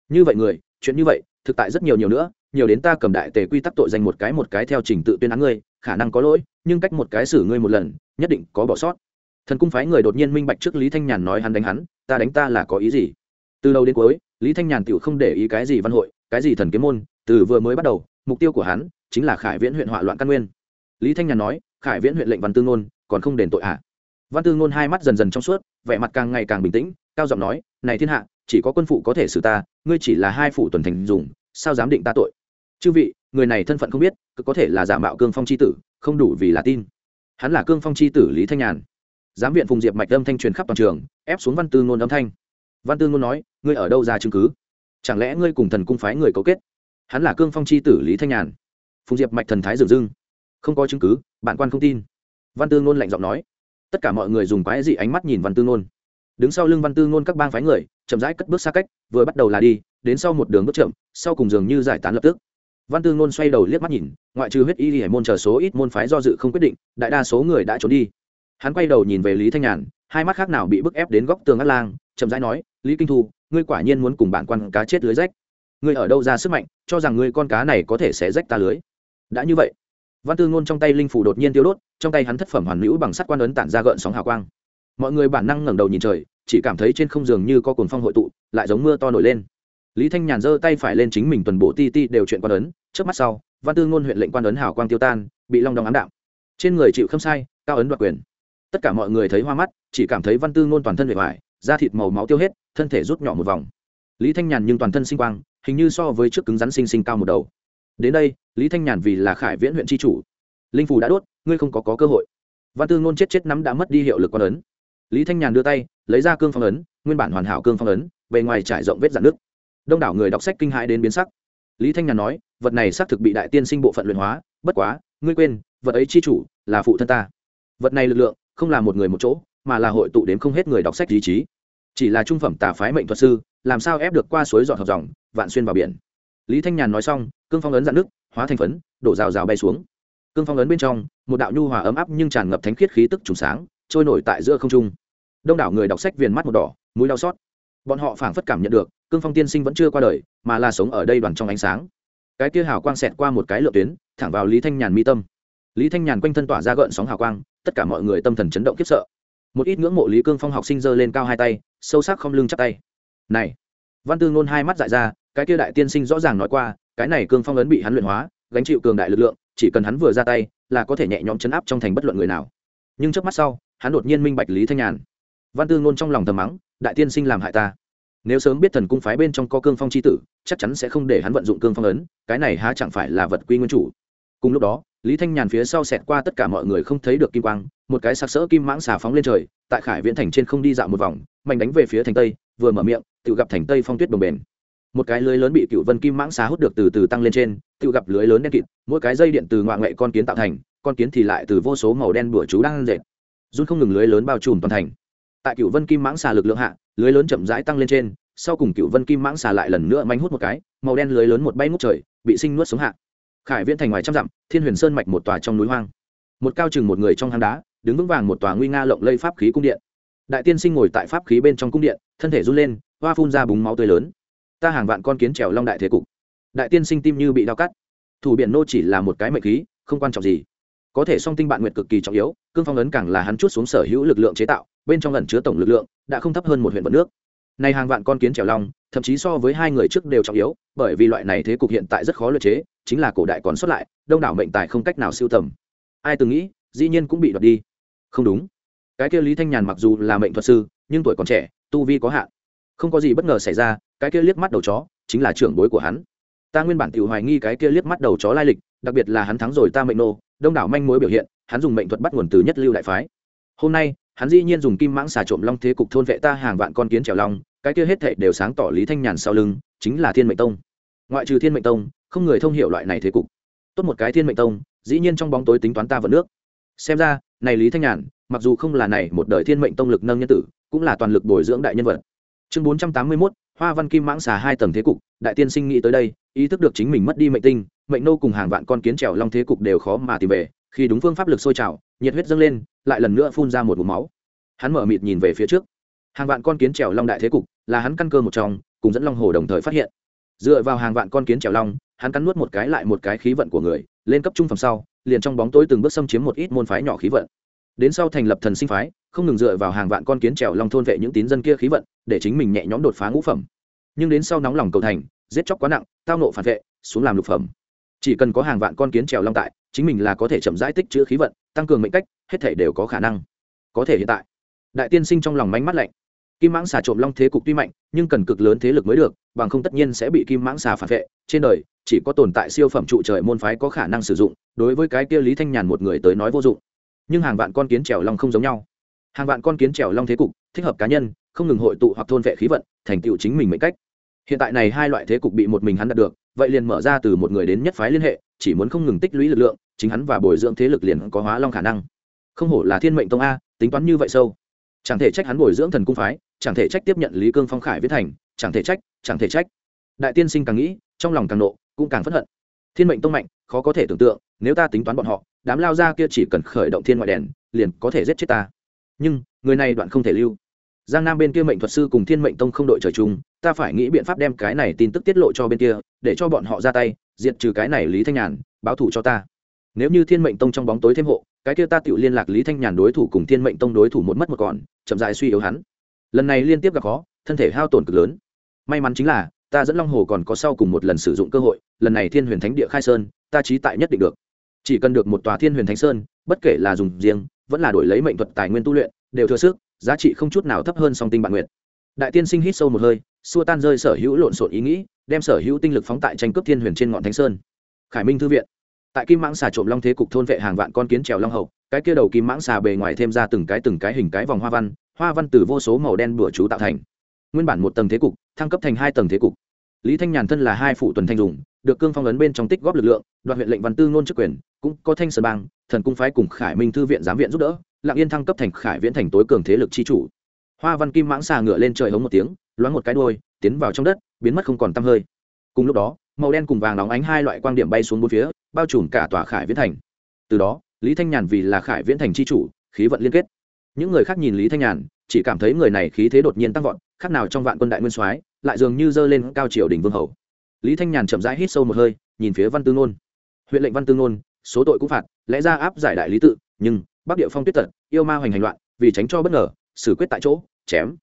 Như vậy người, chuyện như vậy, thực tại rất nhiều nhiều nữa, nhiều đến ta cầm đại tề quy tắc tội danh một cái một cái theo trình tự tuyên án ngươi khả năng có lỗi, nhưng cách một cái xử ngươi một lần, nhất định có bỏ sót. Thần cung phái người đột nhiên minh bạch trước lý thanh nhàn nói hắn đánh hắn, ta đánh ta là có ý gì? Từ đầu đến cuối, lý thanh nhàn tự không để ý cái gì văn hội, cái gì thần kiếm môn, từ vừa mới bắt đầu, mục tiêu của hắn chính là khải viễn huyện họa loạn căn nguyên. Lý thanh nhàn nói, khải viễn huyện lệnh văn tư ngôn, còn không đền tội hạ văn tư ngôn hai mắt dần dần trong suốt, vẻ mặt càng ngày càng bình tĩnh, cao giọng nói, này thiên hạ, chỉ có quân phụ có thể xử ta, ngươi chỉ là hai phụ tuần thành dùng, sao dám định ta tội? Chư vị người này thân phận không biết, cứ có thể là giả mạo cương phong c h i tử, không đủ vì là tin. Hắn là cương phong c h i tử lý thanh nhàn. Giám viện phùng diệp mạch âm thanh truyền khắp toàn trường, ép xuống văn tư ngôn âm thanh. Văn tư ngôn nói, ngươi ở đâu ra chứng cứ? Chẳng lẽ ngươi cùng thần cung phái người cấu kết? Hắn là cương phong c h i tử lý thanh nhàn. Phùng diệp mạch thần thái dường dưng. Không có chứng cứ bạn quan không tin. Văn tư ngôn lạnh giọng nói. Tất cả mọi người dùng quái dị ánh mắt nhìn văn tư ngôn. Đứng sau lưng văn tư ngôn các bang phái người, chậm rãi cất bước xa cách, vừa bắt đầu là đi, đến sau một đường bước chậm, sau cùng dường như giải tán lập tức văn tư ngôn xoay đầu liếc mắt nhìn, ngoại trừ huyết y hải môn chờ số ít môn phái do dự không quyết định, đại đa số người đã trốn đi. Hắn quay đầu nhìn về lý thanh nhàn, hai mắt khác nào bị bức ép đến góc tường át lang, chậm rãi nói, lý kinh thu, ngươi quả nhiên muốn cùng bản quan cá chết lưới rách. Ngươi ở đâu ra sức mạnh, cho rằng ngươi con cá này có thể sẽ rách ta lưới? Đã như vậy, văn tư ngôn trong tay linh phủ đột nhiên tiêu đốt, trong tay hắn thất phẩm hoàn mỹ bằng sắt quan ấn tản ra gợn sóng hào quang. Mọi người bản năng ngẩng đầu nhìn trời, chỉ cảm thấy trên không giường như có cồn phong hội tụ, lại giống mưa to nổi lên. Lý thanh nhàn giơ tay phải lên chính mình tuần bộ ti ti đều chuyện quan ấn trước mắt sau văn tư ngôn huyện lệnh quan ấn hào quang tiêu tan bị long đong ám đạo trên người chịu không sai cao ấn đoạt quyền. Tất cả mọi người thấy hoa mắt chỉ cảm thấy văn tư ngôn toàn thân bề ngoài da thịt màu máu tiêu hết thân thể rút nhỏ một vòng. Lý thanh nhàn nhưng toàn thân sinh quang hình như so với trước cứng rắn sinh sinh cao một đầu. Đến đây lý thanh nhàn vì là khải viễn huyện tri chủ. Linh phù đã đốt ngươi không có, có cơ hội. Văn tư ngôn chết chết nắm đã mất đi hiệu lực quan ấn. Lý thanh nhàn đưa tay lấy ra cương phong ấn nguyên bản hoàn hảo cương phong ấn bề ngoài trải rộng vết dạn nước đông đảo người đọc sách kinh hãi đến biến sắc. Lý thanh nhàn nói vật này xác thực bị đại tiên sinh bộ phận luyện hóa, bất quá, ngươi quên, vật ấy chi chủ là phụ thân ta. Vật này lực lượng không là một người một chỗ, mà là hội tụ đến không hết người đọc sách lý trí chỉ là trung phẩm tà phái mệnh thuật sư, làm sao ép được qua suối dọn học dòng, vạn xuyên vào biển. Lý thanh nhàn nói xong, cương phong ấn dạn nước, hóa thành phấn, đổ rào rào bay xuống. Cương phong ấn bên trong, một đạo nhu hòa ấm áp nhưng tràn ngập thánh khiết khí tức trùng sáng, trôi nổi tại giữa không trung. Đông đảo người đọc sách viền mắt một đỏ, mũi đau xót. Bọn họ phảng phất cảm nhận được, cương phong tiên sinh vẫn chưa qua đời, mà là sống ở đây đoàn trong ánh sáng cái kia hào quang xẹt qua một cái lượt tuyến, thẳng vào lý thanh nhàn mi tâm. Lý thanh nhàn quanh thân tỏa ra gợn sóng hào quang, tất cả mọi người tâm thần chấn động khiếp sợ. Một ít ngưỡng mộ lý cương phong học sinh giơ lên cao hai tay, sâu sắc không lưng chắc tay. Này! Văn tư ngôn hai mắt dại ra, cái kia đại tiên sinh rõ ràng nói qua, cái này cương phong ấn bị hắn luyện hóa, gánh chịu cường đại lực lượng, chỉ cần hắn vừa ra tay, là có thể nhẹ nhõm chấn áp trong thành bất luận người nào. Nhưng trước mắt sau, hắn đột nhiên minh bạch lý thanh nhàn. Văn tư ngôn trong lòng thầm mắng, đại tiên sinh làm hại ta nếu sớm biết thần cung phái bên trong có cương phong c h i tử, chắc chắn sẽ không để hắn vận dụng cương phong ấn, cái này há chẳng phải là vật quy nguyên chủ. Cùng lúc đó, lý thanh nhàn phía sau xẹt qua tất cả mọi người không thấy được kim quang, một cái sặc sỡ kim mãng xà phóng lên trời, tại khải viễn thành trên không đi dạo một vòng mạnh đánh về phía thành tây, vừa mở miệng, tự gặp thành tây phong tuyết đồng bền một cái lưới lớn bị cựu vân kim mãng xà hút được từ từ tăng lên trên, tự gặp lưới lớn đen kịt, mỗi cái dây điện từ ngoại ngoại con kiến tạo thành, con kiến thì lại từ vô số màu đen bửa chú đang dệt. Run không ngừng lưới lớn bao trùm toàn thành tại cựu vân kim mãng xà lực lượng hạ, lưới lớn chậm rãi tăng lên trên, sau cùng cựu vân kim mãng xà lại lần nữa manh hút một cái, màu đen lưới lớn một bay ngút trời, bị sinh nuốt xuống hạ. Khải viễn thành ngoài trăm dặm, thiên huyền sơn mạch một tòa trong núi hoang. Một cao chừng một người trong hang đá, đứng vững vàng một tòa nguy nga lộng lây pháp khí cung điện. Đại tiên sinh ngồi tại pháp khí bên trong cung điện, thân thể run lên, hoa phun ra búng máu tươi lớn. Ta hàng vạn con kiến trèo long đại thế cục. Đại tiên sinh tim như bị đau cắt. Thủ biển nô chỉ là một cái mệnh khí, không quan trọng gì. Có thể song tinh bạn nguyệt cực kỳ trọng yếu, cương phong ấn càng là hắn chút xuống sở hữu lực lượng chế tạo bên trong lần chứa tổng lực lượng, đã không thấp hơn một huyện vận nước. Này hàng vạn con kiến trèo long, thậm chí so với hai người trước đều trọng yếu, bởi vì loại này thế cục hiện tại rất khó luyện chế, chính là cổ đại còn xuất lại, đông đảo mệnh tài không cách nào siêu tầm. Ai từng nghĩ, dĩ nhiên cũng bị đoạt đi. Không đúng. Cái kia lý thanh nhàn mặc dù là mệnh thuật sư, nhưng tuổi còn trẻ, tu vi có hạn. Không có gì bất ngờ xảy ra, cái kia liếc mắt đầu chó, chính là trưởng bối của hắn. Ta nguyên bản tự hoài nghi cái kia liếc mắt đầu chó lai lịch, đặc biệt là hắn thắng rồi ta mệnh nô, đông đảo manh mối biểu hiện, hắn dùng mệnh thuật bắt nguồn từ nhất lưu đại phái. Hôm nay hắn dĩ nhiên dùng kim mãng xà trộm long thế cục thôn vệ ta hàng vạn con kiến trèo long, cái kia hết thệ đều sáng tỏ lý thanh nhàn sau lưng, chính là thiên mệnh tông. Ngoại trừ thiên mệnh tông, không người thông hiểu loại này thế cục. Tốt một cái thiên mệnh tông, dĩ nhiên trong bóng tối tính toán ta vận nước. Xem ra, này lý thanh nhàn, mặc dù không là này một đời thiên mệnh tông lực nâng nhân tử, cũng là toàn lực bồi dưỡng đại nhân vật. Chương bốn trăm tám mươi mốt, hoa văn kim mãng xà hai tầng thế cục, đại tiên sinh nghĩ tới đây, ý thức được chính mình mất đi mệnh tinh, mệnh nô cùng hàng vạn con kiến trèo long thế cục đều khó mà tìm về khi đúng phương pháp lực sôi trào, nhiệt huyết dâng lên, lại lần nữa phun ra một vùng máu. Hắn mở mịt nhìn về phía trước. Hàng vạn con kiến trèo long đại thế cục, là hắn căn cơ một trong, cùng dẫn long hồ đồng thời phát hiện. Dựa vào hàng vạn con kiến trèo long, hắn cắn nuốt một cái lại một cái khí vận của người, lên cấp trung phẩm sau, liền trong bóng tối từng bước xâm chiếm một ít môn phái nhỏ khí vận. Đến sau thành lập thần sinh phái, không ngừng dựa vào hàng vạn con kiến trèo long thôn vệ những tín dân kia khí vận, để chính mình nhẹ nhõm đột phá ngũ phẩm. Nhưng đến sau nóng lòng cầu thành, giết chóc quá nặng, tao nộ phản vệ, xuống làm lục phẩm chỉ cần có hàng vạn con kiến trèo long tại, chính mình là có thể chậm rãi tích chữ khí vận, tăng cường mệnh cách, hết thể đều có khả năng. Có thể hiện tại. Đại tiên sinh trong lòng mánh mắt lạnh. Kim mãng xà trộm long thế cục tuy mạnh, nhưng cần cực lớn thế lực mới được, bằng không tất nhiên sẽ bị kim mãng xà phản vệ. Trên đời, chỉ có tồn tại siêu phẩm trụ trời môn phái có khả năng sử dụng, đối với cái kia lý thanh nhàn một người tới nói vô dụng. Nhưng hàng vạn con kiến trèo long không giống nhau. Hàng vạn con kiến trèo long thế cục, thích hợp cá nhân, không ngừng hội tụ hoặc thôn vệ khí vận, thành tựu chính mình mệnh cách. Hiện tại này hai loại thế cục bị một mình hắn đạt được vậy liền mở ra từ một người đến nhất phái liên hệ, chỉ muốn không ngừng tích lũy lực lượng, chính hắn và bồi dưỡng thế lực liền có hóa long khả năng. Không hổ là thiên mệnh tông a, tính toán như vậy sâu. Chẳng thể trách hắn bồi dưỡng thần cung phái, chẳng thể trách tiếp nhận lý cương phong khải viết thành, chẳng thể trách, chẳng thể trách. Đại tiên sinh càng nghĩ, trong lòng càng nộ, cũng càng phẫn hận. Thiên mệnh tông mạnh, khó có thể tưởng tượng, nếu ta tính toán bọn họ, đám lao ra kia chỉ cần khởi động thiên ngoại đèn, liền có thể giết chết ta. Nhưng, người này đoạn không thể lưu giang nam bên kia mệnh thuật sư cùng thiên mệnh tông không đội trời chung, ta phải nghĩ biện pháp đem cái này tin tức tiết lộ cho bên kia, để cho bọn họ ra tay, diệt trừ cái này lý thanh nhàn, báo thủ cho ta. Nếu như thiên mệnh tông trong bóng tối thêm hộ, cái kia ta tự liên lạc lý thanh nhàn đối thủ cùng thiên mệnh tông đối thủ một mất một còn, chậm dại suy yếu hắn. Lần này liên tiếp gặp khó, thân thể hao tổn cực lớn. May mắn chính là, ta dẫn long hồ còn có sau cùng một lần sử dụng cơ hội, lần này thiên huyền thánh địa khai sơn, ta trí tại nhất định được. Chỉ cần được một tòa thiên huyền thánh sơn, bất kể là dùng riêng, vẫn là đổi lấy mệnh thuật tài nguyên tu luyện, đều thừa sức giá trị không chút nào thấp hơn song tinh bạn nguyện đại tiên sinh hít sâu một hơi, xua tan rơi sở hữu lộn xộn ý nghĩ, đem sở hữu tinh lực phóng tại tranh cướp thiên huyền trên ngọn thánh sơn. Khải minh thư viện. Tại kim mãng xà trộm long thế cục thôn vệ hàng vạn con kiến trèo long hậu, cái kia đầu kim mãng xà bề ngoài thêm ra từng cái từng cái hình cái vòng hoa văn hoa văn từ vô số màu đen bửa chú tạo thành. Nguyên bản một tầng thế cục, thăng cấp thành hai tầng thế cục. Lý thanh nhàn thân là hai phụ tuần thanh dùng, được cương phong ấn bên trong tích góp lực lượng, đoạt huyện lệnh văn tư ngôn chức quyền, cũng có thanh sơn bang, thần cung phái cùng khải minh thư viện giám viện giúp đỡ lạng yên thăng cấp thành khải viễn thành tối cường thế lực chi chủ. Hoa văn kim mãng xà ngựa lên trời hống một tiếng, loáng một cái đuôi, tiến vào trong đất, biến mất không còn tăm hơi. Cùng lúc đó, màu đen cùng vàng nóng ánh hai loại quang điểm bay xuống bốn phía, bao trùm cả tòa khải viễn thành. Từ đó, lý thanh nhàn vì là khải viễn thành chi chủ, khí vận liên kết. Những người khác nhìn lý thanh nhàn, chỉ cảm thấy người này khí thế đột nhiên tăng vọt, khác nào trong vạn quân đại nguyên soái, lại dường như dơ lên cao triều đỉnh vương hầu. Lý thanh nhàn chậm rãi hít sâu một hơi, nhìn phía văn tư nôn. Huyện lệnh văn tư nôn, số tội cũng phạt, lẽ ra áp giải đại lý tự, nhưng bắc địa phong tuyết tật, yêu ma hoành hành loạn, vì tránh cho bất ngờ, xử quyết tại chỗ, chém.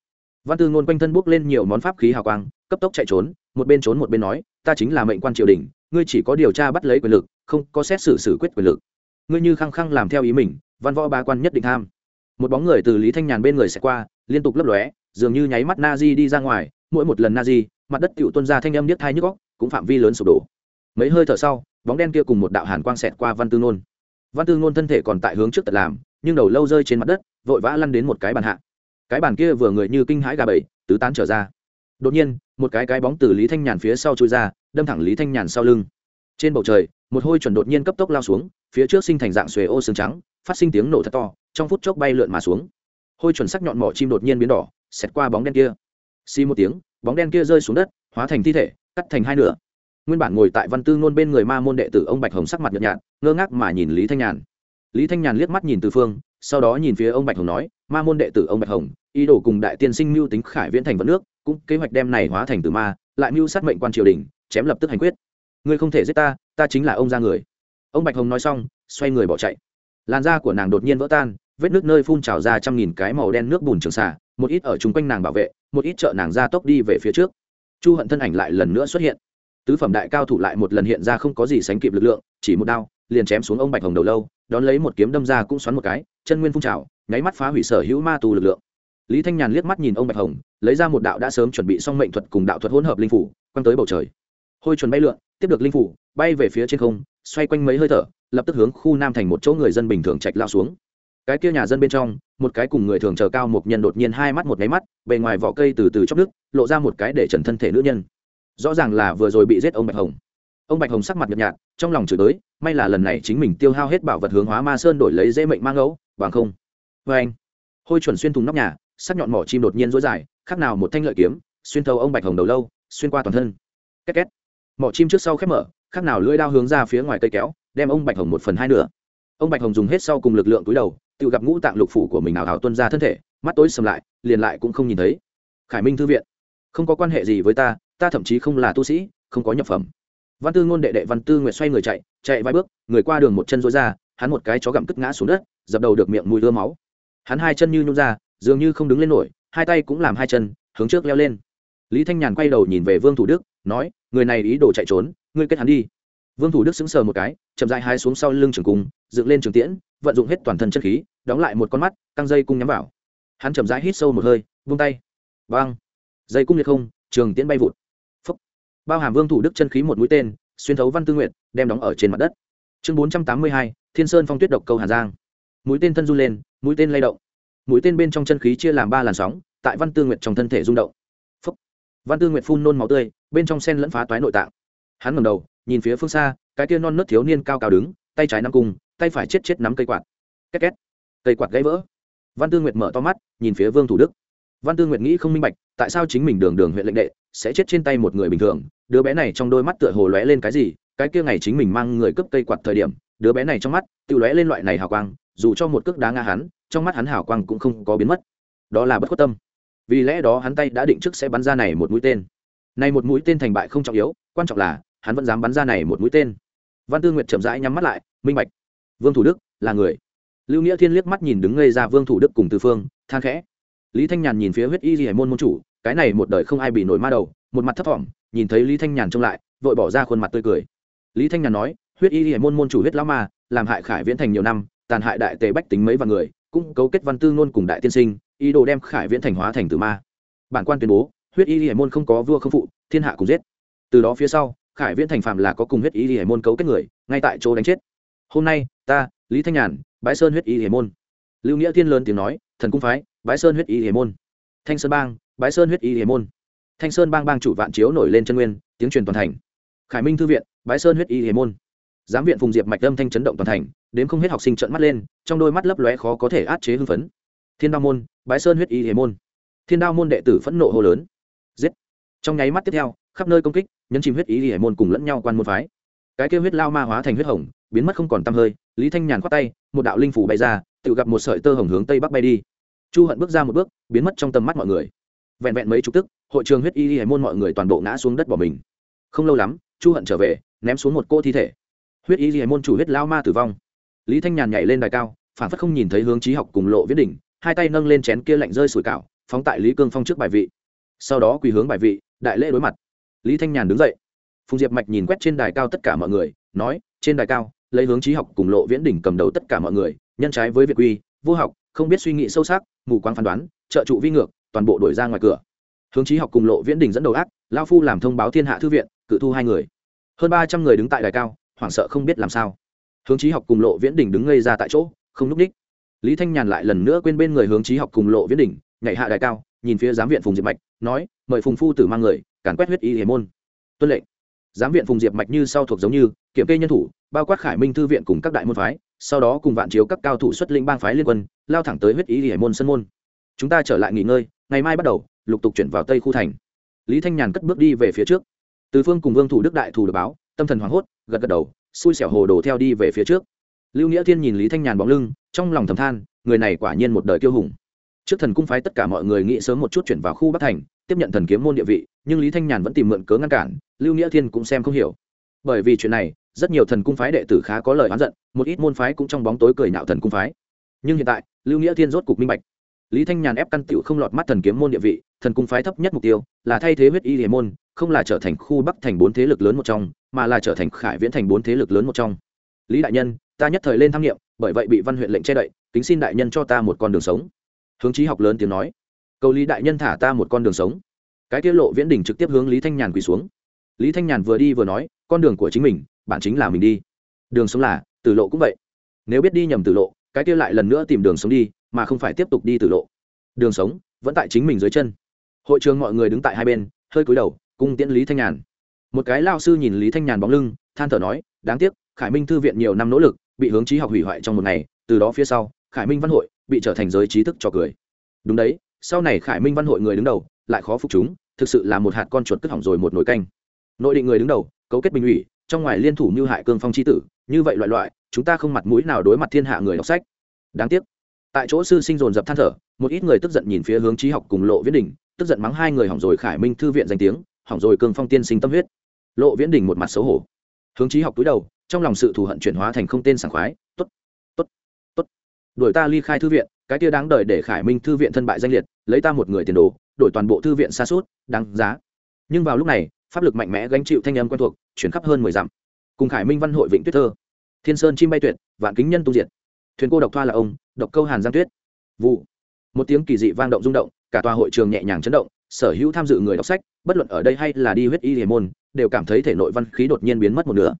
Văn tư ngôn quanh thân bước lên nhiều món pháp khí hào quang, cấp tốc chạy trốn, một bên trốn một bên nói, ta chính là mệnh quan triều đình, ngươi chỉ có điều tra bắt lấy quyền lực, không có xét xử xử quyết quyền lực. Ngươi như khăng khăng làm theo ý mình, văn võ ba quan nhất định tham. Một bóng người từ lý thanh nhàn bên người sẽ qua, liên tục lấp lóe, dường như nháy mắt na di đi ra ngoài, mỗi một lần na di, mặt đất cựu tuân ra thanh âm niết thai nhức góc cũng phạm vi lớn sụp đổ. Mấy hơi thở sau, bóng đen kia cùng một đạo hàn quang xẹt qua văn tư nôn văn tư ngôn thân thể còn tại hướng trước tật làm, nhưng đầu lâu rơi trên mặt đất, vội vã lăn đến một cái bàn hạ. Cái bàn kia vừa người như kinh hãi gà bầy tứ tán trở ra. Đột nhiên, một cái cái bóng từ lý thanh nhàn phía sau trôi ra, đâm thẳng lý thanh nhàn sau lưng. Trên bầu trời, một hôi chuẩn đột nhiên cấp tốc lao xuống, phía trước sinh thành dạng xuề ô xương trắng, phát sinh tiếng nổ thật to, trong phút chốc bay lượn mà xuống. Hôi chuẩn sắc nhọn mỏ chim đột nhiên biến đỏ, xẹt qua bóng đen kia. Xi một tiếng, bóng đen kia rơi xuống đất, hóa thành thi thể, cắt thành hai nửa nguyên bản ngồi tại văn tư ngôn bên người ma môn đệ tử ông bạch hồng sắc mặt nhợt nhạt, ngơ ngác mà nhìn lý thanh nhàn. Lý thanh nhàn liếc mắt nhìn từ phương, sau đó nhìn phía ông bạch hồng nói, ma môn đệ tử ông bạch hồng, ý đồ cùng đại tiên sinh mưu tính khải viễn thành vận nước, cũng kế hoạch đem này hóa thành từ ma, lại mưu sát mệnh quan triều đình, chém lập tức hành quyết. Ngươi không thể giết ta ta chính là ông ra người. Ông bạch hồng nói xong, xoay người bỏ chạy. Làn da của nàng đột nhiên vỡ tan, vết nước nơi phun trào ra trăm nghìn cái màu đen nước bùn trường xả một ít ở chung quanh nàng bảo vệ, một ít trợ nàng ra tốc đi về phía trước. Chu hận thân ảnh lại lần nữa xuất hiện tứ phẩm đại cao thủ lại một lần hiện ra không có gì sánh kịp lực lượng, chỉ một đao, liền chém xuống ông bạch hồng đầu lâu, đón lấy một kiếm đâm ra cũng xoắn một cái, chân nguyên phun trào, nháy mắt phá hủy sở hữu ma tù lực lượng. Lý thanh nhàn liếc mắt nhìn ông bạch hồng, lấy ra một đạo đã sớm chuẩn bị xong mệnh thuật cùng đạo thuật hỗn hợp linh phủ, quăng tới bầu trời. Hôi chuẩn bay lượn, tiếp được linh phủ, bay về phía trên không, xoay quanh mấy hơi thở, lập tức hướng khu nam thành một chỗ người dân bình thường chạy lao xuống. Cái kia nhà dân bên trong, một cái cùng người thường chờ cao một nhân đột nhiên hai mắt một nháy mắt, bề ngoài vỏ cây từ từ chóc nước lộ ra một cái để trần thân thể nữ nhân rõ ràng là vừa rồi bị giết ông bạch hồng. Ông bạch hồng sắc mặt nhợt nhạt, trong lòng chửi tới, may là lần này chính mình tiêu hao hết bảo vật hướng hóa ma sơn đổi lấy dễ mệnh mang ngẫu, bằng không. Vê anh, hôi chuẩn xuyên thùng nóc nhà, sắc nhọn mỏ chim đột nhiên rối dài khác nào một thanh lợi kiếm, xuyên thấu ông bạch hồng đầu lâu, xuyên qua toàn thân. Két két. Mỏ chim trước sau khép mở khác nào lưỡi đao hướng ra phía ngoài cây kéo, đem ông bạch hồng một phần hai nửa. Ông bạch hồng dùng hết sau cùng lực lượng túi đầu, tự gặp ngũ tạng lục phủ của mình nào hào tuân ra thân thể, mắt tối sầm lại, liền lại cũng không nhìn thấy. Khải minh thư viện, không có quan hệ gì với ta ta thậm chí không là tu sĩ, không có nhập phẩm. Văn tư ngôn đệ đệ văn tư nguyệt xoay người chạy chạy vài bước, người qua đường một chân rối ra, hắn một cái chó gặm cất ngã xuống đất, dập đầu được miệng mùi ưa máu. Hắn hai chân như nhung ra, dường như không đứng lên nổi, hai tay cũng làm hai chân, hướng trước leo lên. Lý thanh nhàn quay đầu nhìn về vương thủ đức, nói, người này ý đồ chạy trốn, ngươi kết hắn đi. Vương thủ đức sững sờ một cái, chậm dại hai xuống sau lưng trường cung, dựng lên trường tiễn, vận dụng hết toàn thân chân khí, đóng lại một con mắt, căng dây cung nhắm vào. Hắn chậm rãi hít sâu một hơi, vung tay. Băng dây cung liệt không, trường tiễn bay vụt bao hàm vương thủ đức chân khí một mũi tên, xuyên thấu văn tư nguyện đem đóng ở trên mặt đất. Chương bốn trăm tám mươi hai, thiên sơn phong tuyết độc câu hà giang. Mũi tên thân du lên, mũi tên lay động. Mũi tên bên trong chân khí chia làm ba làn sóng, tại văn tư nguyện trong thân thể rung động. Phúc. văn tư nguyện phun nôn máu tươi, bên trong sen lẫn phá toái nội tạng. Hắn ngầm đầu, nhìn phía phương xa, cái kia non nớt thiếu niên cao cao đứng, tay trái nắm cung, tay phải chết chết nắm cây quạt. Két két. Cây quạt gãy vỡ. Văn tư nguyệt mở to mắt, nhìn phía vương thủ đức. Văn tư nguyệt nghĩ không minh bạch tại sao chính mình đường đường huyện lệnh đệ sẽ chết trên tay một người bình thường? Đứa bé này trong đôi mắt tựa hồ lóe lên cái gì? Cái kia ngày chính mình mang người cướp cây quạt thời điểm, đứa bé này trong mắt tự lóe lên loại này hào quang, dù cho một cước đá ngã hắn, trong mắt hắn hào quang cũng không có biến mất. Đó là bất khuất tâm. Vì lẽ đó hắn tay đã định trước sẽ bắn ra này một mũi tên. Này một mũi tên thành bại không trọng yếu, quan trọng là hắn vẫn dám bắn ra này một mũi tên. Văn tư nguyệt chậm rãi nhắm mắt lại, minh bạch. Vương thủ đức là người. Lưu nghĩa thiên liếc mắt nhìn đứng ngây ra vương thủ đức cùng từ phương, than khẽ lý thanh nhàn nhìn phía huyết y hải môn môn chủ, cái này một đời không ai bị nổi ma đầu, một mặt thấp thỏm, nhìn thấy lý thanh nhàn trông lại, vội bỏ ra khuôn mặt tươi cười. Lý thanh nhàn nói, huyết y hải môn môn chủ huyết lão ma, làm hại khải viễn thành nhiều năm, tàn hại đại tề bách tính mấy vạn người, cũng cấu kết văn tư ngôn cùng đại tiên sinh, ý đồ đem khải viễn thành hóa thành tử ma. Bản quan tuyên bố, huyết y hải môn không có vua không phụ, thiên hạ cùng giết. Từ đó phía sau, khải viễn thành phạm là có cùng huyết y hải môn cấu kết người, ngay tại chỗ đánh chết. Hôm nay, ta, lý thanh nhàn bãi sơn huyết y hải môn. Lưu nghĩa thiên lớn tiếng nói, thần cung phái bái sơn huyết y hiểm môn. Thanh sơn bang, bái sơn huyết y hiểm môn. Thanh sơn bang bang chủ vạn chiếu nổi lên chân nguyên, tiếng truyền toàn thành. Khải minh thư viện, bái sơn huyết y hiểm môn. Giám viện phùng diệp mạch âm thanh chấn động toàn thành đến không hết học sinh trợn mắt lên, trong đôi mắt lấp lóe khó có thể át chế hưng phấn. Thiên đao môn, bái sơn huyết y hiểm môn. Thiên đao môn đệ tử phẫn nộ hô lớn. Giết. Trong nháy mắt tiếp theo, khắp nơi công kích, nhấn chìm huyết y hiểm môn cùng lẫn nhau quan môn phái. Cái kêu huyết lao ma hóa thành huyết hồng, biến mất không còn tăm hơi, lý thanh nhàn khoát tay, một đạo linh phủ bay ra, tự gặp một sợi tơ hồng hướng tây bắc bay đi chu hận bước ra một bước, biến mất trong tầm mắt mọi người. Vẹn vẹn mấy chục tức, hội trường huyết y hải môn mọi người toàn bộ ngã xuống đất bỏ mình. Không lâu lắm, chu hận trở về, ném xuống một cô thi thể. Huyết y hải môn chủ huyết lao ma tử vong. Lý thanh nhàn nhảy lên đài cao, phản phất không nhìn thấy hướng trí học cùng lộ viết đỉnh, hai tay nâng lên chén kia lạnh rơi sủi cảo, phóng tại lý cương phong trước bài vị. Sau đó quỳ hướng bài vị, đại lễ đối mặt. Lý thanh nhàn đứng dậy. Phùng diệp mạch nhìn quét trên đài cao tất cả mọi người, nói, trên đài cao, lấy hướng trí học cùng lộ viễn đỉnh cầm đầu tất cả mọi người, nhân trái với việt quy, vô học không biết suy nghĩ sâu sắc, mù quáng phán đoán, trợ trụ vi ngược, toàn bộ đổi ra ngoài cửa. Hướng trí học cùng lộ viễn đỉnh dẫn đầu ác, lao phu làm thông báo thiên hạ thư viện, cự thu hai người. Hơn ba trăm người đứng tại đài cao, hoảng sợ không biết làm sao. Hướng trí học cùng lộ viễn đỉnh đứng ngây ra tại chỗ, không núp đích. Lý thanh nhàn lại lần nữa quên bên người hướng trí học cùng lộ viễn đỉnh nhảy hạ đài cao, nhìn phía giám viện phùng diệp mạch, nói, mời phùng phu tử mang người, càn quét huyết y hiểm môn. Tuân lệnh. Giám viện phùng diệp mạch như sau thuộc giống như, kiểm kê nhân thủ, bao quát khải minh thư viện cùng các đại môn phái, sau đó cùng vạn chiếu các cao thủ xuất linh bang phái liên quân lao thẳng tới huyết ý hải môn sân môn. Chúng ta trở lại nghỉ ngơi, ngày mai bắt đầu, lục tục chuyển vào tây khu thành. Lý thanh nhàn cất bước đi về phía trước. Từ phương cùng vương thủ đức đại thủ được báo, tâm thần hoảng hốt, gật gật đầu, xui xẻo hồ đồ theo đi về phía trước. Lưu nghĩa thiên nhìn lý thanh nhàn bóng lưng, trong lòng thầm than, người này quả nhiên một đời kiêu hùng. Trước thần cung phái tất cả mọi người nghĩ sớm một chút chuyển vào khu bắc thành, tiếp nhận thần kiếm môn địa vị, nhưng lý thanh nhàn vẫn tìm mượn cớ ngăn cản, lưu nghĩa thiên cũng xem không hiểu. Bởi vì chuyện này, rất nhiều thần cung phái đệ tử khá có lời oán giận, một ít môn phái cũng trong bóng tối cười nhạo thần cung phái nhưng hiện tại, lưu nghĩa thiên rốt cục minh bạch. Lý thanh nhàn ép căn tựu không lọt mắt thần kiếm môn địa vị, thần cung phái thấp nhất mục tiêu là thay thế huyết y hiểm môn, không là trở thành khu bắc thành bốn thế lực lớn một trong, mà là trở thành khải viễn thành bốn thế lực lớn một trong. Lý đại nhân, ta nhất thời lên tham nghiệm, bởi vậy bị văn huyện lệnh che đậy, kính xin đại nhân cho ta một con đường sống. Hướng trí học lớn tiếng nói. Cầu lý đại nhân thả ta một con đường sống. Cái tiết lộ viễn đình trực tiếp hướng lý thanh nhàn quỳ xuống. Lý thanh nhàn vừa đi vừa nói, con đường của chính mình, bản chính là mình đi. Đường sống là, tử lộ cũng vậy. Nếu biết đi nhầm tử lộ cái kia lại lần nữa tìm đường sống đi, mà không phải tiếp tục đi tử lộ. Đường sống vẫn tại chính mình dưới chân. Hội trường mọi người đứng tại hai bên, hơi cúi đầu, cung tiễn lý thanh nhàn. Một cái lao sư nhìn lý thanh nhàn bóng lưng, than thở nói, đáng tiếc, khải minh thư viện nhiều năm nỗ lực, bị hướng trí học hủy hoại trong một ngày, từ đó phía sau, khải minh văn hội bị trở thành giới trí thức cho cười. Đúng đấy, sau này khải minh văn hội người đứng đầu, lại khó phục chúng, thực sự là một hạt con chuột cất hỏng rồi một nồi canh. Nội định người đứng đầu, cấu kết bình ủy, trong ngoài liên thủ như hại cương phong c h i tử như vậy loại loại, chúng ta không mặt mũi nào đối mặt thiên hạ người đọc sách. Đáng tiếc. Tại chỗ sư sinh dồn dập than thở, một ít người tức giận nhìn phía hướng trí học cùng lộ viễn đình, tức giận mắng hai người hỏng rồi khải minh thư viện danh tiếng, hỏng rồi cương phong tiên sinh tâm huyết. Lộ viễn đình một mặt xấu hổ. Hướng trí học túi đầu, trong lòng sự thù hận chuyển hóa thành không tên sảng khoái t ố t t ố t t ố t đổi ta ly khai thư viện, cái kia đáng đời để khải minh thư viện thân bại danh liệt, lấy ta một người tiền đồ, đổi toàn bộ thư viện xa suốt, đáng giá. Nhưng vào lúc này, pháp lực mạnh mẽ gánh chịu thanh âm quen thuộc, chuyển khắp hơn mười dặm cùng khải minh văn hội vịnh tuyết thơ thiên sơn chim bay tuyệt vạn kính nhân tu diệt thuyền cô độc thoa là ông độc câu hàn giang tuyết vụ một tiếng kỳ dị vang động rung động cả tòa hội trường nhẹ nhàng chấn động sở hữu tham dự người đọc sách bất luận ở đây hay là đi huyết y hiền môn đều cảm thấy thể nội văn khí đột nhiên biến mất một nửa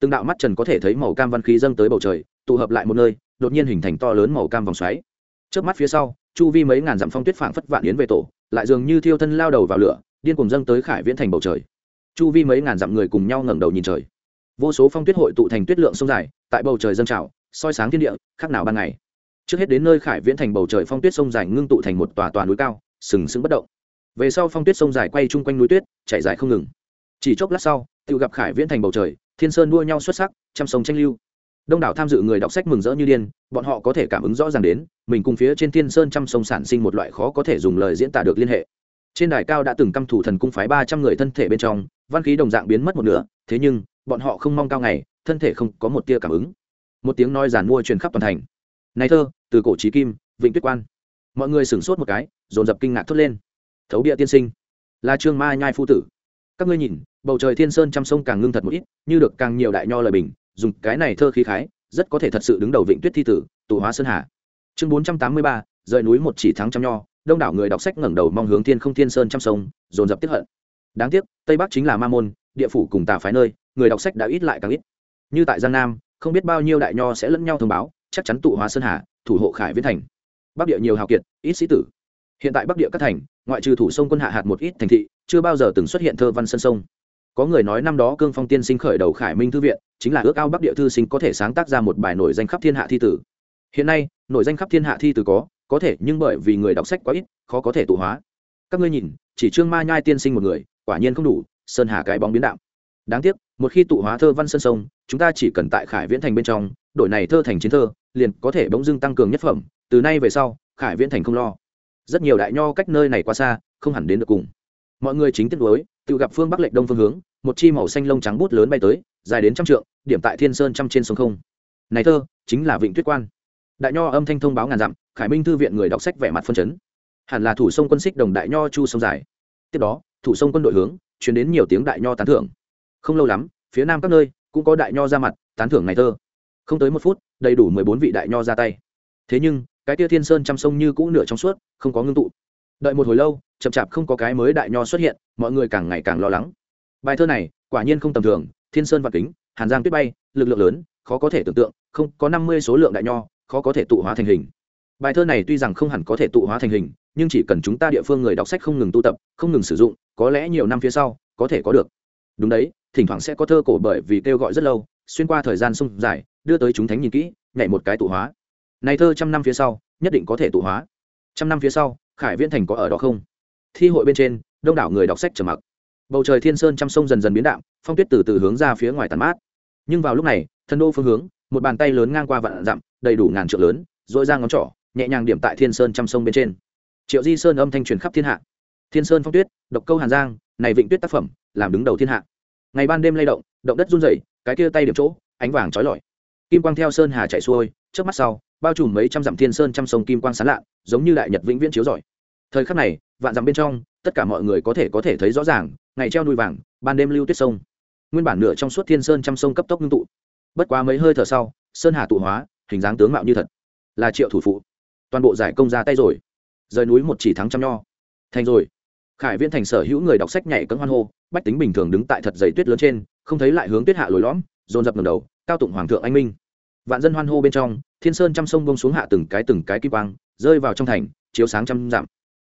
từng đạo mắt trần có thể thấy màu cam văn khí dâng tới bầu trời tụ hợp lại một nơi đột nhiên hình thành to lớn màu cam vòng xoáy trước mắt phía sau chu vi mấy ngàn dặm phong tuyết phảng phất vạn yến về tổ lại dường như thiêu thân lao đầu vào lửa điên cùng dâng tới khải viễn thành bầu trời chu vi mấy ngàn dặm người cùng nhau ngẩng đầu nhìn trời vô số phong tuyết hội tụ thành tuyết lượng sông dài, tại bầu trời dâng trào, soi sáng thiên địa, khác nào ban ngày. Trước hết đến nơi khải viễn thành bầu trời phong tuyết sông dài ngưng tụ thành một tòa tòa núi cao, sừng sững bất động. Về sau phong tuyết sông dài quay chung quanh núi tuyết chạy dài không ngừng. Chỉ chốc lát sau, tự gặp khải viễn thành bầu trời, thiên sơn đua nhau xuất sắc chăm sông tranh lưu. Đông đảo tham dự người đọc sách mừng rỡ như điên, bọn họ có thể cảm ứng rõ ràng đến, mình cùng phía trên thiên sơn chăm sông sản sinh một loại khó có thể dùng lời diễn tả được liên hệ. Trên đài cao đã từng căm thủ thần cung phái ba trăm người thân thể bên trong, văn khí đồng dạng biến mất một nửa, thế nhưng bọn họ không mong cao ngày, thân thể không có một tia cảm ứng. Một tiếng nói giản mua truyền khắp toàn thành. Này thơ, từ cổ trí kim, vịnh tuyết quan. Mọi người sửng sốt một cái, dồn dập kinh ngạc thốt lên. Thấu địa tiên sinh. Là trương ma nhai phu tử. Các ngươi nhìn, bầu trời thiên sơn trăm sông càng ngưng thật một ít, như được càng nhiều đại nho lời bình, dùng cái này thơ khí khái, rất có thể thật sự đứng đầu vịnh tuyết thi tử, tụ hóa sơn hà. Chương bốn trăm tám mươi ba, rời núi một chỉ thắng trăm nho, đông đảo người đọc sách ngẩng đầu mong hướng thiên không thiên sơn trăm sông, dồn dập tiếp hận. Đáng tiếc, tây bắc chính là ma môn, địa phủ cùng tà phái nơi người đọc sách đã ít lại càng ít. Như tại giang nam, không biết bao nhiêu đại nho sẽ lẫn nhau thông báo, chắc chắn tụ hóa sơn hà, thủ hộ khải viễn thành. Bắc địa nhiều hào kiệt, ít sĩ tử. Hiện tại bắc địa các thành, ngoại trừ thủ sông quân hạ hạt một ít thành thị, chưa bao giờ từng xuất hiện thơ văn sân sông. Có người nói năm đó cương phong tiên sinh khởi đầu khải minh thư viện, chính là ước ao bắc địa thư sinh có thể sáng tác ra một bài nổi danh khắp thiên hạ thi tử. Hiện nay, nổi danh khắp thiên hạ thi tử có có thể, nhưng bởi vì người đọc sách quá ít, khó có thể tụ hóa. Các ngươi nhìn, chỉ trương ma nhai tiên sinh một người, quả nhiên không đủ, sơn hà cái bóng biến đạo đáng tiếc, một khi tụ hóa thơ văn sơn sông, chúng ta chỉ cần tại khải viễn thành bên trong, đổi này thơ thành chiến thơ, liền có thể bỗng dưng tăng cường nhất phẩm. Từ nay về sau, khải viễn thành không lo. Rất nhiều đại nho cách nơi này quá xa, không hẳn đến được cùng. Mọi người chính tiết đối tự gặp phương bắc lệch đông phương hướng, một chi màu xanh lông trắng bút lớn bay tới, dài đến trăm trượng, điểm tại thiên sơn trăm trên sông không. Này thơ, chính là vịnh tuyết quan. Đại nho âm thanh thông báo ngàn dặm, khải minh thư viện người đọc sách vẻ mặt phân chấn. Hẳn là thủ sông quân xích đồng đại nho chu sông dài. Tiếp đó, thủ sông quân đội hướng chuyển đến nhiều tiếng đại nho tán thưởng không lâu lắm, phía nam các nơi cũng có đại nho ra mặt, tán thưởng ngày thơ. Không tới một phút, đầy đủ mười bốn vị đại nho ra tay. Thế nhưng, cái tia thiên sơn chăm sông như cũ nửa trong suốt, không có ngưng tụ. Đợi một hồi lâu, chậm chạp không có cái mới đại nho xuất hiện, mọi người càng ngày càng lo lắng. Bài thơ này, quả nhiên không tầm thường, thiên sơn và kính, hàn giang tuyết bay, lực lượng lớn, khó có thể tưởng tượng, không, có năm mươi số lượng đại nho, khó có thể tụ hóa thành hình. Bài thơ này tuy rằng không hẳn có thể tụ hóa thành hình, nhưng chỉ cần chúng ta địa phương người đọc sách không ngừng tu tập, không ngừng sử dụng, có lẽ nhiều năm phía sau, có thể có được. Đúng đấy thỉnh thoảng sẽ có thơ cổ bởi vì kêu gọi rất lâu, xuyên qua thời gian sung dài, đưa tới chúng thánh nhìn kỹ, nhảy một cái tụ hóa. Này thơ trăm năm phía sau, nhất định có thể tụ hóa. Trăm năm phía sau, khải viễn thành có ở đó không? Thi hội bên trên, đông đảo người đọc sách trầm mặc. Bầu trời thiên sơn trăm sông dần dần biến đạm, phong tuyết từ từ hướng ra phía ngoài tàn mát. Nhưng vào lúc này, thân đô phương hướng, một bàn tay lớn ngang qua vạn dặm, đầy đủ ngàn trượng lớn dội ra ngón trỏ, nhẹ nhàng điểm tại thiên sơn trăm sông bên trên. Triệu di sơn âm thanh truyền khắp thiên hạ. Thiên sơn phong tuyết, độc câu hàn giang, này vịnh tuyết tác phẩm, làm đứng đầu thiên hạ ngày ban đêm lay động động đất run rẩy, cái kia tay điểm chỗ, ánh vàng trói lọi. Kim quang theo sơn hà chạy xuôi trước mắt sau, bao trùm mấy trăm dặm thiên sơn trăm sông kim quang sán lạ giống như đại nhật vĩnh viễn chiếu giỏi. thời khắc này, vạn dặm bên trong, tất cả mọi người có thể có thể thấy rõ ràng, ngày treo đuôi vàng, ban đêm lưu tuyết sông. Nguyên bản nửa trong suốt thiên sơn trăm sông cấp tốc ngưng tụ. Bất quá mấy hơi thở sau, sơn hà tụ hóa, hình dáng tướng mạo như thật. Là triệu thủ phụ. Toàn bộ giải công ra tay rồi. Rời núi một chỉ thắng trăm nho. Thành rồi khải viễn thành sở hữu người đọc sách nhảy cấm hoan hô, bách tính bình thường đứng tại thật dày tuyết lớn trên, không thấy lại hướng tuyết hạ lồi lõm, dồn dập ngầm đầu, cao tụng hoàng thượng anh minh. Vạn dân hoan hô bên trong, thiên sơn chăm sông bông xuống hạ từng cái từng cái kim quang, rơi vào trong thành, chiếu sáng trăm dặm.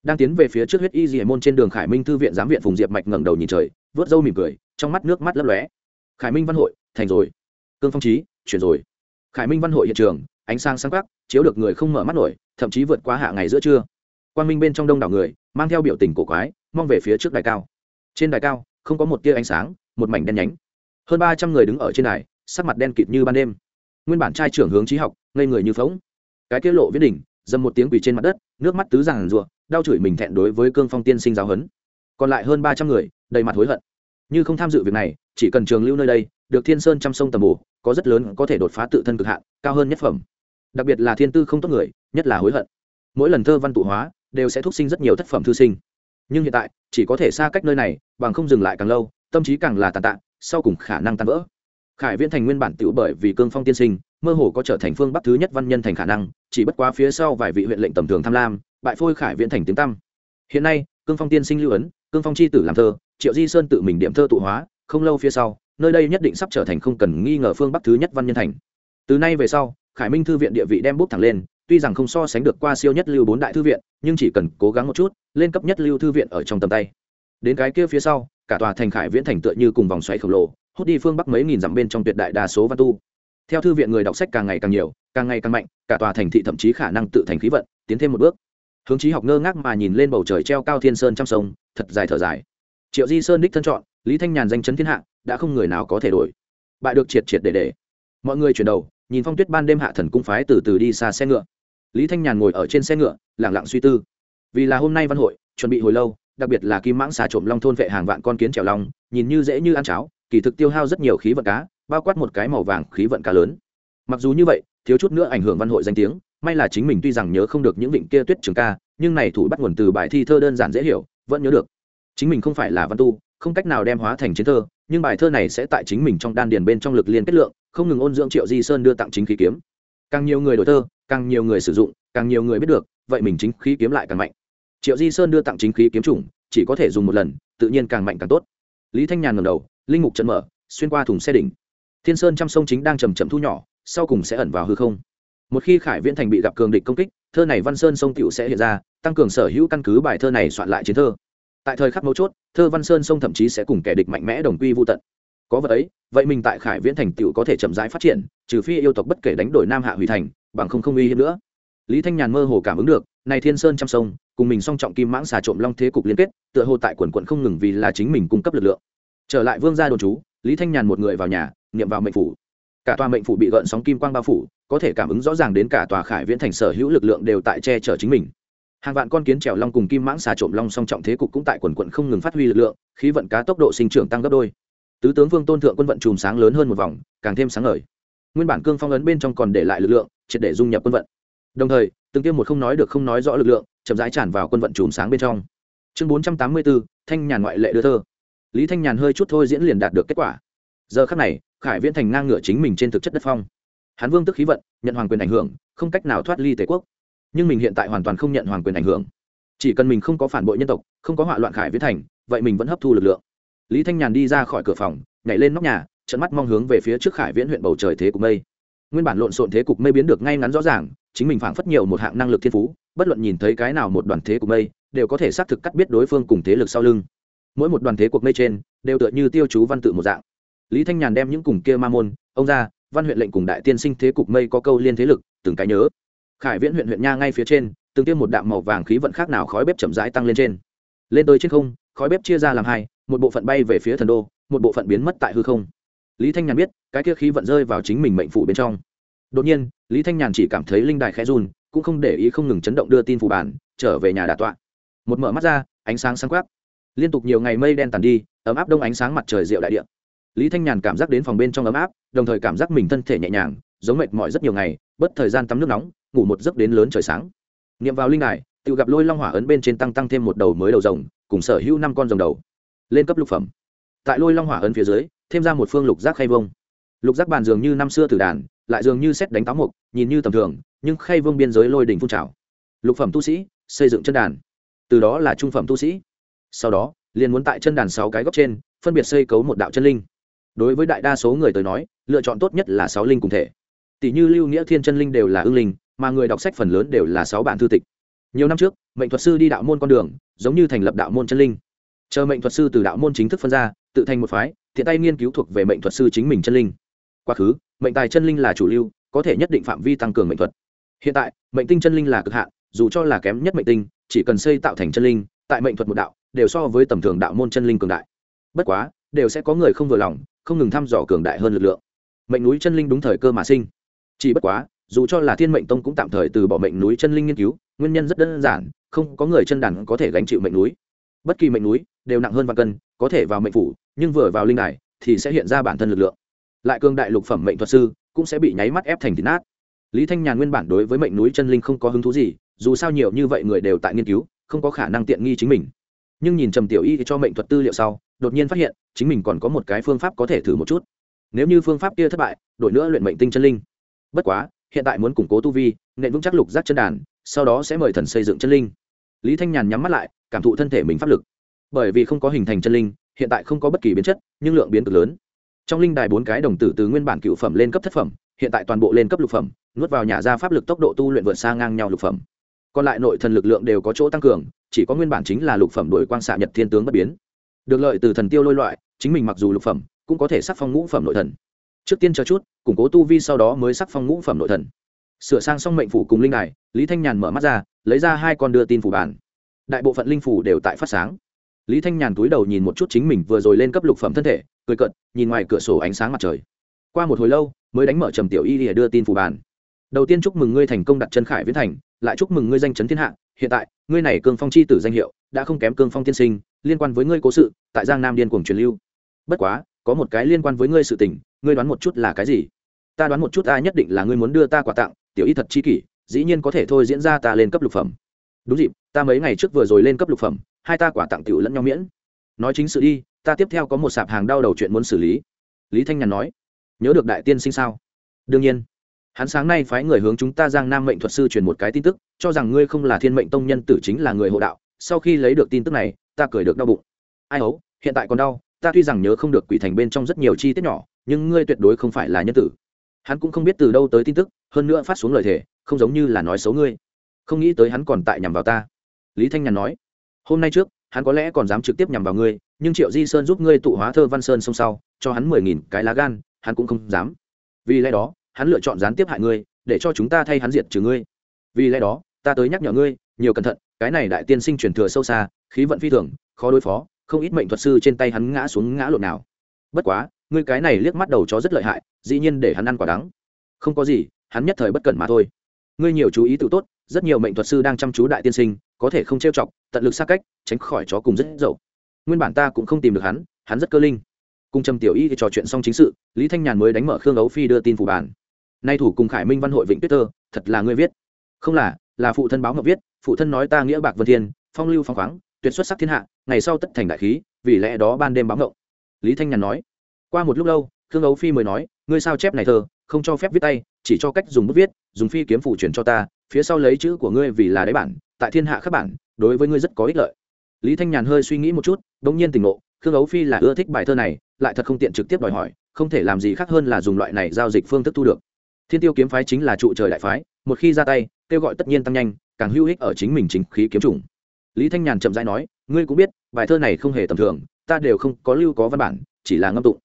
Đang tiến về phía trước huyết y dì môn trên đường khải minh thư viện giám viện phùng diệp mạch ngẩng đầu nhìn trời, vớt râu mỉm cười, trong mắt nước mắt lấp lóe. Khải minh văn hội, thành rồi. Cương phong trí, chuyển rồi. Khải minh văn hội hiện trường, ánh sáng sáng khắc chiếu được người không mở mắt nổi, thậm chí vượt qua hạ ngày giữa trưa. Quang minh bên trong đông đảo người mang theo biểu tình cổ quái mong về phía trước đài cao. Trên đài cao không có một tia ánh sáng một mảnh đen nhánh. Hơn ba trăm người đứng ở trên đài sắc mặt đen kịt như ban đêm. Nguyên bản trai trưởng hướng trí học ngây người như phóng cái tiết lộ viết đỉnh dầm một tiếng quỳ trên mặt đất nước mắt tứ giàn rụa đau chửi mình thẹn đối với cương phong tiên sinh giáo huấn. Còn lại hơn ba trăm người đầy mặt hối hận. Như không tham dự việc này chỉ cần trường lưu nơi đây được thiên sơn chăm sông tầm bù, có rất lớn có thể đột phá tự thân cực hạn cao hơn nhất phẩm. Đặc biệt là thiên tư không tốt người nhất là hối hận. Mỗi lần thơ văn tụ hóa đều sẽ thúc sinh rất nhiều tác phẩm thư sinh. Nhưng hiện tại, chỉ có thể xa cách nơi này, bằng không dừng lại càng lâu, tâm trí càng là tàn tạ, sau cùng khả năng tan vỡ. Khải viễn thành nguyên bản tựu bởi vì cương phong tiên sinh, mơ hồ có trở thành phương bắc thứ nhất văn nhân thành khả năng, chỉ bất quá phía sau vài vị huyện lệnh tầm thường tham lam, bại phôi khải viễn thành tiếng tăm. Hiện nay, cương phong tiên sinh lưu ấn, cương phong c h i tử làm thơ, triệu di sơn tự mình điểm thơ tụ hóa, không lâu phía sau, nơi đây nhất định sắp trở thành không cần nghi ngờ phương bắc thứ nhất văn nhân thành. Từ nay về sau, khải minh thư viện địa vị đem bút thẳng lên tuy rằng không so sánh được qua siêu nhất lưu bốn đại thư viện, nhưng chỉ cần cố gắng một chút, lên cấp nhất lưu thư viện ở trong tầm tay. Đến cái kia phía sau, cả tòa thành khải viễn thành tựa như cùng vòng xoáy khổng lồ, hút đi phương bắc mấy nghìn dặm bên trong tuyệt đại đa số văn tu. Theo thư viện người đọc sách càng ngày càng nhiều, càng ngày càng mạnh, cả tòa thành thị thậm chí khả năng tự thành khí vận, tiến thêm một bước. Hướng chí học ngơ ngác mà nhìn lên bầu trời treo cao thiên sơn trong sông, thật dài thở dài. Triệu di sơn đích thân chọn, lý thanh nhàn danh chấn thiên hạ, đã không người nào có thể đổi. Bại được triệt triệt để để. Mọi người chuyển đầu, nhìn phong tuyết ban đêm hạ thần cung phái từ từ đi xa xe ngựa lý thanh nhàn ngồi ở trên xe ngựa lẳng lặng suy tư. Vì là hôm nay văn hội, chuẩn bị hồi lâu, đặc biệt là kim mãng xà trộm long thôn vệ hàng vạn con kiến trèo long, nhìn như dễ như ăn cháo, kỳ thực tiêu hao rất nhiều khí vận cá, bao quát một cái màu vàng khí vận cá lớn. Mặc dù như vậy, thiếu chút nữa ảnh hưởng văn hội danh tiếng, may là chính mình tuy rằng nhớ không được những vịnh kia tuyết trường ca, nhưng này thủ bắt nguồn từ bài thi thơ đơn giản dễ hiểu, vẫn nhớ được. Chính mình không phải là văn tu, không cách nào đem hóa thành chiến thơ, nhưng bài thơ này sẽ tại chính mình trong đan điền bên trong lực liên kết lượng, không ngừng ôn dưỡng triệu di sơn đưa tặng chính khí kiếm càng nhiều người đổi thơ, càng nhiều người sử dụng, càng nhiều người biết được, vậy mình chính khí kiếm lại càng mạnh. Triệu di sơn đưa tặng chính khí kiếm chủng, chỉ có thể dùng một lần, tự nhiên càng mạnh càng tốt. Lý thanh nhàn ngầm đầu, linh mục trận mở, xuyên qua thùng xe đỉnh. Thiên sơn trăm sông chính đang chầm chậm thu nhỏ, sau cùng sẽ ẩn vào hư không. Một khi khải viễn thành bị gặp cường địch công kích, thơ này văn sơn sông cựu sẽ hiện ra, tăng cường sở hữu căn cứ bài thơ này soạn lại chiến thơ. Tại thời khắc mấu chốt, thơ văn sơn sông thậm chí sẽ cùng kẻ địch mạnh mẽ đồng quy vô tận có vật ấy, vậy mình tại khải viễn thành tựu có thể chậm rãi phát triển, trừ phi yêu tộc bất kể đánh đổi nam hạ hủy thành, bằng không không uy hiếp nữa. Lý thanh nhàn mơ hồ cảm ứng được, này thiên sơn trăm sông, cùng mình song trọng kim mãng xà trộm long thế cục liên kết, tựa hồ tại quần quận không ngừng vì là chính mình cung cấp lực lượng. Trở lại vương gia đồn trú, lý thanh nhàn một người vào nhà, niệm vào mệnh phủ. Cả tòa mệnh phủ bị gợn sóng kim quang bao phủ, có thể cảm ứng rõ ràng đến cả tòa khải viễn thành sở hữu lực lượng đều tại che chở chính mình. Hàng vạn con kiến trèo long cùng kim mãng xà trộm long song trọng thế cục cũng tại quần quận không ngừng phát huy lực lượng, khí vận cá tốc độ sinh trưởng tăng gấp đôi tứ tướng vương tôn thượng quân vận chùm sáng lớn hơn một vòng, càng thêm sáng ngời. Nguyên bản cương phong ấn bên trong còn để lại lực lượng, triệt để dung nhập quân vận. Đồng thời, từng tiêm một không nói được không nói rõ lực lượng, chậm rãi tràn vào quân vận chùm sáng bên trong. Chương bốn trăm tám mươi bốn thanh nhàn ngoại lệ đưa thơ. Lý thanh nhàn hơi chút thôi diễn liền đạt được kết quả. Giờ khắc này, khải viễn thành ngang ngửa chính mình trên thực chất đất phong. Hán vương tức khí vận, nhận hoàng quyền ảnh hưởng, không cách nào thoát ly tề quốc. Nhưng mình hiện tại hoàn toàn không nhận hoàng quyền ảnh hưởng. Chỉ cần mình không có phản bội nhân tộc, không có hỏa loạn khải viễn thành, vậy mình vẫn hấp thu lực lượng lý thanh nhàn đi ra khỏi cửa phòng, nhảy lên nóc nhà trận mắt mong hướng về phía trước khải viễn huyện bầu trời thế cục mây. Nguyên bản lộn xộn thế cục mây biến được ngay ngắn rõ ràng, chính mình phảng phất nhiều một hạng năng lực thiên phú, bất luận nhìn thấy cái nào một đoàn thế cục mây, đều có thể xác thực cắt biết đối phương cùng thế lực sau lưng. Mỗi một đoàn thế cuộc mây trên, đều tựa như tiêu chú văn tự một dạng. Lý thanh nhàn đem những cùng kia ma môn, ông ra văn huyện lệnh cùng đại tiên sinh thế cục mây có câu liên thế lực, từng cái nhớ. Khải viễn huyện huyện nha ngay phía trên, từng tiêm một đạm màu vàng khí vận khác nào khói bếp chậm rãi tăng lên trên. Lên tới trên không, khói bếp chia ra làm hai một bộ phận bay về phía thần đô, một bộ phận biến mất tại hư không. Lý thanh nhàn biết, cái kia khí vận rơi vào chính mình mệnh phủ bên trong. Đột nhiên, lý thanh nhàn chỉ cảm thấy linh đài khẽ run, cũng không để ý không ngừng chấn động đưa tin phủ bản, trở về nhà đà tọa. Một mở mắt ra, ánh sáng sáng quắc. Liên tục nhiều ngày mây đen tàn đi, ấm áp đông ánh sáng mặt trời rượu đại địa. Lý thanh nhàn cảm giác đến phòng bên trong ấm áp, đồng thời cảm giác mình thân thể nhẹ nhàng, giống mệt mỏi rất nhiều ngày bất thời gian tắm nước nóng, ngủ một giấc đến lớn trời sáng. Niệm vào linh đài, tự gặp lôi long hỏa ấn bên trên tăng tăng thêm một đầu mới đầu rồng, cùng sở hữu năm con rồng đầu lên cấp lục phẩm. Tại lôi long hỏa ấn phía dưới, thêm ra một phương lục giác khay vông. Lục giác bàn dường như năm xưa tử đàn, lại dường như xét đánh táo mục, nhìn như tầm thường, nhưng khay vương biên giới lôi đỉnh phun trào. Lục phẩm tu sĩ, xây dựng chân đàn. Từ đó là trung phẩm tu sĩ. Sau đó, liền muốn tại chân đàn sáu cái góc trên, phân biệt xây cấu một đạo chân linh. Đối với đại đa số người tới nói, lựa chọn tốt nhất là sáu linh cùng thể. Tỷ như lưu nghĩa thiên chân linh đều là ưng linh, mà người đọc sách phần lớn đều là sáu bản thư tịch. Nhiều năm trước, mệnh thuật sư đi đạo môn con đường, giống như thành lập đạo môn chân linh chờ mệnh thuật sư từ đạo môn chính thức phân ra, tự thành một phái, thiện tay nghiên cứu thuộc về mệnh thuật sư chính mình chân linh. Quá khứ, mệnh tài chân linh là chủ lưu, có thể nhất định phạm vi tăng cường mệnh thuật. Hiện tại, mệnh tinh chân linh là cực hạn, dù cho là kém nhất mệnh tinh, chỉ cần xây tạo thành chân linh, tại mệnh thuật một đạo, đều so với tầm thường đạo môn chân linh cường đại. Bất quá, đều sẽ có người không vừa lòng, không ngừng thăm dò cường đại hơn lực lượng. Mệnh núi chân linh đúng thời cơ mà sinh. Chỉ bất quá, dù cho là thiên mệnh tông cũng tạm thời từ bỏ mệnh núi chân linh nghiên cứu, nguyên nhân rất đơn giản, không có người chân đàn có thể gánh chịu mệnh núi. Bất kỳ mệnh núi đều nặng hơn vạn cân, có thể vào mệnh phủ, nhưng vừa vào linh đài thì sẽ hiện ra bản thân lực lượng. Lại cương đại lục phẩm mệnh thuật sư cũng sẽ bị nháy mắt ép thành thịt nát. Lý thanh nhàn nguyên bản đối với mệnh núi chân linh không có hứng thú gì, dù sao nhiều như vậy người đều tại nghiên cứu, không có khả năng tiện nghi chính mình. Nhưng nhìn trầm tiểu y cho mệnh thuật tư liệu sau, đột nhiên phát hiện chính mình còn có một cái phương pháp có thể thử một chút. Nếu như phương pháp kia thất bại, đổi nữa luyện mệnh tinh chân linh. Bất quá, hiện tại muốn củng cố tu vi nện vững chắc lục giác chân đàn, sau đó sẽ mời thần xây dựng chân linh. Lý thanh nhàn nhắm mắt lại, cảm thụ thân thể mình pháp lực bởi vì không có hình thành chân linh, hiện tại không có bất kỳ biến chất, nhưng lượng biến cực lớn. Trong linh đài bốn cái đồng tử từ nguyên bản cựu phẩm lên cấp thất phẩm, hiện tại toàn bộ lên cấp lục phẩm, nuốt vào nhà ra pháp lực tốc độ tu luyện vượt xa ngang nhau lục phẩm. Còn lại nội thần lực lượng đều có chỗ tăng cường, chỉ có nguyên bản chính là lục phẩm đổi quang xạ nhật thiên tướng bất biến. Được lợi từ thần tiêu lôi loại, chính mình mặc dù lục phẩm, cũng có thể sắc phong ngũ phẩm nội thần. Trước tiên chờ chút, củng cố tu vi sau đó mới sắc phong ngũ phẩm nội thần. Sửa sang xong mệnh phủ cùng linh đài, lý thanh nhàn mở mắt ra, lấy ra hai con đưa tin phủ bản đại bộ phận linh phủ đều tại phát sáng lý thanh nhàn túi đầu nhìn một chút chính mình vừa rồi lên cấp lục phẩm thân thể, cười cận nhìn ngoài cửa sổ ánh sáng mặt trời. Qua một hồi lâu, mới đánh mở trầm tiểu y để đưa tin phủ bàn. đầu tiên chúc mừng ngươi thành công đặt chân khải viễn thành, lại chúc mừng ngươi danh chấn thiên hạ. Hiện tại, ngươi này cương phong chi tử danh hiệu, đã không kém cương phong tiên sinh, liên quan với ngươi cố sự, tại giang nam điên cuồng truyền lưu. Bất quá, có một cái liên quan với ngươi sự tình, ngươi đoán một chút là cái gì? Ta đoán một chút ta nhất định là ngươi muốn đưa ta quà tặng, tiểu y thật chi kỷ, dĩ nhiên có thể thôi diễn ra ta lên cấp lục phẩm. Đúng dịp, ta mấy ngày trước vừa rồi lên cấp lục phẩm hai ta quả tặng tiểu lẫn nhau miễn. Nói chính sự đi, ta tiếp theo có một sạp hàng đau đầu chuyện muốn xử lý. Lý thanh nhàn nói, nhớ được đại tiên sinh sao? Đương nhiên. Hắn sáng nay phái người hướng chúng ta giang nam mệnh thuật sư truyền một cái tin tức, cho rằng ngươi không là thiên mệnh tông nhân tử chính là người hộ đạo, sau khi lấy được tin tức này, ta cười được đau bụng. Ai ấu hiện tại còn đau, ta tuy rằng nhớ không được quỷ thành bên trong rất nhiều chi tiết nhỏ, nhưng ngươi tuyệt đối không phải là nhân tử. Hắn cũng không biết từ đâu tới tin tức, hơn nữa phát xuống lời thề, không giống như là nói xấu ngươi. Không nghĩ tới hắn còn tại nhằm vào ta. Lý thanh nhàn nói hôm nay trước, hắn có lẽ còn dám trực tiếp nhằm vào ngươi, nhưng triệu di sơn giúp ngươi tụ hóa thơ văn sơn xong sau, cho hắn mười nghìn cái lá gan, hắn cũng không dám. Vì lẽ đó, hắn lựa chọn gián tiếp hại ngươi, để cho chúng ta thay hắn diệt trừ ngươi. Vì lẽ đó, ta tới nhắc nhở ngươi, nhiều cẩn thận, cái này đại tiên sinh truyền thừa sâu xa, khí vận phi thường, khó đối phó, không ít mệnh thuật sư trên tay hắn ngã xuống ngã lộn nào. Bất quá, ngươi cái này liếc mắt đầu chó rất lợi hại, dĩ nhiên để hắn ăn quả đắng. Không có gì, hắn nhất thời bất cẩn mà thôi. Ngươi nhiều chú ý tự tốt rất nhiều mệnh thuật sư đang chăm chú đại tiên sinh, có thể không trêu chọc, tận lực xa cách, tránh khỏi chó cùng rất dậu. Nguyên bản ta cũng không tìm được hắn hắn rất cơ linh. Cùng trầm tiểu y trò chuyện xong chính sự, lý thanh nhàn mới đánh mở khương ấu phi đưa tin phủ bản nay thủ cùng khải minh văn hội vịnh tuyết tơ thật là ngươi viết. Không là là phụ thân báo ngọc viết, phụ thân nói ta nghĩa bạc vân thiên, phong lưu phong khoáng, tuyệt xuất sắc thiên hạ, ngày sau tất thành đại khí, vì lẽ đó ban đêm báo ngậu lý thanh nhàn nói. Qua một lúc lâu, khương ấu phi mới nói, ngươi sao chép này thơ, không cho phép viết tay, chỉ cho cách dùng bút viết, dùng phi kiếm phủ chuyển cho ta phía sau lấy chữ của ngươi vì là đáy bản, tại thiên hạ các bản, đối với ngươi rất có ích lợi. Lý thanh nhàn hơi suy nghĩ một chút đ ỗ n g nhiên tỉnh ngộ, khương ấu phi là ưa thích bài thơ này, lại thật không tiện trực tiếp đòi hỏi, không thể làm gì khác hơn là dùng loại này giao dịch phương thức thu được. Thiên tiêu kiếm phái chính là trụ trời đại phái, một khi ra tay, kêu gọi tất nhiên tăng nhanh, càng hữu ích ở chính mình chính khí kiếm chủng. Lý thanh nhàn chậm rãi nói, ngươi cũng biết, bài thơ này không hề tầm thường, ta đều không có lưu có văn bản, chỉ là ngâm tụng.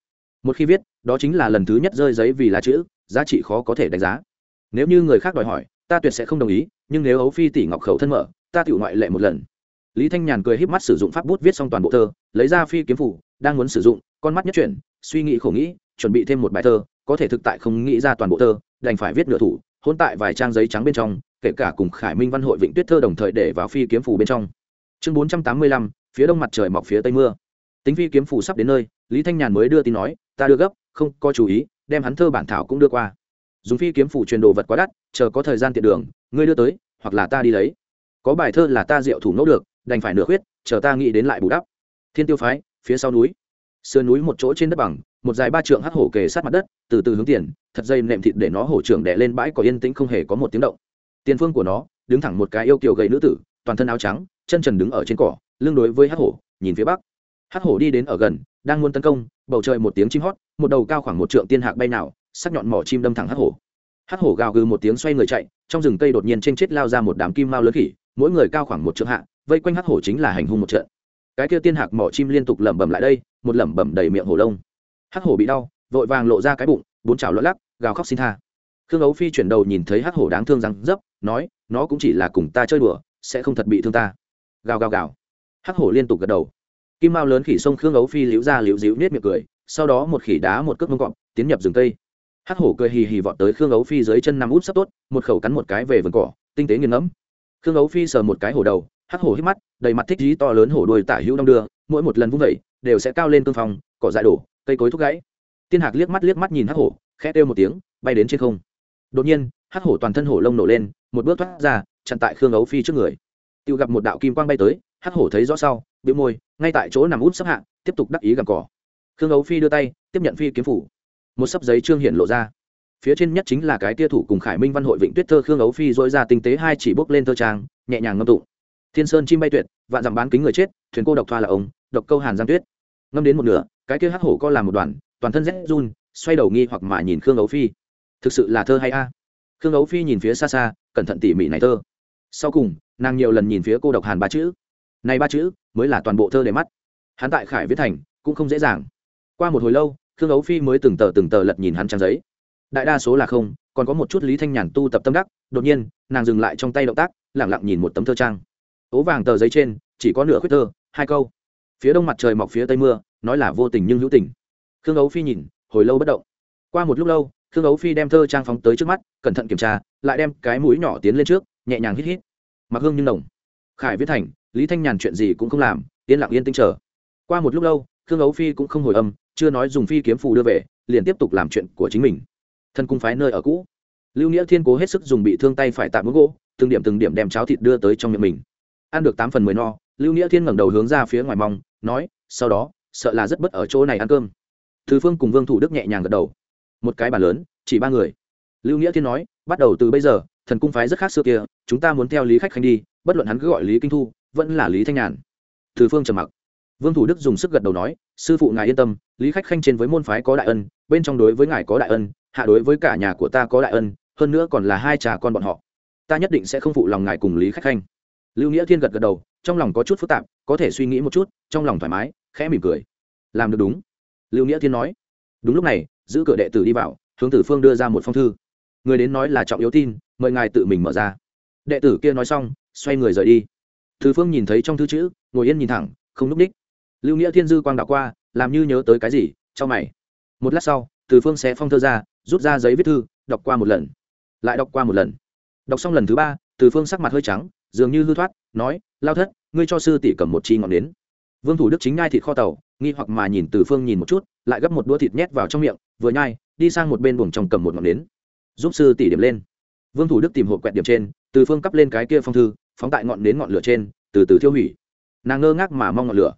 Một khi viết, đó chính là lần thứ nhất rơi giấy vì là chữ, giá trị khó có thể đánh giá. Nếu như người khác đòi hỏi ta tuyệt sẽ không đồng ý, nhưng nếu ấu phi tỷ ngọc khẩu thân mở, ta tự ngoại lệ một lần. Lý thanh nhàn cười híp mắt sử dụng pháp bút viết xong toàn bộ thơ, lấy ra phi kiếm phủ, đang muốn sử dụng, con mắt nhất chuyển, suy nghĩ khổ nghĩ, chuẩn bị thêm một bài thơ, có thể thực tại không nghĩ ra toàn bộ thơ, đành phải viết nửa thủ, hôn tại vài trang giấy trắng bên trong, kể cả cùng khải minh văn hội vịnh tuyết thơ đồng thời để vào phi kiếm phủ bên trong. Chương bốn trăm tám mươi lăm, phía đông mặt trời mọc phía tây mưa. Tính phi kiếm phủ sắp đến nơi, lý thanh nhàn mới đưa tin nói, ta đưa gấp, không có chú ý, đem hắn thơ bản thảo cũng đưa qua dùng phi kiếm phủ truyền đồ vật quá đắt, chờ có thời gian tiện đường, ngươi đưa tới, hoặc là ta đi lấy. Có bài thơ là ta diệu thủ nỗ được, đành phải nửa khuyết, chờ ta nghĩ đến lại bù đắp. Thiên tiêu phái, phía sau núi. Sườn núi một chỗ trên đất bằng, một dài ba trượng hắc hổ kề sát mặt đất, từ từ hướng tiền, thật dây nệm thịt để nó hổ trưởng đẻ lên bãi có yên tĩnh không hề có một tiếng động. Tiền phương của nó, đứng thẳng một cái yêu kiều gầy nữ tử, toàn thân áo trắng, chân trần đứng ở trên cỏ, lưng đối với hắc hổ, nhìn phía bắc. Hắc hổ đi đến ở gần, đang muốn tấn công, bầu trời một tiếng chim hót, một đầu cao khoảng một trượng tiên hạc bay nào sắc nhọn mỏ chim đâm thẳng hắc hổ. Hắc hổ gào gừ một tiếng xoay người chạy, trong rừng cây đột nhiên trên chết lao ra một đám kim mao lớn khỉ, mỗi người cao khoảng một trượng hạ, vây quanh hắc hổ chính là hành hung một trận. Cái kia tiên hạc mỏ chim liên tục lẩm bẩm lại đây, một lẩm bẩm đầy miệng hổ lông. Hắc hổ bị đau, vội vàng lộ ra cái bụng, bốn chảo lỡ lắc, gào khóc xin tha. Khương ấu phi chuyển đầu nhìn thấy hắc hổ đáng thương răng dấp nói, nó cũng chỉ là cùng ta chơi đùa, sẽ không thật bị thương ta. Gào gào gào. Hắc hổ liên tục gật đầu. Kim mao lớn khỉ sông khương ấu phi liễu ra liễu dĩu nết miệng cười, sau đó một khỉ đá một cước mông cọp, tiến nhập rừng cây hắc hổ cười hì hì vọt tới khương ấu phi dưới chân nằm út sắp tốt, một khẩu cắn một cái về vườn cỏ, tinh tế nghiền ngẫm. Khương ấu phi sờ một cái hổ đầu, hắc hổ hít mắt, đầy mặt thích trí to lớn hổ đuôi tả hữu đong đưa, mỗi một lần vung vẩy đều sẽ cao lên cương phòng, cỏ dại đổ, cây cối thúc gãy. Tiên hạc liếc mắt liếc mắt nhìn hắc hổ, khẽ kêu một tiếng, bay đến trên không. Đột nhiên, hắc hổ toàn thân hổ lông nổ lên, một bước thoát ra, chặn tại khương ấu phi trước người. Tự gặp một đạo kim quang bay tới, hắc hổ thấy rõ sau bị môi, ngay tại chỗ nằm út sắp hạ, tiếp tục đắc ý gầm cỏ. Khương ấu phi đưa tay, tiếp nhận phi kiếm phủ một sấp giấy trương hiện lộ ra. Phía trên nhất chính là cái tia thủ cùng khải minh văn hội vịnh tuyết thơ khương ấu phi dỗi ra tinh tế hai chỉ bốc lên thơ trang, nhẹ nhàng ngâm tụng. Thiên sơn chim bay tuyệt, vạn dặm bán kính người chết, thuyền cô độc thoa là ông, độc câu hàn giang tuyết. Ngâm đến một nửa, cái kia hắc hổ co làm một đoàn, toàn thân rét run, xoay đầu nghi hoặc mà nhìn khương ấu phi. Thực sự là thơ hay a? Khương ấu phi nhìn phía xa xa, cẩn thận tỉ mỉ này thơ. Sau cùng, nàng nhiều lần nhìn phía cô độc hàn ba chữ. Này ba chữ mới là toàn bộ thơ để mắt. Hắn tại khải viết thành cũng không dễ dàng. Qua một hồi lâu khương ấu phi mới từng tờ từng tờ lật nhìn hắn trang giấy. Đại đa số là không, còn có một chút lý thanh nhàn tu tập tâm đắc, đột nhiên, nàng dừng lại trong tay động tác lẳng lặng nhìn một tấm thơ trang. Ố vàng tờ giấy trên, chỉ có nửa khuyết thơ, hai câu. Phía đông mặt trời mọc phía tây mưa, nói là vô tình nhưng hữu tình. Khương ấu phi nhìn, hồi lâu bất động. Qua một lúc lâu, khương ấu phi đem thơ trang phóng tới trước mắt, cẩn thận kiểm tra, lại đem cái mũi nhỏ tiến lên trước, nhẹ nhàng hít hít. Mặc hương nhưng nồng. khải viết thành, lý thanh nhàn chuyện gì cũng không làm, yên lặng yên tinh chờ. Qua một lúc lâu, khương ấu phi cũng không hồi âm chưa nói dùng phi kiếm phù đưa về, liền tiếp tục làm chuyện của chính mình. Thân cung phái nơi ở cũ. Lưu nghĩa thiên cố hết sức dùng bị thương tay phải tạm mũi gỗ, từng điểm từng điểm đem cháo thịt đưa tới trong miệng mình. Ăn được tám phần mười no, lưu nghĩa thiên ngẩng đầu hướng ra phía ngoài mong, nói, sau đó, sợ là rất bất ở chỗ này ăn cơm. Thứ phương cùng vương thủ đức nhẹ nhàng gật đầu. Một cái bàn lớn, chỉ ba người. Lưu nghĩa thiên nói, bắt đầu từ bây giờ, thần cung phái rất khác xưa kia, chúng ta muốn theo lý khách khanh đi, bất luận hắn cứ gọi lý kinh thu, vẫn là lý thanh nhàn. Từ phương trầm mặc vương thủ đức dùng sức gật đầu nói, sư phụ ngài yên tâm, lý khách khanh trên với môn phái có đại ân, bên trong đối với ngài có đại ân, hạ đối với cả nhà của ta có đại ân, hơn nữa còn là hai trà con bọn họ. Ta nhất định sẽ không phụ lòng ngài cùng lý khách khanh. Lưu nghĩa thiên gật gật đầu, trong lòng có chút phức tạp, có thể suy nghĩ một chút, trong lòng thoải mái, khẽ mỉm cười. Làm được đúng. Lưu nghĩa thiên nói. Đúng lúc này, giữ cửa đệ tử đi vào, hướng tử phương đưa ra một phong thư. Người đến nói là trọng yếu tin, mời ngài tự mình mở ra. Đệ tử kia nói xong, xoay người rời đi. Tử phương nhìn thấy trong thư chữ, ngồi yên nhìn thẳng, không núp ních lưu nghĩa thiên dư quang đạo qua, làm như nhớ tới cái gì, cho mày. Một lát sau, từ phương sẽ phong thơ ra, rút ra giấy viết thư, đọc qua một lần. Lại đọc qua một lần. Đọc xong lần thứ ba, từ phương sắc mặt hơi trắng, dường như hư thoát, nói, lao thất, ngươi cho sư tỷ cầm một chi ngọn nến. Vương thủ đức chính ngai thịt kho tàu, nghi hoặc mà nhìn từ phương nhìn một chút, lại gấp một đũa thịt nhét vào trong miệng, vừa nhai, đi sang một bên buồng trong cầm một ngọn nến. Giúp sư tỷ điểm lên. Vương thủ đức tìm hộp quẹt điểm trên, từ phương cắp lên cái kia phong thư, phóng tại ngọn nến ngọn lửa trên, từ từ thiêu hủy. Nàng ngơ ngác mà mong ngọn lửa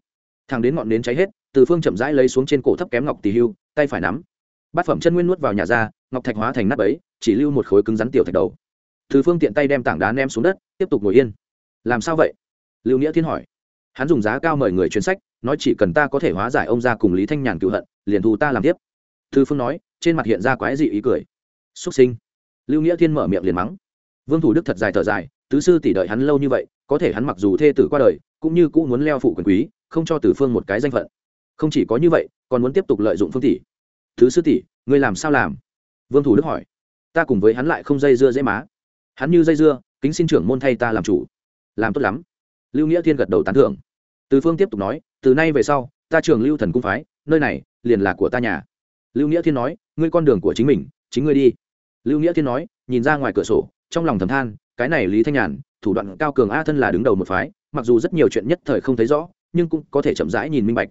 thằng đến ngọn nến cháy hết, từ phương chậm rãi lấy xuống trên cổ thấp kém ngọc tỷ hưu, tay phải nắm. Bát phẩm chân nguyên nuốt vào nhà ra, ngọc thạch hóa thành nắp ấy chỉ lưu một khối cứng rắn tiểu thạch đầu. Từ phương tiện tay đem tảng đá ném xuống đất, tiếp tục ngồi yên. Làm sao vậy? Lưu nghĩa thiên hỏi. Hắn dùng giá cao mời người truyền sách, nói chỉ cần ta có thể hóa giải ông ra cùng lý thanh nhàn cựu hận, liền thu ta làm tiếp. Thư phương nói, trên mặt hiện ra quái dị ý cười. Xuất sinh. Lưu nghĩa thiên mở miệng liền mắng. Vương thủ đức thật dài thở dài, tứ sư tỷ đợi hắn lâu như vậy, có thể hắn mặc dù thê tử qua đời, cũng như cũng muốn leo phụ quyền quý không cho tử phương một cái danh phận. Không chỉ có như vậy, còn muốn tiếp tục lợi dụng phương tỷ. Thứ sư tỷ, ngươi làm sao làm? Vương thủ đức hỏi. Ta cùng với hắn lại không dây dưa dễ má. Hắn như dây dưa, kính xin trưởng môn thay ta làm chủ. Làm tốt lắm. Lưu nghĩa thiên gật đầu tán thưởng. Từ phương tiếp tục nói, từ nay về sau, ta trưởng lưu thần cung phái, nơi này, liền là của ta nhà. Lưu nghĩa thiên nói, ngươi con đường của chính mình, chính ngươi đi. Lưu nghĩa thiên nói, nhìn ra ngoài cửa sổ, trong lòng thầm than, cái này lý thanh nhàn, thủ đoạn cao cường a thân là đứng đầu một phái, mặc dù rất nhiều chuyện nhất thời không thấy rõ nhưng cũng có thể chậm rãi nhìn minh bạch.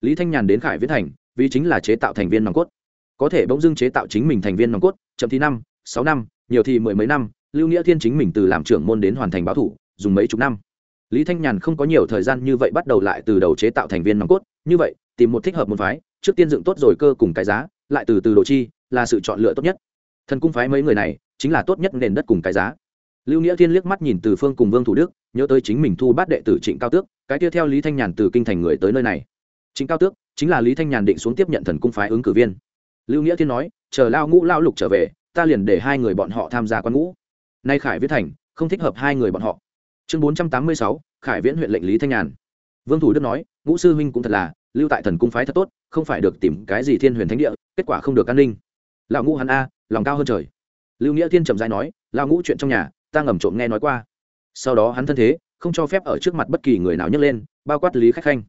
Lý thanh nhàn đến khải viễn thành, vì chính là chế tạo thành viên nòng cốt. Có thể bỗng dưng chế tạo chính mình thành viên nòng cốt, chậm thì năm, sáu năm, nhiều thì mười mấy năm, lưu nghĩa thiên chính mình từ làm trưởng môn đến hoàn thành báo thủ, dùng mấy chục năm. Lý thanh nhàn không có nhiều thời gian như vậy bắt đầu lại từ đầu chế tạo thành viên nòng cốt, như vậy, tìm một thích hợp môn phái, trước tiên dựng tốt rồi cơ cùng cái giá, lại từ từ đồ chi, là sự chọn lựa tốt nhất. Thần cung phái mấy người này, chính là tốt nhất nền đất cùng cái giá lưu nghĩa thiên liếc mắt nhìn từ phương cùng vương thủ đức, nhớ tới chính mình thu bát đệ tử trịnh cao tước, cái tiếp theo lý thanh nhàn từ kinh thành người tới nơi này. Trịnh cao tước chính là lý thanh nhàn định xuống tiếp nhận thần cung phái ứng cử viên. Lưu nghĩa thiên nói, chờ lao ngũ lao lục trở về, ta liền để hai người bọn họ tham gia quan ngũ. Nay khải viết thành không thích hợp hai người bọn họ. Chương bốn trăm tám mươi sáu, khải viễn huyện lệnh lý thanh nhàn. Vương thủ đức nói, ngũ sư huynh cũng thật là, lưu tại thần cung phái thật tốt, không phải được tìm cái gì thiên huyền thánh địa, kết quả không được an ninh. Lão ngũ hắn a, lòng cao hơn trời. Lưu nghĩa thiên trầm dai nói, lão ngũ chuyện trong nhà ta ngầm trộm nghe nói qua. Sau đó hắn thân thế, không cho phép ở trước mặt bất kỳ người nào nhấc lên, bao quát lý khách khanh.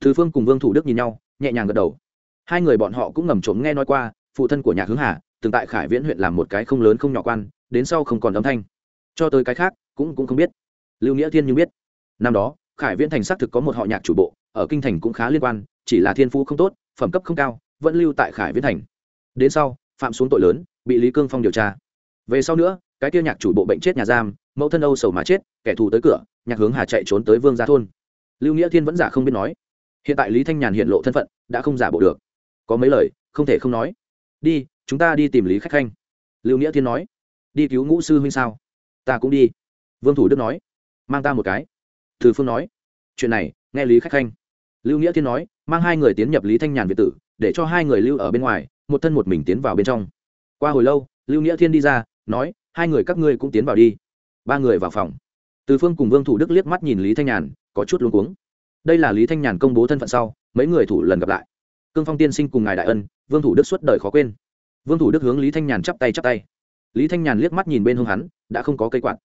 Thứ phương cùng vương thủ đức nhìn nhau, nhẹ nhàng gật đầu. Hai người bọn họ cũng ngầm trộm nghe nói qua, phụ thân của nhạc hướng hà, từng tại khải viễn huyện làm một cái không lớn không nhỏ quan, đến sau không còn âm thanh. Cho tới cái khác, cũng cũng không biết. Lưu nghĩa thiên nhưng biết. Năm đó, khải viễn thành xác thực có một họ nhạc chủ bộ, ở kinh thành cũng khá liên quan, chỉ là thiên phú không tốt, phẩm cấp không cao, vẫn lưu tại khải viễn thành. Đến sau, phạm xuống tội lớn, bị lý cương phong điều tra. Về sau nữa cái tiêu nhạc chủ bộ bệnh chết nhà giam, mẫu thân âu sầu mà chết, kẻ thù tới cửa, nhạc hướng hà chạy trốn tới vương gia thôn. Lưu nghĩa thiên vẫn giả không biết nói. Hiện tại lý thanh nhàn hiện lộ thân phận, đã không giả bộ được. Có mấy lời, không thể không nói. Đi, chúng ta đi tìm lý khách khanh. Lưu nghĩa thiên nói. Đi cứu ngũ sư huynh sao? Ta cũng đi. Vương thủ đức nói. Mang ta một cái. Thư phương nói. Chuyện này, nghe lý khách khanh. Lưu nghĩa thiên nói, mang hai người tiến nhập lý thanh nhàn việt tử, để cho hai người lưu ở bên ngoài, một thân một mình tiến vào bên trong. Qua hồi lâu, lưu nghĩa thiên đi ra, nói hai người các ngươi cũng tiến vào đi. Ba người vào phòng. Từ phương cùng vương thủ đức liếc mắt nhìn lý thanh nhàn, có chút luống cuống. Đây là lý thanh nhàn công bố thân phận sau, mấy người thủ lần gặp lại. Cương phong tiên sinh cùng ngài đại ân, vương thủ đức suốt đời khó quên. Vương thủ đức hướng lý thanh nhàn chắp tay chắp tay. Lý thanh nhàn liếc mắt nhìn bên hông hắn, đã không có cây quạt.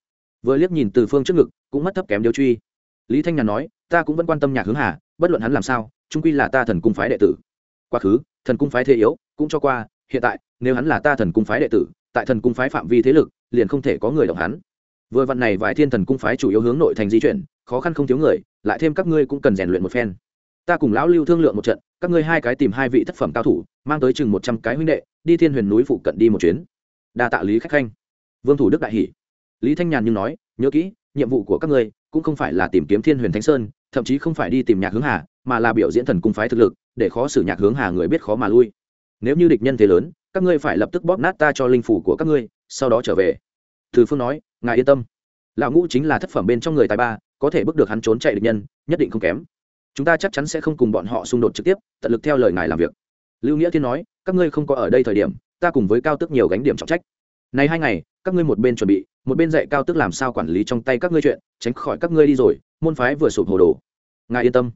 Vừa liếc nhìn từ phương trước ngực, cũng mất thấp kém điều truy. Lý thanh nhàn nói, ta cũng vẫn quan tâm nhạc hướng hà, bất luận hắn làm sao trung quy là ta thần cung phái đệ tử. Quá khứ, thần cung phái thế yếu, cũng cho qua, hiện tại, nếu hắn là ta thần cung phái đệ tử, tại thần cung phái phạm vi thế lực liền không thể có người động hắn. Vừa vặn này vài thiên thần cung phái chủ yếu hướng nội thành di chuyển, khó khăn không thiếu người, lại thêm các ngươi cũng cần rèn luyện một phen. Ta cùng lão lưu thương lượng một trận, các ngươi hai cái tìm hai vị thất phẩm cao thủ, mang tới chừng một trăm cái huynh đệ, đi thiên huyền núi phụ cận đi một chuyến. Đa tạ lý khách khanh. Vương thủ đức đại hỷ lý thanh nhàn nhưng nói, nhớ kỹ, nhiệm vụ của các ngươi cũng không phải là tìm kiếm thiên huyền thánh sơn, thậm chí không phải đi tìm nhạc hướng hà, mà là biểu diễn thần cung phái thực lực, để khó xử nhạc hướng hà người biết khó mà lui. Nếu như địch nhân thế lớn, các ngươi phải lập tức bóp nát ta cho linh phủ của các ngươi sau đó trở về. Từ phương nói, ngài yên tâm. Lão ngũ chính là thất phẩm bên trong người tài ba, có thể bước được hắn trốn chạy địch nhân, nhất định không kém. Chúng ta chắc chắn sẽ không cùng bọn họ xung đột trực tiếp, tận lực theo lời ngài làm việc. Lưu nghĩa thiên nói, các ngươi không có ở đây thời điểm, ta cùng với cao tức nhiều gánh điểm trọng trách. Này hai ngày, các ngươi một bên chuẩn bị, một bên dạy cao tức làm sao quản lý trong tay các ngươi chuyện, tránh khỏi các ngươi đi rồi, môn phái vừa sụp hồ đồ. Ngài yên tâm.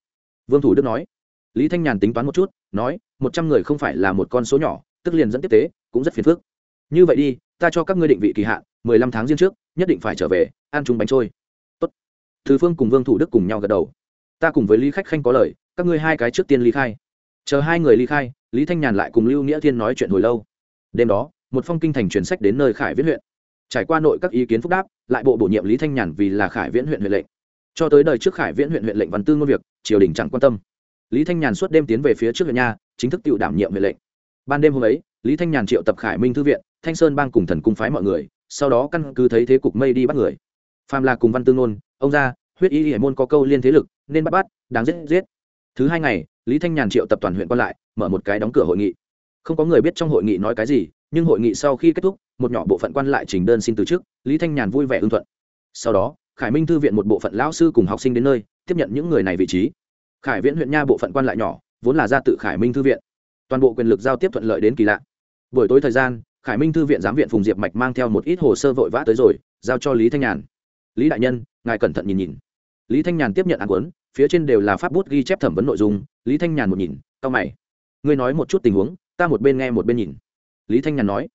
Vương thủ đức nói. Lý thanh nhàn tính toán một chút, nói, một trăm người không phải là một con số nhỏ, tức liền dẫn tiếp tế, cũng rất phiền phức. Như vậy đi ta cho các ngươi định vị kỳ hạn, mười lăm tháng riêng trước, nhất định phải trở về, ăn chúng bánh trôi. Tốt. Thứ phương cùng vương thủ đức cùng nhau gật đầu. Ta cùng với lý khách khanh có lời, các ngươi hai cái trước tiên ly khai. Chờ hai người ly khai, lý thanh nhàn lại cùng lưu nghĩa thiên nói chuyện hồi lâu. Đêm đó, một phong kinh thành truyền sách đến nơi khải viễn huyện. Trải qua nội các ý kiến phúc đáp, lại bộ bổ nhiệm lý thanh nhàn vì là khải viễn huyện huyện lệnh. Cho tới đời trước khải viễn huyện huyện lệnh văn tư ngôn việc, triều đình chẳng quan tâm. Lý thanh nhàn suốt đêm tiến về phía trước huyện nha chính thức tự đảm nhiệm huyện lệnh. Ban đêm hôm ấy lý thanh nhàn triệu tập khải minh thư viện thanh sơn bang cùng thần cung phái mọi người sau đó căn cứ thấy thế cục mây đi bắt người. Phàm là cùng văn tư Nôn, ông ra huyết y hải môn có câu liên thế lực nên bắt bắt đáng giết giết. Thứ hai ngày lý thanh nhàn triệu tập toàn huyện còn lại mở một cái đóng cửa hội nghị. Không có người biết trong hội nghị nói cái gì nhưng hội nghị sau khi kết thúc một nhỏ bộ phận quan lại trình đơn xin từ chức lý thanh nhàn vui vẻ ưng thuận. Sau đó khải minh thư viện một bộ phận lão sư cùng học sinh đến nơi tiếp nhận những người này vị trí. Khải viễn huyện nha bộ phận quan lại nhỏ vốn là ra tự khải minh thư viện. Toàn bộ quyền lực giao tiếp thuận lợi đến kỳ lạ buổi tối thời gian, khải minh thư viện giám viện phùng diệp mạch mang theo một ít hồ sơ vội vã tới rồi, giao cho lý thanh nhàn. Lý đại nhân, ngài cẩn thận nhìn nhìn. Lý thanh nhàn tiếp nhận án quấn phía trên đều là pháp bút ghi chép thẩm vấn nội dung. Lý thanh nhàn một nhìn tao mày. Ngươi nói một chút tình huống, ta một bên nghe một bên nhìn. Lý thanh nhàn nói.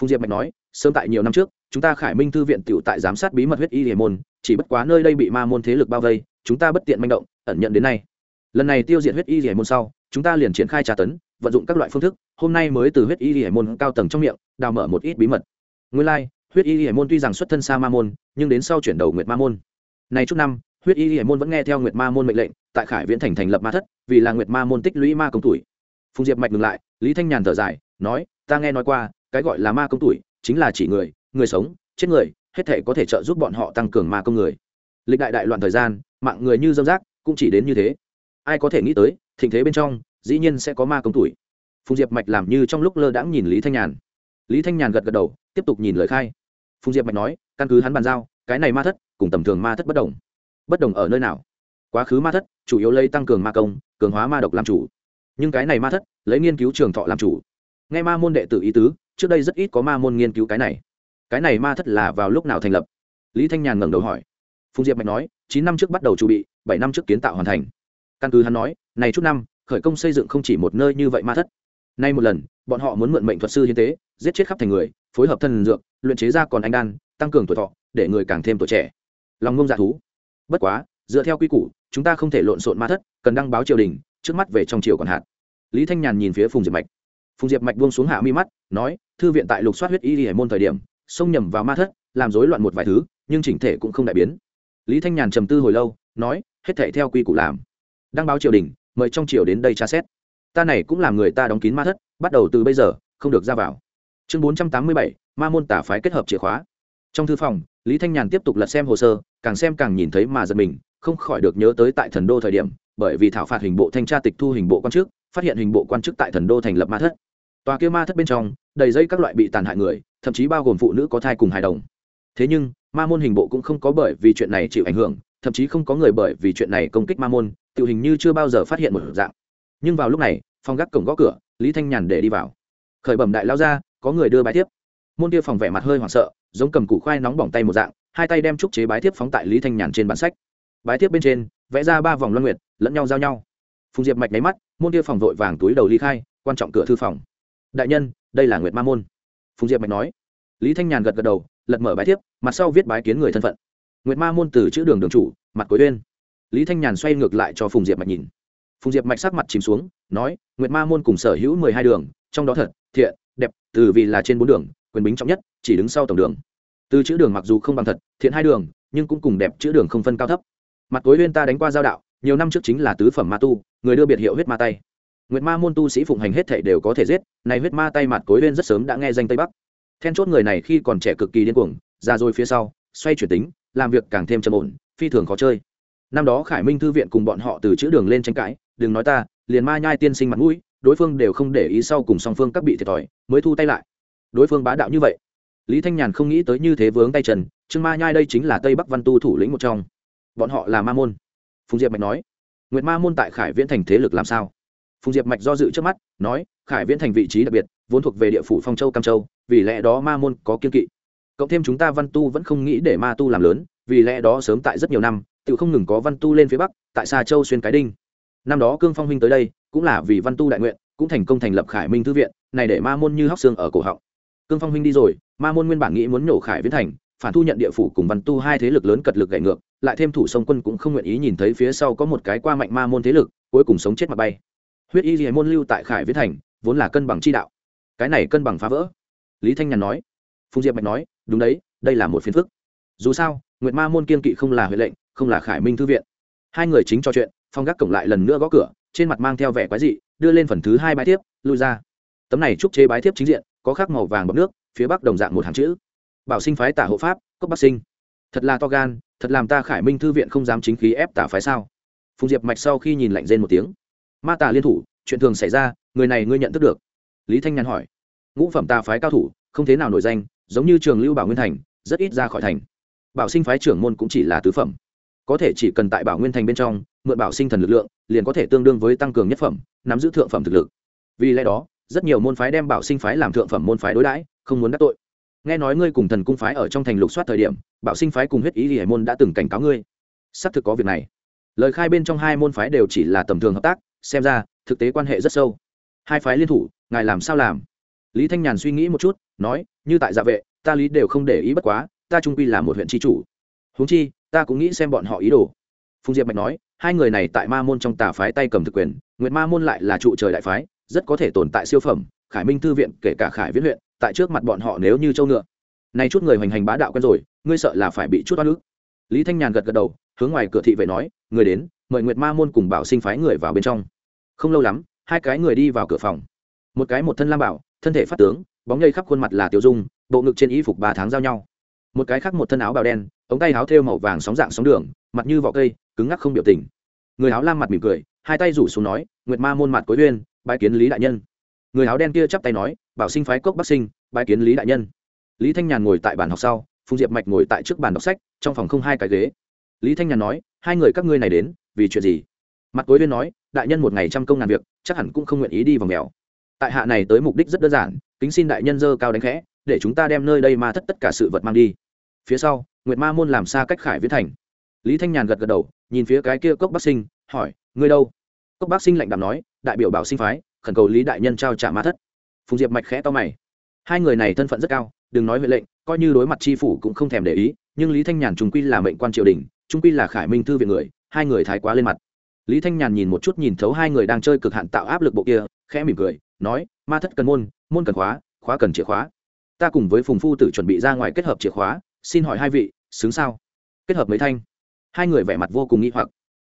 Phùng diệp mạch nói, sớm tại nhiều năm trước, chúng ta khải minh thư viện t tại giám sát bí mật huyết y hiểm môn, chỉ bất quá nơi đây bị ma môn thế lực bao vây, chúng ta bất tiện manh động, ẩn nhận đến nay. Lần này tiêu diệt huyết y hiểm môn sau, chúng ta liền triển khai tra tấn vận dụng các loại phương thức hôm nay mới từ huyết y hải môn cao tầng trong miệng đào mở một ít bí mật. Nguyên lai、like, huyết y hải môn tuy rằng xuất thân xa ma môn nhưng đến sau chuyển đầu nguyệt ma môn. Này chút năm huyết y hải môn vẫn nghe theo nguyệt ma môn mệnh lệnh tại khải viễn thành thành lập ma thất vì là nguyệt ma môn tích lũy ma công tuổi. Phùng diệp mạch ngừng lại lý thanh nhàn thở dài nói ta nghe nói qua cái gọi là ma công tuổi chính là chỉ người người sống chết người hết thể có thể trợ giúp bọn họ tăng cường ma công người. Lịch đại đại loạn thời gian mạng người như dâm rác cũng chỉ đến như thế. Ai có thể nghĩ tới thịnh thế bên trong dĩ nhiên sẽ có ma công tuổi. Phùng diệp mạch làm như trong lúc lơ đãng nhìn lý thanh nhàn. Lý thanh nhàn gật gật đầu, tiếp tục nhìn lời khai. Phùng diệp mạch nói, căn cứ hắn bàn giao, cái này ma thất cùng tầm thường ma thất bất đồng. Bất đồng ở nơi nào? Quá khứ ma thất chủ yếu lấy tăng cường ma công, cường hóa ma độc làm chủ. Nhưng cái này ma thất lấy nghiên cứu trường thọ làm chủ. Nghe ma môn đệ tử ý tứ, trước đây rất ít có ma môn nghiên cứu cái này. Cái này ma thất là vào lúc nào thành lập? Lý thanh nhàn ngẩng đầu hỏi. Phùng diệp mạch nói, chín năm trước bắt đầu chuẩn bị, bảy năm trước kiến tạo hoàn thành. Căn cứ hắn nói, này chút năm khởi công xây dựng không chỉ một nơi như vậy ma thất. Nay một lần, bọn họ muốn mượn mệnh thuật sư hiến tế, giết chết khắp thành người, phối hợp thân dược, luyện chế ra còn anh đan, tăng cường tuổi thọ, để người càng thêm tuổi trẻ. Lòng ngông dạ thú. Bất quá, dựa theo quy củ, chúng ta không thể lộn xộn ma thất, cần đăng báo triều đình, trước mắt về trong triều còn hạt lý thanh nhàn nhìn phía phùng diệp mạch. Phùng diệp mạch buông xuống hạ mi mắt, nói, thư viện tại lục soát huyết y hải môn thời điểm, xông nhầm vào ma thất, làm rối loạn một vài thứ, nhưng chỉnh thể cũng không đại biến. Lý thanh nhàn trầm tư hồi lâu, nói, hết thể theo quy củ làm. Đăng báo triều đình mời trong triều đến đây tra xét. Ta này cũng làm người ta đóng kín ma thất, bắt đầu từ bây giờ, không được ra vào. Chương bốn trăm tám mươi bảy, ma môn tả phái kết hợp chìa khóa. Trong thư phòng, lý thanh nhàn tiếp tục lật xem hồ sơ, càng xem càng nhìn thấy mà giật mình, không khỏi được nhớ tới tại thần đô thời điểm, bởi vì thảo phạt hình bộ thanh tra tịch thu hình bộ quan chức, phát hiện hình bộ quan chức tại thần đô thành lập ma thất. Tòa kia ma thất bên trong, đầy dây các loại bị tàn hại người, thậm chí bao gồm phụ nữ có thai cùng hài đồng. Thế nhưng, ma môn hình bộ cũng không có bởi vì chuyện này chịu ảnh hưởng, thậm chí không có người bởi vì chuyện này công kích ma môn tự hình như chưa bao giờ phát hiện một dạng. Nhưng vào lúc này phong gác cổng gõ cửa, lý thanh nhàn để đi vào. Khởi bẩm đại lao ra, có người đưa bái tiếp môn kia phòng vẻ mặt hơi hoảng sợ, giống cầm củ khoai nóng bỏng tay một dạng, hai tay đem trúc chế bái tiếp phóng tại lý thanh nhàn trên bản sách. Bái tiếp bên trên, vẽ ra ba vòng luân nguyệt, lẫn nhau giao nhau. Phùng diệp mạch nháy mắt, môn kia phòng vội vàng túi đầu ly khai, quan trọng cửa thư phòng. Đại nhân, đây là nguyệt ma môn. Phùng diệp mạch nói. Lý thanh nhàn gật gật đầu, lật mở bái tiếp mặt sau viết bái kiến người thân phận. Nguyệt ma môn từ chữ đường đường chủ, mặt cuối uyên lý thanh nhàn xoay ngược lại cho phùng diệp mạch nhìn. Phùng diệp mạch sắc mặt chìm xuống, nói, nguyệt ma môn cùng sở hữu mười hai đường, trong đó thật, thiện, đẹp, từ vì là trên bốn đường, quyền bính trọng nhất, chỉ đứng sau tổng đường. Từ chữ đường mặc dù không bằng thật, thiện hai đường, nhưng cũng cùng đẹp chữ đường không phân cao thấp. Mặt tối huyên ta đánh qua giao đạo, nhiều năm trước chính là tứ phẩm ma tu, người đưa biệt hiệu huyết ma tay. Nguyệt ma môn tu sĩ phụng hành hết thảy đều có thể giết, này huyết ma tay mặt cối huyên rất sớm đã nghe danh tây bắc. Then chốt người này khi còn trẻ cực kỳ điên cuồng, ra rồi phía sau, xoay chuyển tính, làm việc càng thêm trầm ổn, phi thường khó chơi năm đó khải minh thư viện cùng bọn họ từ chữ đường lên tranh cãi, đừng nói ta, liền ma nhai tiên sinh mặt mũi, đối phương đều không để ý sau cùng song phương các bị thiệt thòi, mới thu tay lại. Đối phương bá đạo như vậy, lý thanh nhàn không nghĩ tới như thế vướng tay trần trương ma nhai đây chính là tây bắc văn tu thủ lĩnh một trong. Bọn họ là ma môn. Phùng diệp mạch nói, nguyệt ma môn tại khải viễn thành thế lực làm sao? Phùng diệp mạch do dự trước mắt, nói, khải viễn thành vị trí đặc biệt, vốn thuộc về địa phủ phong châu, cam châu, vì lẽ đó ma môn có kiên kỵ. Cộng thêm chúng ta văn tu vẫn không nghĩ để ma tu làm lớn, vì lẽ đó sớm tại rất nhiều năm tự không ngừng có văn tu lên phía bắc, tại xa châu xuyên cái đinh. Năm đó cương phong huynh tới đây, cũng là vì văn tu đại nguyện, cũng thành công thành lập khải minh thư viện, này để ma môn như hóc xương ở cổ họng. Cương phong huynh đi rồi, ma môn nguyên bản nghĩ muốn nhổ khải viễn thành, phản thu nhận địa phủ cùng văn tu hai thế lực lớn cật lực gậy ngược, lại thêm thủ sông quân cũng không nguyện ý nhìn thấy phía sau có một cái qua mạnh ma môn thế lực, cuối cùng sống chết mà bay. Huyết y dì môn lưu tại khải viễn thành, vốn là cân bằng chi đạo. Cái này cân bằng phá vỡ. Lý thanh nhàn nói. Phùng diệp bạch nói, đúng đấy, đây là một phiền phức. Dù sao, nguyệt ma môn kiên kỵ không là huệ lệnh không là khải minh thư viện. Hai người chính trò chuyện phong gác cổng lại lần nữa gõ cửa trên mặt mang theo vẻ quái dị đưa lên phần thứ hai bái thiếp, lui ra. Tấm này trúc chế bái thiếp chính diện có khắc màu vàng bọc nước phía bắc đồng dạng một hàng chữ. Bảo sinh phái tả hộ pháp cốc bắc sinh. Thật là to gan thật làm ta khải minh thư viện không dám chính khí ép tả phái sao? Phùng diệp mạch sau khi nhìn lạnh rên một tiếng. Ma tà liên thủ chuyện thường xảy ra người này ngươi nhận thức được? Lý thanh nhàn hỏi. Ngũ phẩm tà phái cao thủ không thế nào nổi danh giống như trường lưu bảo nguyên thành rất ít ra khỏi thành. Bảo sinh phái trưởng môn cũng chỉ là tứ phẩm có thể chỉ cần tại bảo nguyên thành bên trong, mượn bảo sinh thần lực lượng, liền có thể tương đương với tăng cường nhất phẩm, nắm giữ thượng phẩm thực lực. Vì lẽ đó, rất nhiều môn phái đem bảo sinh phái làm thượng phẩm môn phái đối đãi, không muốn đắc tội. Nghe nói ngươi cùng thần cung phái ở trong thành lục soát thời điểm, bảo sinh phái cùng huyết ý hải môn đã từng cảnh cáo ngươi. Xác thực có việc này. Lời khai bên trong hai môn phái đều chỉ là tầm thường hợp tác, xem ra, thực tế quan hệ rất sâu. Hai phái liên thủ, ngài làm sao làm? Lý thanh nhàn suy nghĩ một chút, nói, như tại dạ vệ, ta lý đều không để ý bất quá, ta trung quy là một huyện tri chủ. Huống chi ta cũng nghĩ xem bọn họ ý đồ. Phùng diệp mạch nói, hai người này tại ma môn trong tà phái tay cầm thực quyền, nguyệt ma môn lại là trụ trời đại phái, rất có thể tồn tại siêu phẩm, khải minh thư viện, kể cả khải viễn huyện, tại trước mặt bọn họ nếu như châu ngựa. Nay chút người hoành hành bá đạo quen rồi, ngươi sợ là phải bị chút oan ức. Lý thanh nhàn gật gật đầu, hướng ngoài cửa thị vệ nói, người đến, mời nguyệt ma môn cùng bảo sinh phái người vào bên trong. Không lâu lắm, hai cái người đi vào cửa phòng. Một cái một thân lam bảo, thân thể phát tướng, bóng nhây khắp khuôn mặt là tiểu dung, bộ ngực trên y phục ba tháng giao nhau. Một cái khác một thân áo bào đen ống tay áo thêu màu vàng sóng dạng sóng đường, mặt như vỏ cây, cứng ngắc không biểu tình. Người áo lam mặt mỉm cười, hai tay rủ xuống nói, nguyệt ma môn mặt cối uyên, bái kiến lý đại nhân. Người áo đen kia chắp tay nói, bảo sinh phái cốc bắc sinh, bái kiến lý đại nhân. Lý thanh nhàn ngồi tại bàn học sau, phùng diệp mạch ngồi tại trước bàn đọc sách, trong phòng không hai cái ghế. Lý thanh nhàn nói, hai người các ngươi này đến, vì chuyện gì? Mặt cối uyên nói, đại nhân một ngày trăm công ngàn việc, chắc hẳn cũng không nguyện ý đi vào mèo tại hạ này tới mục đích rất đơn giản, kính xin đại nhân dơ cao đánh khẽ, để chúng ta đem nơi đây ma thất tất cả sự vật mang đi phía sau, nguyệt ma môn làm xa cách khải viễn thành. Lý thanh nhàn gật gật đầu, nhìn phía cái kia cốc bắc sinh, hỏi, ngươi đâu? Cốc bắc sinh lạnh đàm nói, đại biểu bảo sinh phái, khẩn cầu lý đại nhân trao trả ma thất. Phùng diệp mạch khẽ to mày. Hai người này thân phận rất cao, đừng nói huệ lệnh, coi như đối mặt tri phủ cũng không thèm để ý, nhưng lý thanh nhàn trung quy là mệnh quan triều đình trung quy là khải minh thư viện người, hai người thái quá lên mặt. Lý thanh nhàn nhìn một chút nhìn thấu hai người đang chơi cực hạn tạo áp lực bộ kia, khẽ mỉm cười, nói, ma thất cần môn môn cần khóa khóa cần chìa khóa. Ta cùng với phùng phu tử chuẩn bị ra ngoài kết hợp chìa khóa xin hỏi hai vị, xứng sao? Kết hợp mấy thanh. Hai người vẻ mặt vô cùng nghi hoặc.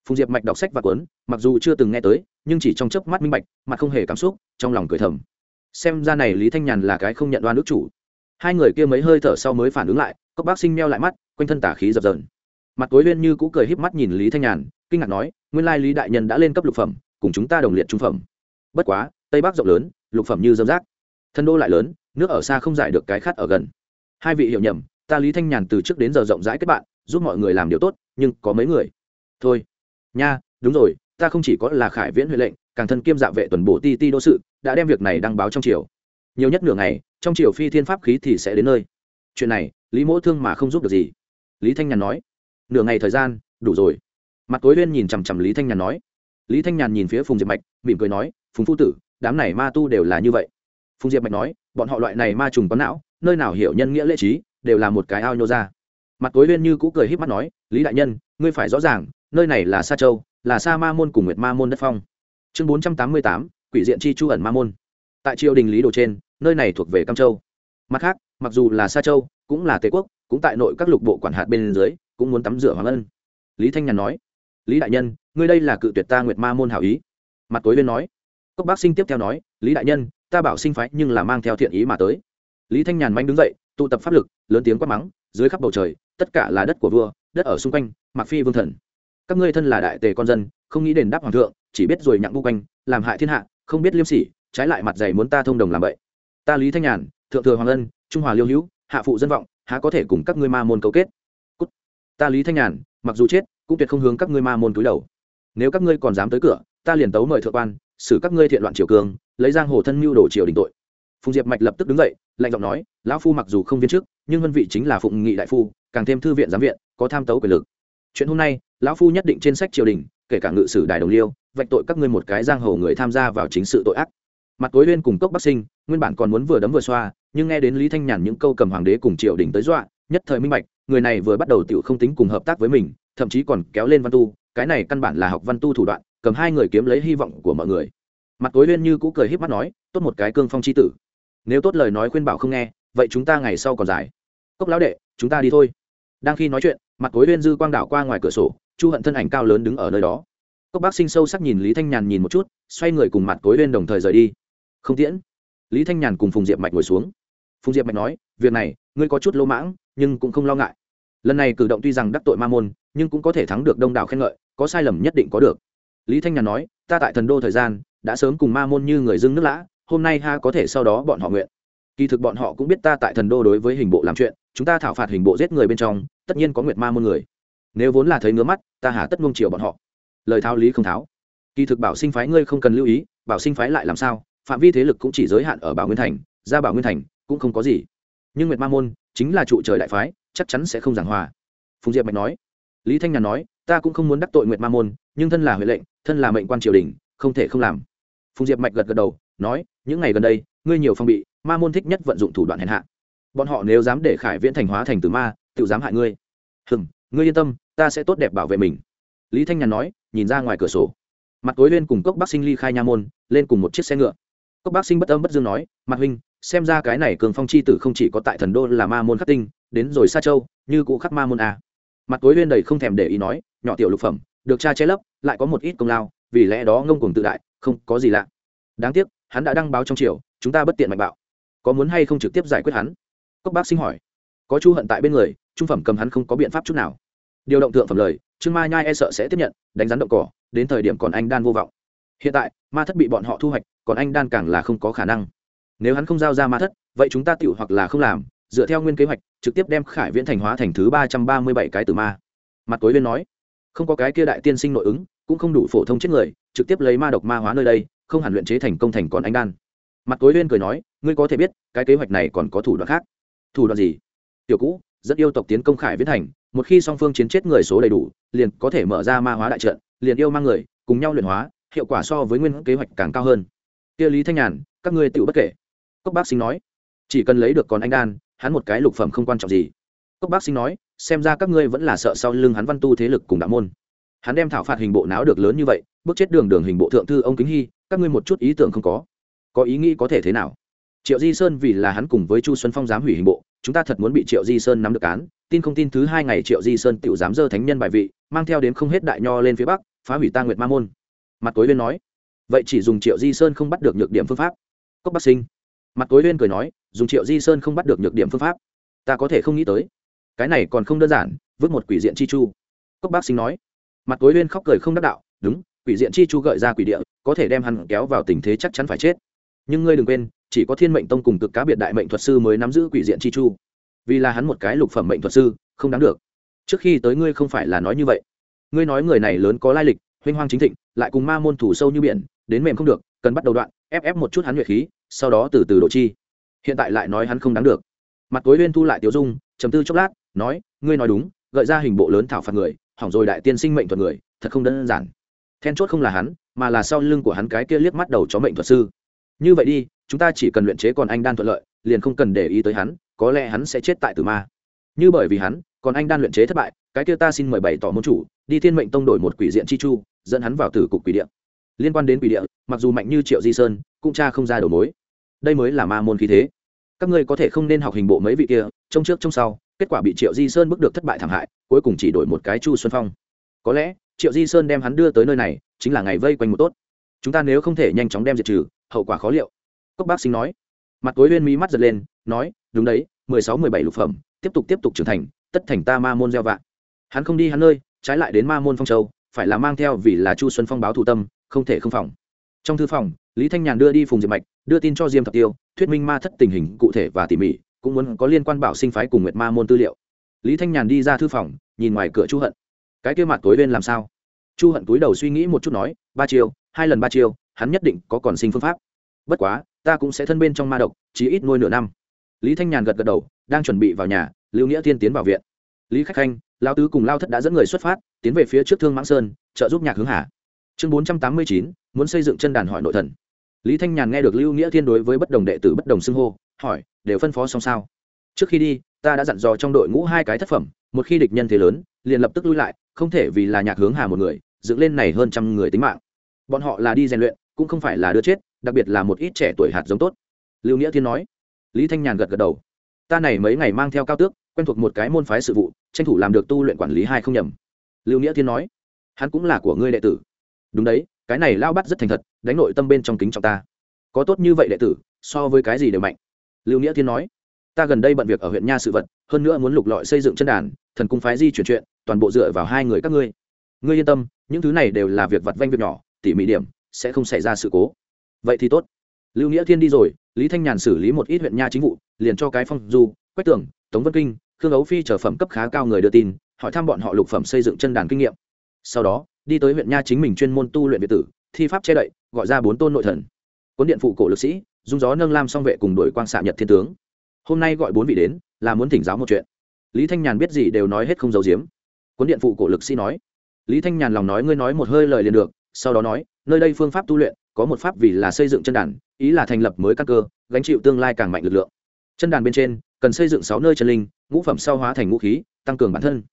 Phùng diệp mạch đọc sách và cuốn, mặc dù chưa từng nghe tới, nhưng chỉ trong chớp mắt minh bạch mặt không hề cảm xúc, trong lòng cười thầm. Xem ra này lý thanh nhàn là cái không nhận đoan nước chủ. Hai người kia mấy hơi thở sau mới phản ứng lại, cốc bác sinh meo lại mắt, quanh thân tả khí dập dờn. Mặt cối huyên như cũ cười híp mắt nhìn lý thanh nhàn, kinh ngạc nói, nguyên lai lý đại nhân đã lên cấp lục phẩm, cùng chúng ta đồng liệt trung phẩm. Bất quá, tây bắc rộng lớn, lục phẩm như dâm rác. Thân đô lại lớn, nước ở xa không giải được cái khát ở gần. Hai vị hiểu nhầm ta lý thanh nhàn từ trước đến giờ rộng rãi kết bạn, giúp mọi người làm điều tốt, nhưng có mấy người? Thôi. Nha, đúng rồi, ta không chỉ có là khải viễn huệ lệnh, càng thân kiêm dạ vệ tuần bộ ti ti đô sự, đã đem việc này đăng báo trong triều. Nhiều nhất nửa ngày, trong triều phi thiên pháp khí thì sẽ đến nơi. Chuyện này, lý mỗ thương mà không giúp được gì. Lý thanh nhàn nói. Nửa ngày thời gian, đủ rồi. Mặt tối lên nhìn chằm chằm lý thanh nhàn nói. Lý thanh nhàn nhìn phía phùng diệp mạch, mỉm cười nói, phùng phu tử, đám này ma tu đều là như vậy. Phùng diệp mạch nói, bọn họ loại này ma trùng có não, nơi nào hiểu nhân nghĩa lễ trí đều là một cái ao nhô ra. Mặt tối lên như cũ cười híp mắt nói, lý đại nhân, ngươi phải rõ ràng, nơi này là sa châu, là sa ma môn cùng nguyệt ma môn đất phong. Chương bốn trăm tám mươi tám, quỷ diện chi chu ẩn ma môn. Tại triều đình lý đồ trên, nơi này thuộc về cam châu. Mặt khác, mặc dù là sa châu, cũng là tề quốc, cũng tại nội các lục bộ quản hạt bên dưới, cũng muốn tắm rửa hoàng ân. Lý thanh nhàn nói, lý đại nhân, ngươi đây là cự tuyệt ta nguyệt ma môn hảo ý. Mặt tối lên nói, cốc bác sinh tiếp theo nói, lý đại nhân, ta bảo sinh phái nhưng là mang theo thiện ý mà tới. Lý thanh nhàn manh đứng dậy tụ tập pháp lực, lớn tiếng quát mắng, dưới khắp bầu trời, tất cả là đất của vua, đất ở xung quanh mặc phi vương thần. Các ngươi thân là đại tề con dân, không nghĩ đền đáp hoàng thượng, chỉ biết rồi nhặng bu quanh, làm hại thiên hạ, không biết liêm sỉ, trái lại mặt dày muốn ta thông đồng làm vậy ta lý thanh nhàn, thượng thừa hoàng ân, trung hòa liêu hữu, hạ phụ dân vọng, há có thể cùng các ngươi ma môn cấu kết? Cút. ta lý thanh nhàn, mặc dù chết, cũng tuyệt không hướng các ngươi ma môn túi đầu. Nếu các ngươi còn dám tới cửa, ta liền tấu mời thượng quan, xử các ngươi thiện loạn triều cường, lấy giang hồ thân mưu đồ triều đình tội phùng diệp mạch lập tức đứng dậy, lạnh giọng nói, lão phu mặc dù không viên chức, nhưng vân vị chính là phụng nghị đại phu, càng thêm thư viện giám viện, có tham tấu quyền lực. Chuyện hôm nay, lão phu nhất định trên sách triều đình, kể cả ngự sử đài đồng liêu, vạch tội các ngươi một cái giang hồ người tham gia vào chính sự tội ác. Mặt tối lên cùng cốc bắc sinh, nguyên bản còn muốn vừa đấm vừa xoa, nhưng nghe đến lý thanh nhàn những câu cầm hoàng đế cùng triều đình tới dọa, nhất thời minh bạch, người này vừa bắt đầu tự không tính cùng hợp tác với mình, thậm chí còn kéo lên văn tu, cái này căn bản là học văn tu thủ đoạn, cầm hai người kiếm lấy hy vọng của mọi người. Mặt tối lên như cũ cười híp mắt nói, tốt một cái cương phong c h i tử nếu tốt lời nói khuyên bảo không nghe, vậy chúng ta ngày sau còn dài cốc lão đệ, chúng ta đi thôi. Đang khi nói chuyện, mặt tối huyên dư quang đảo qua ngoài cửa sổ, chu hận thân ảnh cao lớn đứng ở nơi đó. Cốc bác sinh sâu sắc nhìn lý thanh nhàn nhìn một chút, xoay người cùng mặt tối huyên đồng thời rời đi. Không tiễn. Lý thanh nhàn cùng phùng diệp mạch ngồi xuống. Phùng diệp mạch nói, việc này, ngươi có chút lỗ mãng, nhưng cũng không lo ngại. Lần này cử động tuy rằng đắc tội ma môn, nhưng cũng có thể thắng được đông đảo khen ngợi, có sai lầm nhất định có được. Lý thanh nhàn nói, ta tại thần đô thời gian, đã sớm cùng ma môn như người dưng nước lã hôm nay ha có thể sau đó bọn họ nguyện. Kỳ thực bọn họ cũng biết ta tại thần đô đối với hình bộ làm chuyện, chúng ta thảo phạt hình bộ giết người bên trong, tất nhiên có nguyệt ma môn người. Nếu vốn là thấy ngứa mắt, ta hà tất ngông chiều bọn họ. Lời thao lý không tháo. Kỳ thực bảo sinh phái ngươi không cần lưu ý, bảo sinh phái lại làm sao, phạm vi thế lực cũng chỉ giới hạn ở bảo nguyên thành, ra bảo nguyên thành cũng không có gì. Nhưng nguyệt ma môn chính là trụ trời đại phái, chắc chắn sẽ không giảng hòa. Phùng diệp mạch nói. Lý thanh nhàn nói, ta cũng không muốn đắc tội nguyệt ma môn, nhưng thân là huệ lệnh, thân là mệnh quan triều đình, không thể không làm. Phùng diệp mạch gật gật đầu, nói những ngày gần đây, ngươi nhiều phong bị, ma môn thích nhất vận dụng thủ đoạn hèn hạ. Bọn họ nếu dám để khải viễn thành hóa thành từ ma tự dám hại ngươi. Hừng ngươi yên tâm, ta sẽ tốt đẹp bảo vệ mình. Lý thanh nhàn nói, nhìn ra ngoài cửa sổ. Mặt tối lên cùng cốc bắc sinh ly khai nha môn, lên cùng một chiếc xe ngựa. Cốc bắc sinh bất âm bất dương nói mặt huynh, xem ra cái này cường phong chi tử không chỉ có tại thần đô là ma môn khắc tinh, đến rồi xa châu, như cụ khắc ma môn à? mặt tối lên đầy không thèm để ý nói, nhỏ tiểu lục phẩm, được cha che lấp, lại có một ít công lao, vì lẽ đó ngông cuồng tự đại, không có gì lạ đáng tiếc, hắn đã đăng báo trong triều, chúng ta bất tiện mạnh bạo. Có muốn hay không trực tiếp giải quyết hắn? Cốc bác sinh hỏi. Có chu hận tại bên người, trung phẩm cầm hắn không có biện pháp chút nào. Điều động thượng phẩm lời, trương ma nhai e sợ sẽ tiếp nhận, đánh rắn động cỏ, đến thời điểm còn anh đan vô vọng. Hiện tại, ma thất bị bọn họ thu hoạch, còn anh đan càng là không có khả năng. Nếu hắn không giao ra ma thất, vậy chúng ta tiểu hoặc là không làm, dựa theo nguyên kế hoạch, trực tiếp đem khải viễn thành hóa thành thứ ba trăm ba mươi bảy cái từ ma. Mặt tối viên nói, không có cái kia đại tiên sinh nội ứng, cũng không đủ phổ thông chết người, trực tiếp lấy ma độc ma hóa nơi đây không hẳn luyện chế thành công thành còn anh đan. Mặt tối viên cười nói, ngươi có thể biết, cái kế hoạch này còn có thủ đoạn khác. Thủ đoạn gì? Tiểu cũ, rất yêu tộc tiến công khải viễn thành, một khi song phương chiến chết người số đầy đủ, liền có thể mở ra ma hóa đại trận, liền yêu mang người, cùng nhau luyện hóa, hiệu quả so với nguyên kế hoạch càng cao hơn. Kia lý thanh nhàn, các ngươi tự bất kể. Cốc bác sinh nói. Chỉ cần lấy được còn anh đan, hắn một cái lục phẩm không quan trọng gì. Cốc bác sinh nói, xem ra các ngươi vẫn là sợ sau lưng hắn văn tu thế lực cùng đạo môn hắn đem thảo phạt hình bộ náo được lớn như vậy, bước chết đường đường hình bộ thượng thư ông kính hy, các ngươi một chút ý tưởng không có. Có ý nghĩ có thể thế nào? Triệu di sơn vì là hắn cùng với chu xuân phong dám hủy hình bộ, chúng ta thật muốn bị triệu di sơn nắm được án. Tin không tin thứ hai ngày triệu di sơn tự dám dơ thánh nhân bài vị, mang theo đến không hết đại nho lên phía bắc, phá hủy ta nguyệt ma môn. Mặt tối viên nói, vậy chỉ dùng triệu di sơn không bắt được nhược điểm phương pháp. Cốc bắc sinh. Mặt tối viên cười nói, dùng triệu di sơn không bắt được nhược điểm phương pháp, ta có thể không nghĩ tới. Cái này còn không đơn giản, vứt một quỷ diện chi chu. Cốc bác sinh nói mặt cối viên khóc cười không đắc đạo, đúng, quỷ diện chi chu gợi ra quỷ địa, có thể đem hắn kéo vào tình thế chắc chắn phải chết. Nhưng ngươi đừng quên, chỉ có thiên mệnh tông cùng cực cá biệt đại mệnh thuật sư mới nắm giữ quỷ diện chi chu vì là hắn một cái lục phẩm mệnh thuật sư, không đáng được. Trước khi tới ngươi không phải là nói như vậy. Ngươi nói người này lớn có lai lịch, huynh hoang chính thịnh, lại cùng ma môn thủ sâu như biển, đến mềm không được, cần bắt đầu đoạn, ép ép một chút hắn nhuệ khí, sau đó từ từ độ chi. Hiện tại lại nói hắn không đáng được. Mặt tối huyên thu lại tiểu dung chấm tư chốc lát, nói, ngươi nói đúng, gợi ra hình bộ lớn thảo phạt người hỏng rồi đại tiên sinh mệnh thuật người, thật không đơn giản. Then chốt không là hắn, mà là sau lưng của hắn cái kia liếc mắt đầu chó mệnh thuật sư. Như vậy đi, chúng ta chỉ cần luyện chế còn anh đan thuận lợi, liền không cần để ý tới hắn, có lẽ hắn sẽ chết tại tử ma. Như bởi vì hắn, còn anh đan luyện chế thất bại, cái kia ta xin mời bày tỏ môn chủ, đi thiên mệnh tông đổi một quỷ diện chi chu, dẫn hắn vào tử cục quỷ địa. Liên quan đến quỷ địa, mặc dù mạnh như triệu di sơn, cũng cha không ra đầu mối. Đây mới là ma môn khí thế. Các ngươi có thể không nên học hình bộ mấy vị kia, trông trước trông sau kết quả bị triệu di sơn bước được thất bại thảm hại, cuối cùng chỉ đổi một cái chu xuân phong. Có lẽ, triệu di sơn đem hắn đưa tới nơi này, chính là ngày vây quanh một tốt. Chúng ta nếu không thể nhanh chóng đem diệt trừ, hậu quả khó liệu. Cốc bác sinh nói. Mặt tối huyên mỹ mắt giật lên, nói, đúng đấy, mười sáu, mười bảy lục phẩm, tiếp tục tiếp tục trưởng thành, tất thành ta ma môn gieo vạn hắn không đi hắn nơi, trái lại đến ma môn phong châu, phải là mang theo vì là chu xuân phong báo thủ tâm, không thể không phòng. Trong thư phòng, lý thanh nhàn đưa đi phùng diệp mạch, đưa tin cho diêm thập tiêu, thuyết minh ma thất tình hình cụ thể và tỉ mỉ cũng muốn có liên quan bảo sinh phái cùng nguyệt ma môn tư liệu. Lý thanh nhàn đi ra thư phòng, nhìn ngoài cửa chu hận. Cái kia mặt tối bên làm sao? Chu hận túi đầu suy nghĩ một chút nói, ba chiều hai lần ba chiều hắn nhất định có còn sinh phương pháp. Bất quá, ta cũng sẽ thân bên trong ma độc, chỉ ít nuôi nửa năm. Lý thanh nhàn gật gật đầu, đang chuẩn bị vào nhà, lưu nghĩa thiên tiến vào viện. Lý khách khanh lao tứ cùng lao thất đã dẫn người xuất phát, tiến về phía trước thương mãng sơn, trợ giúp nhạc hướng hà. Chương bốn trăm tám mươi chín, muốn xây dựng chân đàn hỏi nội thần. Lý thanh nhàn nghe được lưu nghĩa thiên đối với bất đồng đệ tử bất đồng xưng hô, hỏi đều phân phó xong sao. Trước khi đi, ta đã dặn dò trong đội ngũ hai cái thất phẩm, một khi địch nhân thế lớn, liền lập tức lui lại, không thể vì là nhạc hướng hà một người, dựng lên này hơn trăm người tính mạng. Bọn họ là đi rèn luyện, cũng không phải là đưa chết, đặc biệt là một ít trẻ tuổi hạt giống tốt. Lưu nghĩa thiên nói. Lý thanh nhàn gật gật đầu. Ta này mấy ngày mang theo cao tước, quen thuộc một cái môn phái sự vụ, tranh thủ làm được tu luyện quản lý hai không nhầm. Lưu nghĩa thiên nói. Hắn cũng là của ngươi đệ tử. Đúng đấy, cái này lao bắt rất thành thật, đánh nội tâm bên trong kính trọng ta. Có tốt như vậy đệ tử, so với cái gì đều mạnh lưu nghĩa thiên nói, ta gần đây bận việc ở huyện nha sự vật, hơn nữa muốn lục lọi xây dựng chân đàn, thần cung phái di chuyển chuyện, toàn bộ dựa vào hai người các ngươi. Ngươi yên tâm, những thứ này đều là việc vặt vanh việc nhỏ, tỉ mỉ điểm, sẽ không xảy ra sự cố. Vậy thì tốt. Lưu nghĩa thiên đi rồi, lý thanh nhàn xử lý một ít huyện nha chính vụ, liền cho cái phong du, quách tưởng tống vân kinh, khương ấu phi trở phẩm cấp khá cao người đưa tin, hỏi thăm bọn họ lục phẩm xây dựng chân đàn kinh nghiệm. Sau đó, đi tới huyện nha chính mình chuyên môn tu luyện việt tử, thi pháp che đậy, gọi ra bốn tôn nội thần. Cuốn điện phụ cổ lực sĩ dung gió nâng lam song vệ cùng đội quang xạ nhật thiên tướng. Hôm nay gọi bốn vị đến, là muốn thỉnh giáo một chuyện. Lý thanh nhàn biết gì đều nói hết không giấu giếm. Cuốn điện phụ cổ lực sĩ nói. Lý thanh nhàn lòng nói ngươi nói một hơi lời liền được, sau đó nói, nơi đây phương pháp tu luyện, có một pháp vì là xây dựng chân đàn, ý là thành lập mới các cơ, gánh chịu tương lai càng mạnh lực lượng. Chân đàn bên trên, cần xây dựng sáu nơi chân linh, ngũ phẩm sau hóa thành ngũ khí, tăng cường bản thân.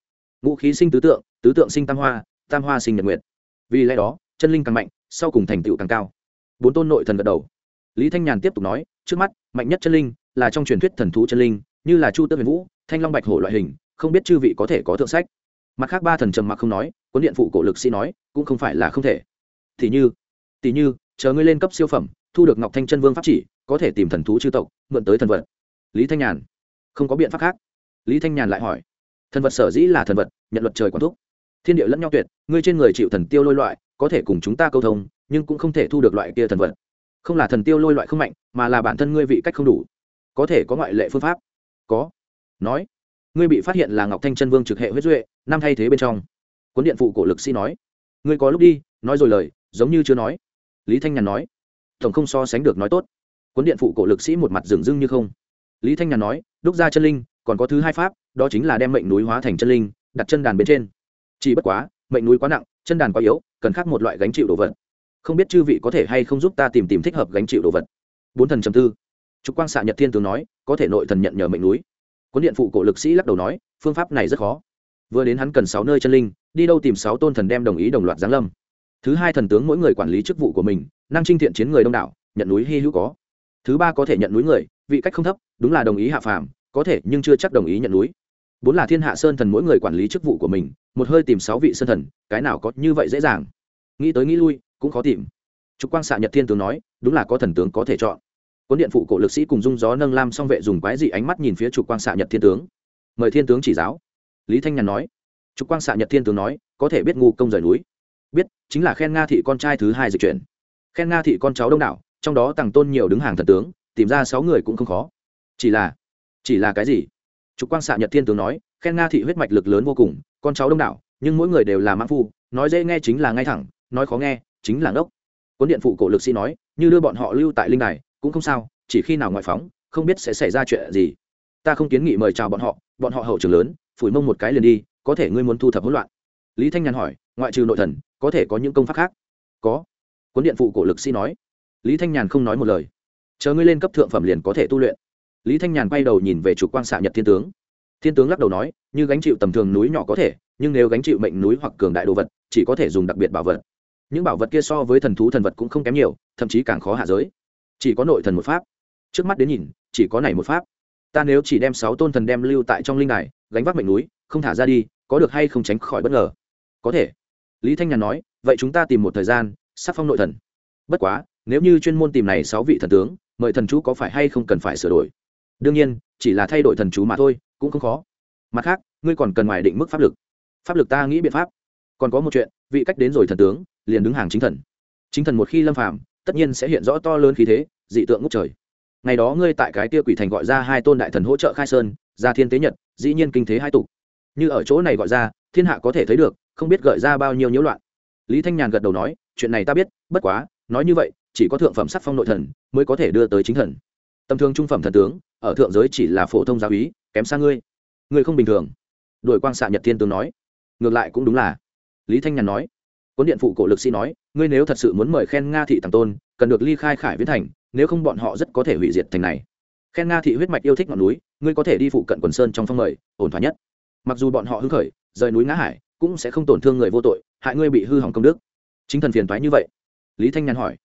Ngũ khí sinh tứ tượng tứ tượng sinh tam hoa tam hoa sinh nhật nguyệt. vì lẽ đó, chân linh càng mạnh, sau cùng thành tựu càng cao. Bốn tôn nội thần gật đầu lý thanh nhàn tiếp tục nói, trước mắt, mạnh nhất chân linh là trong truyền thuyết thần thú chân linh, như là chu tước huyền vũ, thanh long bạch hổ loại hình, không biết chư vị có thể có thượng sách. Mặt khác ba thần trầm mặc không nói, cuốn điện phụ cổ lực sĩ nói, cũng không phải là không thể. Thì như tỷ như, chờ ngươi lên cấp siêu phẩm, thu được ngọc thanh chân vương pháp chỉ, có thể tìm thần thú chư tộc, mượn tới thần vật. Lý thanh nhàn, không có biện pháp khác. Lý thanh nhàn lại hỏi, thần vật sở dĩ là thần vật, nhận luật trời quản thúc. Thiên địa lẫn nhau tuyệt, ngươi trên người chịu thần tiêu lôi loại, có thể cùng chúng ta câu thông, nhưng cũng không thể thu được loại kia thần vật không là thần tiêu lôi loại không mạnh, mà là bản thân ngươi vị cách không đủ. Có thể có ngoại lệ phương pháp. Có. Nói. Ngươi bị phát hiện là ngọc thanh chân vương trực hệ huyết duệ, năm thay thế bên trong. Cuốn điện phụ cổ lực sĩ nói. Ngươi có lúc đi, nói rồi lời, giống như chưa nói. Lý thanh nhàn nói. Tổng không so sánh được nói tốt. Cuốn điện phụ cổ lực sĩ một mặt dừng dưng như không. Lý thanh nhàn nói, đúc ra chân linh, còn có thứ hai pháp, đó chính là đem mệnh núi hóa thành chân linh, đặt chân đàn bên trên. Chỉ bất quá, mệnh núi quá nặng, chân đàn quá yếu, cần khác một loại gánh chịu đồ vật không biết chư vị có thể hay không giúp ta tìm tìm thích hợp gánh chịu đồ vật. Bốn thần trầm tư. Trục quang xạ nhật thiên tướng nói, có thể nội thần nhận nhờ mệnh núi. Cuốn điện phụ cổ lực sĩ lắc đầu nói, phương pháp này rất khó. Vừa đến hắn cần sáu nơi chân linh, đi đâu tìm sáu tôn thần đem đồng ý đồng loạt giáng lâm. Thứ hai thần tướng mỗi người quản lý chức vụ của mình, năng trinh thiện chiến người đông đảo, nhận núi hy hữu có. Thứ ba có thể nhận núi người, vị cách không thấp, đúng là đồng ý hạ phàm, có thể nhưng chưa chắc đồng ý nhận núi. Bốn là thiên hạ sơn thần mỗi người quản lý chức vụ của mình, một hơi tìm sáu vị sơn thần, cái nào có như vậy dễ dàng. Nghĩ tới nghĩ lui cũng khó tìm. Trục quang xạ nhật thiên tướng nói, đúng là có thần tướng có thể chọn. Cuốn điện phụ cổ lực sĩ cùng dung gió nâng lam song vệ dùng quái dị ánh mắt nhìn phía trục quang xạ nhật thiên tướng. Mời thiên tướng chỉ giáo. Lý thanh nhàn nói. Trục quang xạ nhật thiên tướng nói, có thể biết ngu công rời núi. Biết, chính là khen nga thị con trai thứ hai dịch chuyển. Khen nga thị con cháu đông đảo, trong đó tàng tôn nhiều đứng hàng thần tướng, tìm ra sáu người cũng không khó. Chỉ là chỉ là cái gì? Trục quang xạ nhật thiên tướng nói, khen nga thị huyết mạch lực lớn vô cùng, con cháu đông đảo, nhưng mỗi người đều là mãn phu, nói dễ nghe chính là ngay thẳng, nói khó nghe chính là ngốc. Cuốn điện phụ cổ lực sĩ nói, như đưa bọn họ lưu tại linh đài, cũng không sao, chỉ khi nào ngoại phóng, không biết sẽ xảy ra chuyện gì. Ta không kiến nghị mời chào bọn họ bọn họ hậu trường lớn, phủi mông một cái liền đi, có thể ngươi muốn thu thập hỗn loạn. Lý thanh nhàn hỏi, ngoại trừ nội thần, có thể có những công pháp khác? Có. Cuốn điện phụ cổ lực sĩ nói. Lý thanh nhàn không nói một lời. Chờ ngươi lên cấp thượng phẩm liền có thể tu luyện. Lý thanh nhàn quay đầu nhìn về trục quang xạ nhật thiên tướng. Thiên tướng lắc đầu nói, như gánh chịu tầm thường núi nhỏ có thể, nhưng nếu gánh chịu mệnh núi hoặc cường đại đồ vật, chỉ có thể dùng đặc biệt bảo vật những bảo vật kia so với thần thú thần vật cũng không kém nhiều, thậm chí càng khó hạ giới. Chỉ có nội thần một pháp. Trước mắt đến nhìn, chỉ có này một pháp. Ta nếu chỉ đem sáu tôn thần đem lưu tại trong linh đài, gánh vác mệnh núi, không thả ra đi, có được hay không tránh khỏi bất ngờ? Có thể. Lý thanh nhàn nói, vậy chúng ta tìm một thời gian sắc phong nội thần. Bất quá, nếu như chuyên môn tìm này sáu vị thần tướng, mời thần chú có phải hay không cần phải sửa đổi? Đương nhiên, chỉ là thay đổi thần chú mà thôi, cũng không khó. Mặt khác, ngươi còn cần ngoài định mức pháp lực. Pháp lực ta nghĩ biện pháp. Còn có một chuyện, vị cách đến rồi thần tướng liền đứng hàng chính thần. Chính thần một khi lâm phàm, tất nhiên sẽ hiện rõ to lớn khí thế, dị tượng ngốc trời. Ngày đó ngươi tại cái tia quỷ thành gọi ra hai tôn đại thần hỗ trợ khai sơn, ra thiên tế nhật, dĩ nhiên kinh thế hai tục. Như ở chỗ này gọi ra, thiên hạ có thể thấy được, không biết gợi ra bao nhiêu nhiễu loạn. Lý thanh nhàn gật đầu nói, chuyện này ta biết, bất quá, nói như vậy, chỉ có thượng phẩm sắc phong nội thần mới có thể đưa tới chính thần. Tầm thường trung phẩm thần tướng, ở thượng giới chỉ là phổ thông giáo ý kém xa ngươi. Ngươi không bình thường. Đội quang xạ nhật thiên tướng nói. Ngược lại cũng đúng là. Lý thanh nhàn nói cuốn điện phụ cổ lực sĩ nói, ngươi nếu thật sự muốn mời khen nga thị tàng tôn, cần được ly khai khải viễn thành, nếu không bọn họ rất có thể hủy diệt thành này. Khen nga thị huyết mạch yêu thích ngọn núi, ngươi có thể đi phụ cận quần sơn trong phong mời, ổn thỏa nhất. Mặc dù bọn họ hưng khởi, rời núi ngã hải cũng sẽ không tổn thương người vô tội, hại ngươi bị hư hỏng công đức. Chính thần phiền thoái như vậy? Lý thanh nhàn hỏi.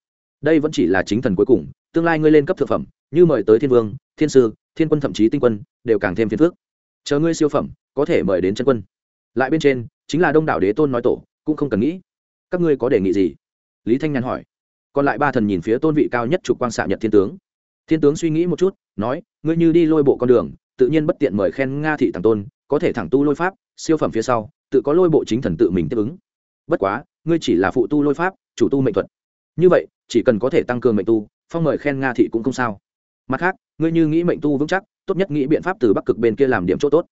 Đây vẫn chỉ là chính thần cuối cùng, tương lai ngươi lên cấp thực phẩm, như mời tới thiên vương, thiên sư, thiên quân thậm chí tinh quân, đều càng thêm phiền phước chờ ngươi siêu phẩm, có thể mời đến chân quân. Lại bên trên, chính là đông đảo đế tôn nói tổ, cũng không cần nghĩ các ngươi có đề nghị gì? Lý thanh nhàn hỏi. Còn lại ba thần nhìn phía tôn vị cao nhất trục quang xạ nhật thiên tướng. Thiên tướng suy nghĩ một chút, nói, ngươi như đi lôi bộ con đường, tự nhiên bất tiện mời khen nga thị thằng tôn, có thể thẳng tu lôi pháp, siêu phẩm phía sau, tự có lôi bộ chính thần tự mình tiếp ứng. Bất quá, ngươi chỉ là phụ tu lôi pháp, chủ tu mệnh thuật. Như vậy, chỉ cần có thể tăng cường mệnh tu, phong mời khen nga thị cũng không sao. Mặt khác, ngươi như nghĩ mệnh tu vững chắc, tốt nhất nghĩ biện pháp từ bắc cực bên kia làm điểm chỗ tốt.